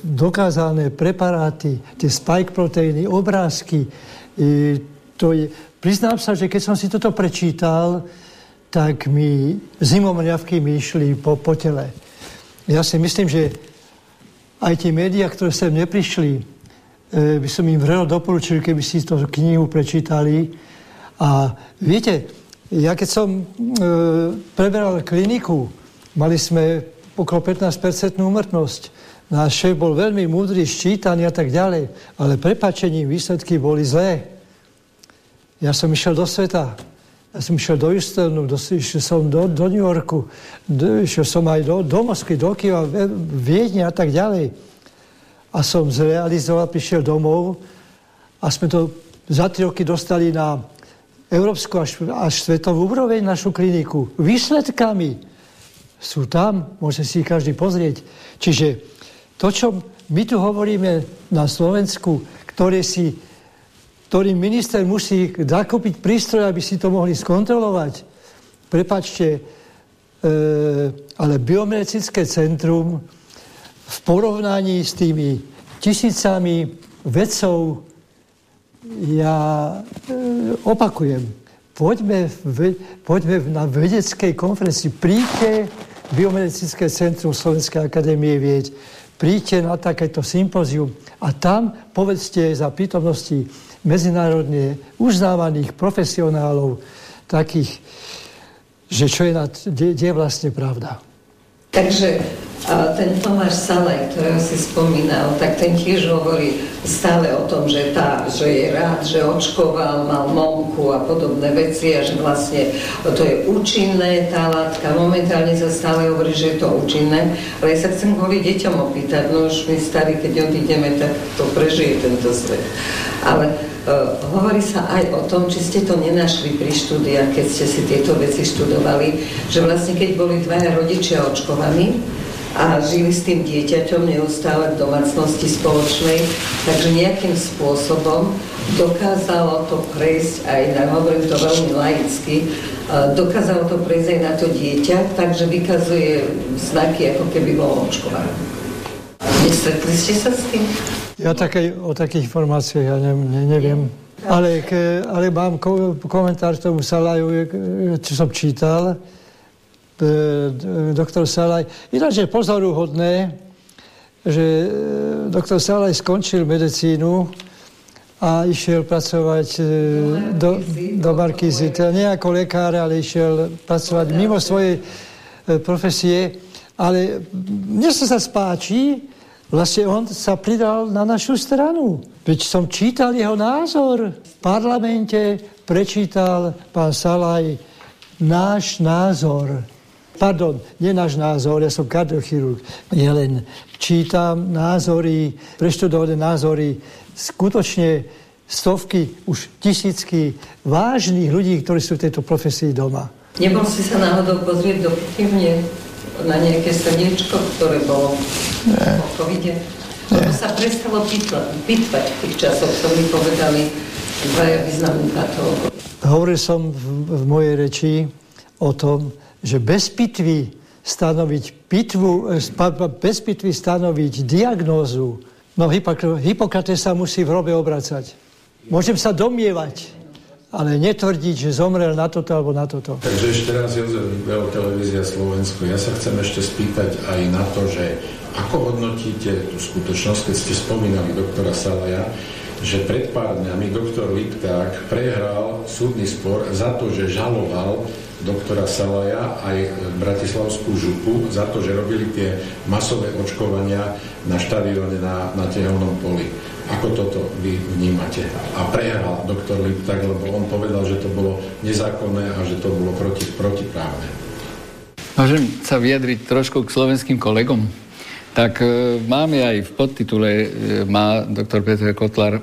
dokázané preparáty, tie spike proteíny, obrázky, E, to je, priznám sa, že keď som si toto prečítal, tak mi zimomriavky mi išli po, po tele. Ja si myslím, že aj tie médiá, ktoré sem neprišli, by som im vrelo doporučil, keby si tú knihu prečítali. A viete, ja keď som e, preberal kliniku, mali sme okolo 15% úmrtnosť. Náš šéf bol veľmi múdry, ščítaný a tak ďalej, ale prepačením výsledky boli zlé. Ja som išiel do sveta, ja som išiel do Houstonu, do, išiel som do, do New Yorku, do, išiel som aj do, do Moskvy, do Kieva, Viedne a tak ďalej. A som zrealizoval, prišiel domov a sme to za tri roky dostali na európsku až, až svetovú úroveň našu kliniku. Výsledkami sú tam, môže si každý pozrieť. Čiže to, čo my tu hovoríme na Slovensku, ktoré si, ktorý minister musí zakúpiť prístroj, aby si to mohli skontrolovať, prepačte, e, ale biomedicínske centrum v porovnaní s tými tisícami vedcov ja e, opakujem, poďme, v, poďme na vedeckej konferencii, príďte Biomedicínske centrum Slovenskej akadémie vieť, príďte na takéto sympózium a tam povedzte za prítomnosti medzinárodne uznávaných profesionálov takých, že čo je, na, kde je vlastne pravda. Takže a ten Tomáš Salaj, ktorého si spomínal, tak ten tiež hovorí stále o tom, že, tá, že je rád, že očkoval, mal momku a podobné veci a že vlastne to je účinné tá látka. Momentálne sa stále hovorí, že je to účinné, ale ja sa chcem kvôli deťom opýtať, no už my starí, keď odídeme, tak to prežije tento svet. Ale uh, hovorí sa aj o tom, či ste to nenašli pri štúdiách, keď ste si tieto veci študovali, že vlastne keď boli dvaja rodičia očkovaní, a žili s tým dieťaťom neustále v domácnosti spoločnej, takže nejakým spôsobom dokázalo to prejsť aj na, hovorím to veľmi laicky, dokázalo to prejsť aj na to dieťa, takže vykazuje znaky, ako keby bolo očkované. Nestretli ste sa s tým? Ja také, o takých informáciách ja ne, ne, neviem. Ale, ale mám ko, komentár k tomu Salaju, čo som čítal. Doktor Salaj. Ináč je pozoruhodné, že e, doktor Salaj skončil medicínu a išiel pracovať e, do, do Markízy. Teda nie ako lekár, ale išiel pracovať mimo svojej e, profesie. Ale mne sa sa spáči, vlastne on sa pridal na našu stranu. Veď som čítal jeho názor. V parlamente prečítal pán Salaj náš názor. Pardon, nie náš názor, ja som kardiochirurg. Ja len čítam názory, preštudované názory skutočne stovky, už tisícky vážnych ľudí, ktorí sú v tejto profesii doma. Nebol si sa náhodou pozrieť do pivne na nejaké srdiečko, ktoré bolo Nie. po covide? Lebo sa prestalo pitvať v tých časoch, to mi povedali dvaja významní patológovia. Hovoril som v, v mojej reči o tom, že bez pitvy stanoviť pitvu, bez pitvy stanoviť diagnózu, No Hippokrates sa musí v hrobe obracať. Môžem sa domievať, ale netvrdiť, že zomrel na toto alebo na toto. Takže ešte raz Jozef Veo, Televízia Slovensko. Ja sa chcem ešte spýtať aj na to, že ako hodnotíte tú skutočnosť, keď ste spomínali doktora Salaja, že pred pár dňami doktor Lipták prehral súdny spor za to, že žaloval doktora Salaja aj Bratislavskú župu za to, že robili tie masové očkovania na štadióne na, na tehelnom poli. Ako toto vy vnímate? A prehral doktor Liptak, lebo on povedal, že to bolo nezákonné a že to bolo proti, protiprávne. Môžem sa vyjadriť trošku k slovenským kolegom? Tak e, máme aj v podtitule, e, má doktor Petr Kotlar e,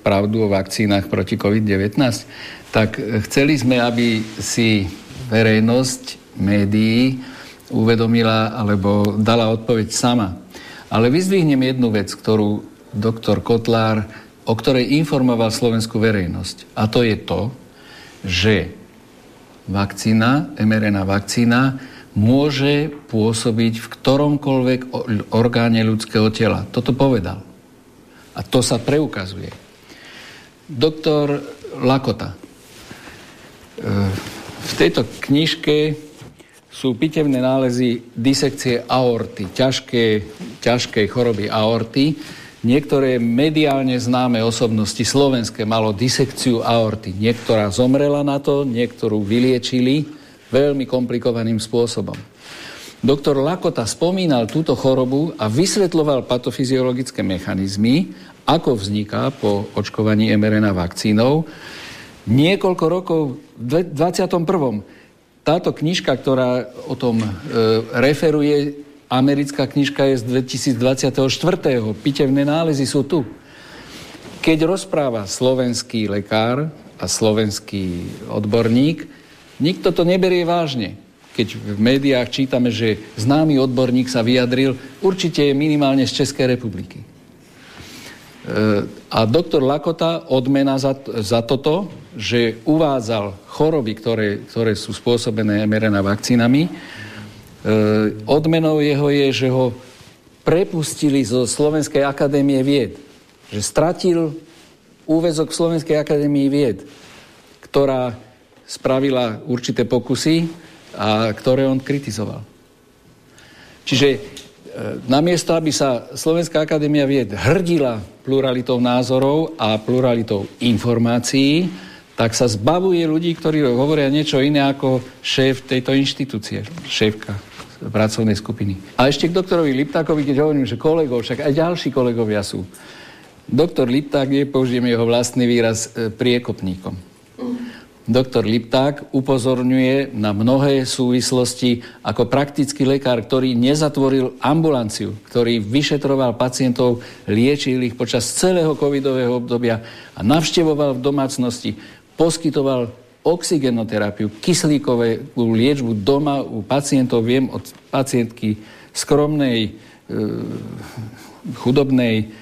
pravdu o vakcínach proti COVID-19. Tak e, chceli sme, aby si verejnosť médií uvedomila alebo dala odpoveď sama. Ale vyzdvihnem jednu vec, ktorú doktor Kotlár, o ktorej informoval slovenskú verejnosť. A to je to, že vakcína, mRNA vakcína, môže pôsobiť v ktoromkoľvek orgáne ľudského tela. Toto povedal. A to sa preukazuje. Doktor Lakota. E, v tejto knižke sú pitevné nálezy disekcie aorty, ťažké, ťažkej choroby aorty. Niektoré mediálne známe osobnosti slovenské malo disekciu aorty. Niektorá zomrela na to, niektorú vyliečili veľmi komplikovaným spôsobom. Doktor Lakota spomínal túto chorobu a vysvetloval patofyziologické mechanizmy, ako vzniká po očkovaní mRNA vakcínou niekoľko rokov, 21. Táto knižka, ktorá o tom e, referuje, americká knižka je z 2024. Pitevné nálezy sú tu. Keď rozpráva slovenský lekár a slovenský odborník, nikto to neberie vážne. Keď v médiách čítame, že známy odborník sa vyjadril, určite je minimálne z Českej republiky. E, a doktor Lakota odmena za, za toto že uvádzal choroby, ktoré, ktoré sú spôsobené mRNA vakcínami. E, odmenou jeho je, že ho prepustili zo Slovenskej akadémie vied. Že stratil úvezok Slovenskej akadémie vied, ktorá spravila určité pokusy a ktoré on kritizoval. Čiže e, namiesto, aby sa Slovenská akadémia vied hrdila pluralitou názorov a pluralitou informácií, tak sa zbavuje ľudí, ktorí hovoria niečo iné ako šéf tejto inštitúcie, šéfka pracovnej skupiny. A ešte k doktorovi Liptákovi, keď hovorím, že kolegov, však aj ďalší kolegovia sú. Doktor Lipták je, použijem jeho vlastný výraz, e, priekopníkom. Doktor Lipták upozorňuje na mnohé súvislosti ako praktický lekár, ktorý nezatvoril ambulanciu, ktorý vyšetroval pacientov, liečil ich počas celého covidového obdobia a navštevoval v domácnosti poskytoval oxigenoterapiu, kyslíkovú liečbu doma u pacientov. Viem od pacientky skromnej, e, chudobnej,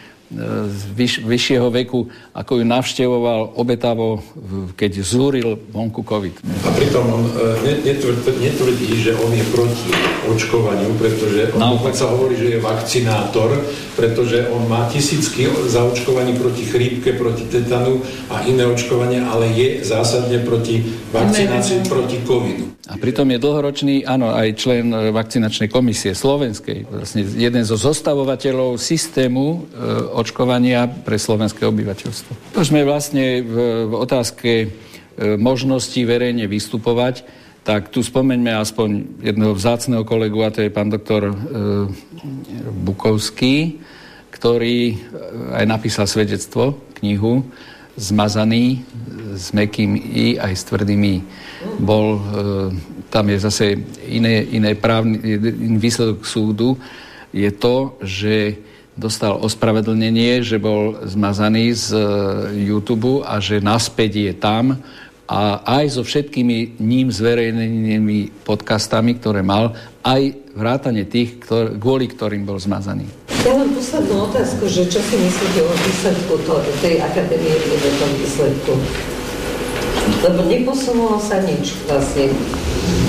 z vyš, vyššieho veku, ako ju navštevoval obetavo, keď zúril vonku COVID. A pritom on e, netvrdí, netvrdí, že on je proti očkovaniu, pretože on no. sa hovorí, že je vakcinátor, pretože on má tisícky zaočkovaní proti chrípke, proti tetanu a iné očkovanie, ale je zásadne proti vakcinácii proti covidu. A pritom je dlhoročný, áno, aj člen vakcinačnej komisie slovenskej, vlastne jeden zo zostavovateľov systému e, očkovania pre slovenské obyvateľstvo. To sme vlastne v, v otázke e, možnosti verejne vystupovať, tak tu spomeňme aspoň jedného vzácného kolegu, a to je pán doktor e, Bukovský, ktorý e, aj napísal svedectvo, knihu, zmazaný s mekým i aj s tvrdým i. Bol, e, tam je zase iné, iné právny, výsledok súdu, je to, že dostal ospravedlnenie, že bol zmazaný z e, YouTube a že naspäť je tam a aj so všetkými ním zverejnenými podcastami, ktoré mal, aj vrátane tých, ktor- kvôli ktorým bol zmazaný. Ja mám poslednú otázku, že čo si myslíte o výsledku to, tej akadémie v tom výsledku? Lebo neposunulo sa nič vlastne.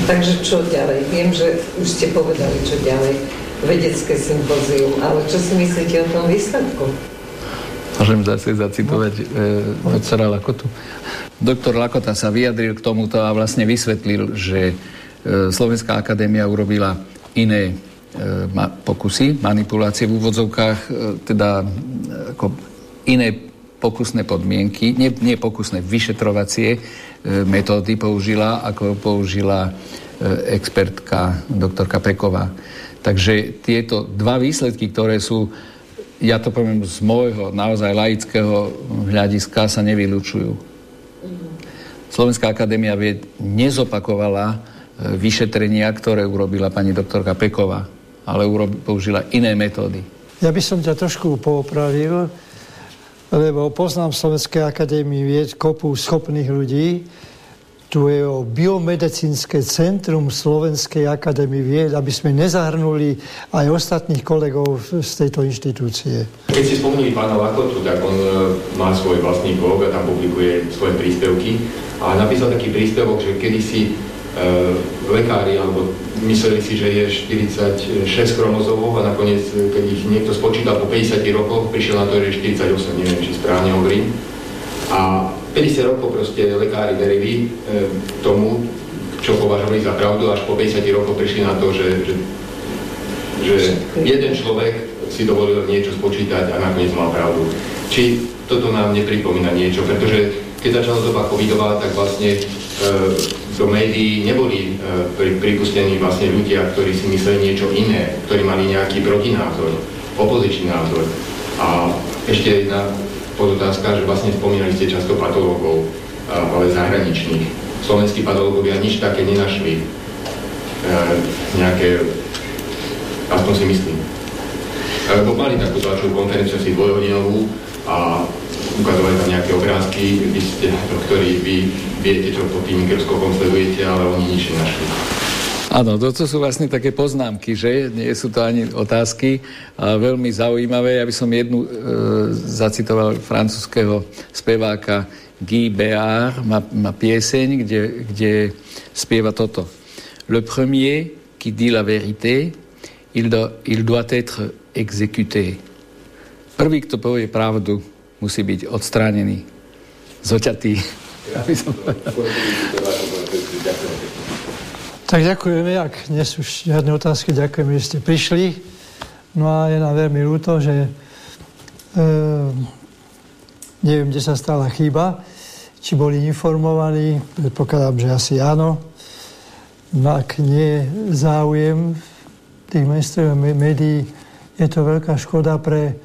Takže čo ďalej? Viem, že už ste povedali, čo ďalej vedecké sympózium. Ale čo si myslíte o tom výsledku? Môžem zase zacitovať e, doktora Lakotu. Doktor Lakota sa vyjadril k tomuto a vlastne vysvetlil, že e, Slovenská akadémia urobila iné e, ma, pokusy, manipulácie v úvodzovkách, e, teda e, ako iné pokusné podmienky, nie, nie pokusné, vyšetrovacie e, metódy použila, ako použila e, expertka doktorka Peková. Takže tieto dva výsledky, ktoré sú, ja to poviem z môjho naozaj laického hľadiska, sa nevylučujú. Slovenská akadémia vied nezopakovala e, vyšetrenia, ktoré urobila pani doktorka Peková, ale použila iné metódy. Ja by som ťa trošku poopravil, lebo poznám Slovenskej akadémii vied kopu schopných ľudí, tu je o biomedicínske centrum Slovenskej akadémie vied, aby sme nezahrnuli aj ostatných kolegov z tejto inštitúcie. Keď si spomínali pána Lakotu, tak on e, má svoj vlastný blog a tam publikuje svoje príspevky a napísal taký príspevok, že kedysi e, lekári alebo mysleli si, že je 46 chromozómov a nakoniec, keď ich niekto spočítal po 50 rokoch, prišiel na to, že je 48, neviem, či správne hovorím. A 50 rokov proste lekári verili e, tomu, čo považovali za pravdu, až po 50 rokov prišli na to, že, že, že jeden človek si dovolil niečo spočítať a nakoniec mal pravdu. Či toto nám nepripomína niečo, pretože keď začala doba covidová, tak vlastne e, do médií neboli e, pripustení vlastne ľudia, ktorí si mysleli niečo iné, ktorí mali nejaký protinázor, opozičný názor. A ešte jedna podotázka, že vlastne spomínali ste často patológov, ale zahraničných. Slovenskí patológovia nič také nenašli. E, nejaké, aspoň si myslím. Lebo mali takú tlačovú konferenciu asi dvojhodinovú a ukazovali tam nejaké obrázky, vy ste doktori, vy viete, čo pod tým mikroskopom sledujete, ale oni nič nenašli. Áno, to sú vlastne také poznámky, že nie sú to ani otázky, a veľmi zaujímavé. Ja by som jednu e, zacitoval francúzského speváka Guy Béard, má, má pieseň, kde, kde spieva toto. Le premier qui dit la vérité, il, do, il doit être exécuté. Prvý, kto povie pravdu, musí byť odstránený, zoťatý. tak ďakujeme, ak nie sú žiadne otázky, ďakujeme, že ste prišli. No a je nám veľmi ľúto, že e, neviem, kde sa stala chyba, či boli informovaní, predpokladám, že asi áno. No ak nie záujem tých mainstreamových médií, je to veľká škoda pre...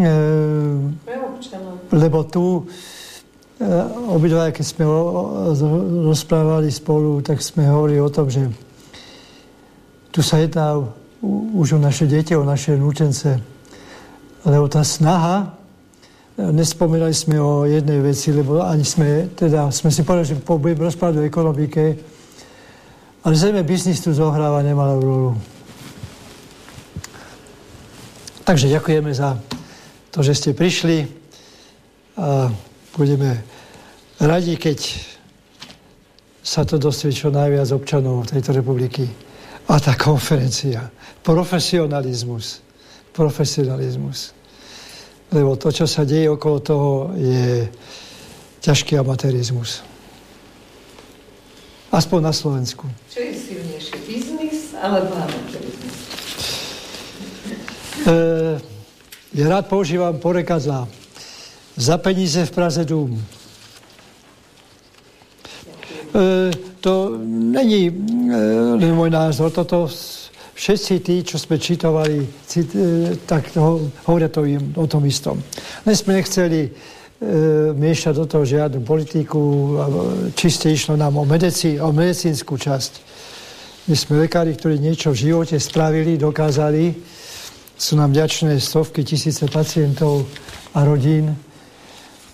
E, lebo tu obidva, keď sme rozprávali spolu, tak sme hovorili o tom, že tu sa jedná už o naše deti, o naše núčence. Lebo tá snaha, eh, nespomínali sme o jednej veci, lebo ani sme, teda sme si povedali, že budeme rozprávať o ekonomike, ale zrejme biznis tu zohráva nemalú rolu. Takže ďakujeme za to, že ste prišli a budeme radi, keď sa to dostie čo najviac občanov tejto republiky. A tá konferencia. Profesionalizmus. Profesionalizmus. Lebo to, čo sa deje okolo toho, je ťažký amatérizmus. Aspoň na Slovensku. Čo je silnejšie, biznis alebo amatérizmus? E, ja rád používam porekadla. Za peníze v Praze dům. E, to není e, len môj názor, toto všetci tí, čo sme čitovali, cit, e, tak hovoria to im o tom istom. My sme nechceli e, miešať do toho žiadnu politiku, čiste išlo nám o, medici, o medicínsku časť. My sme lekári, ktorí niečo v živote spravili, dokázali. Sú nám ďačné stovky, tisíce pacientov a rodín.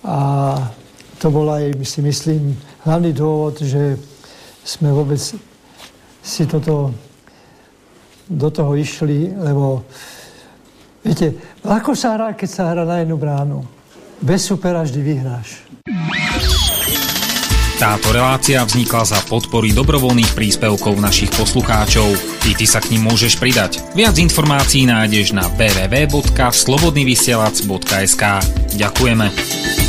A to bol aj, si myslím, hlavný dôvod, že sme vôbec si toto, do toho išli, lebo viete, ľahko sa hrá, keď sa hrá na jednu bránu. Bez supera vždy vyhráš. Táto relácia vznikla za podpory dobrovoľných príspevkov našich poslucháčov. I ty sa k ním môžeš pridať. Viac informácií nájdeš na www.slobodnyvysielac.sk Ďakujeme.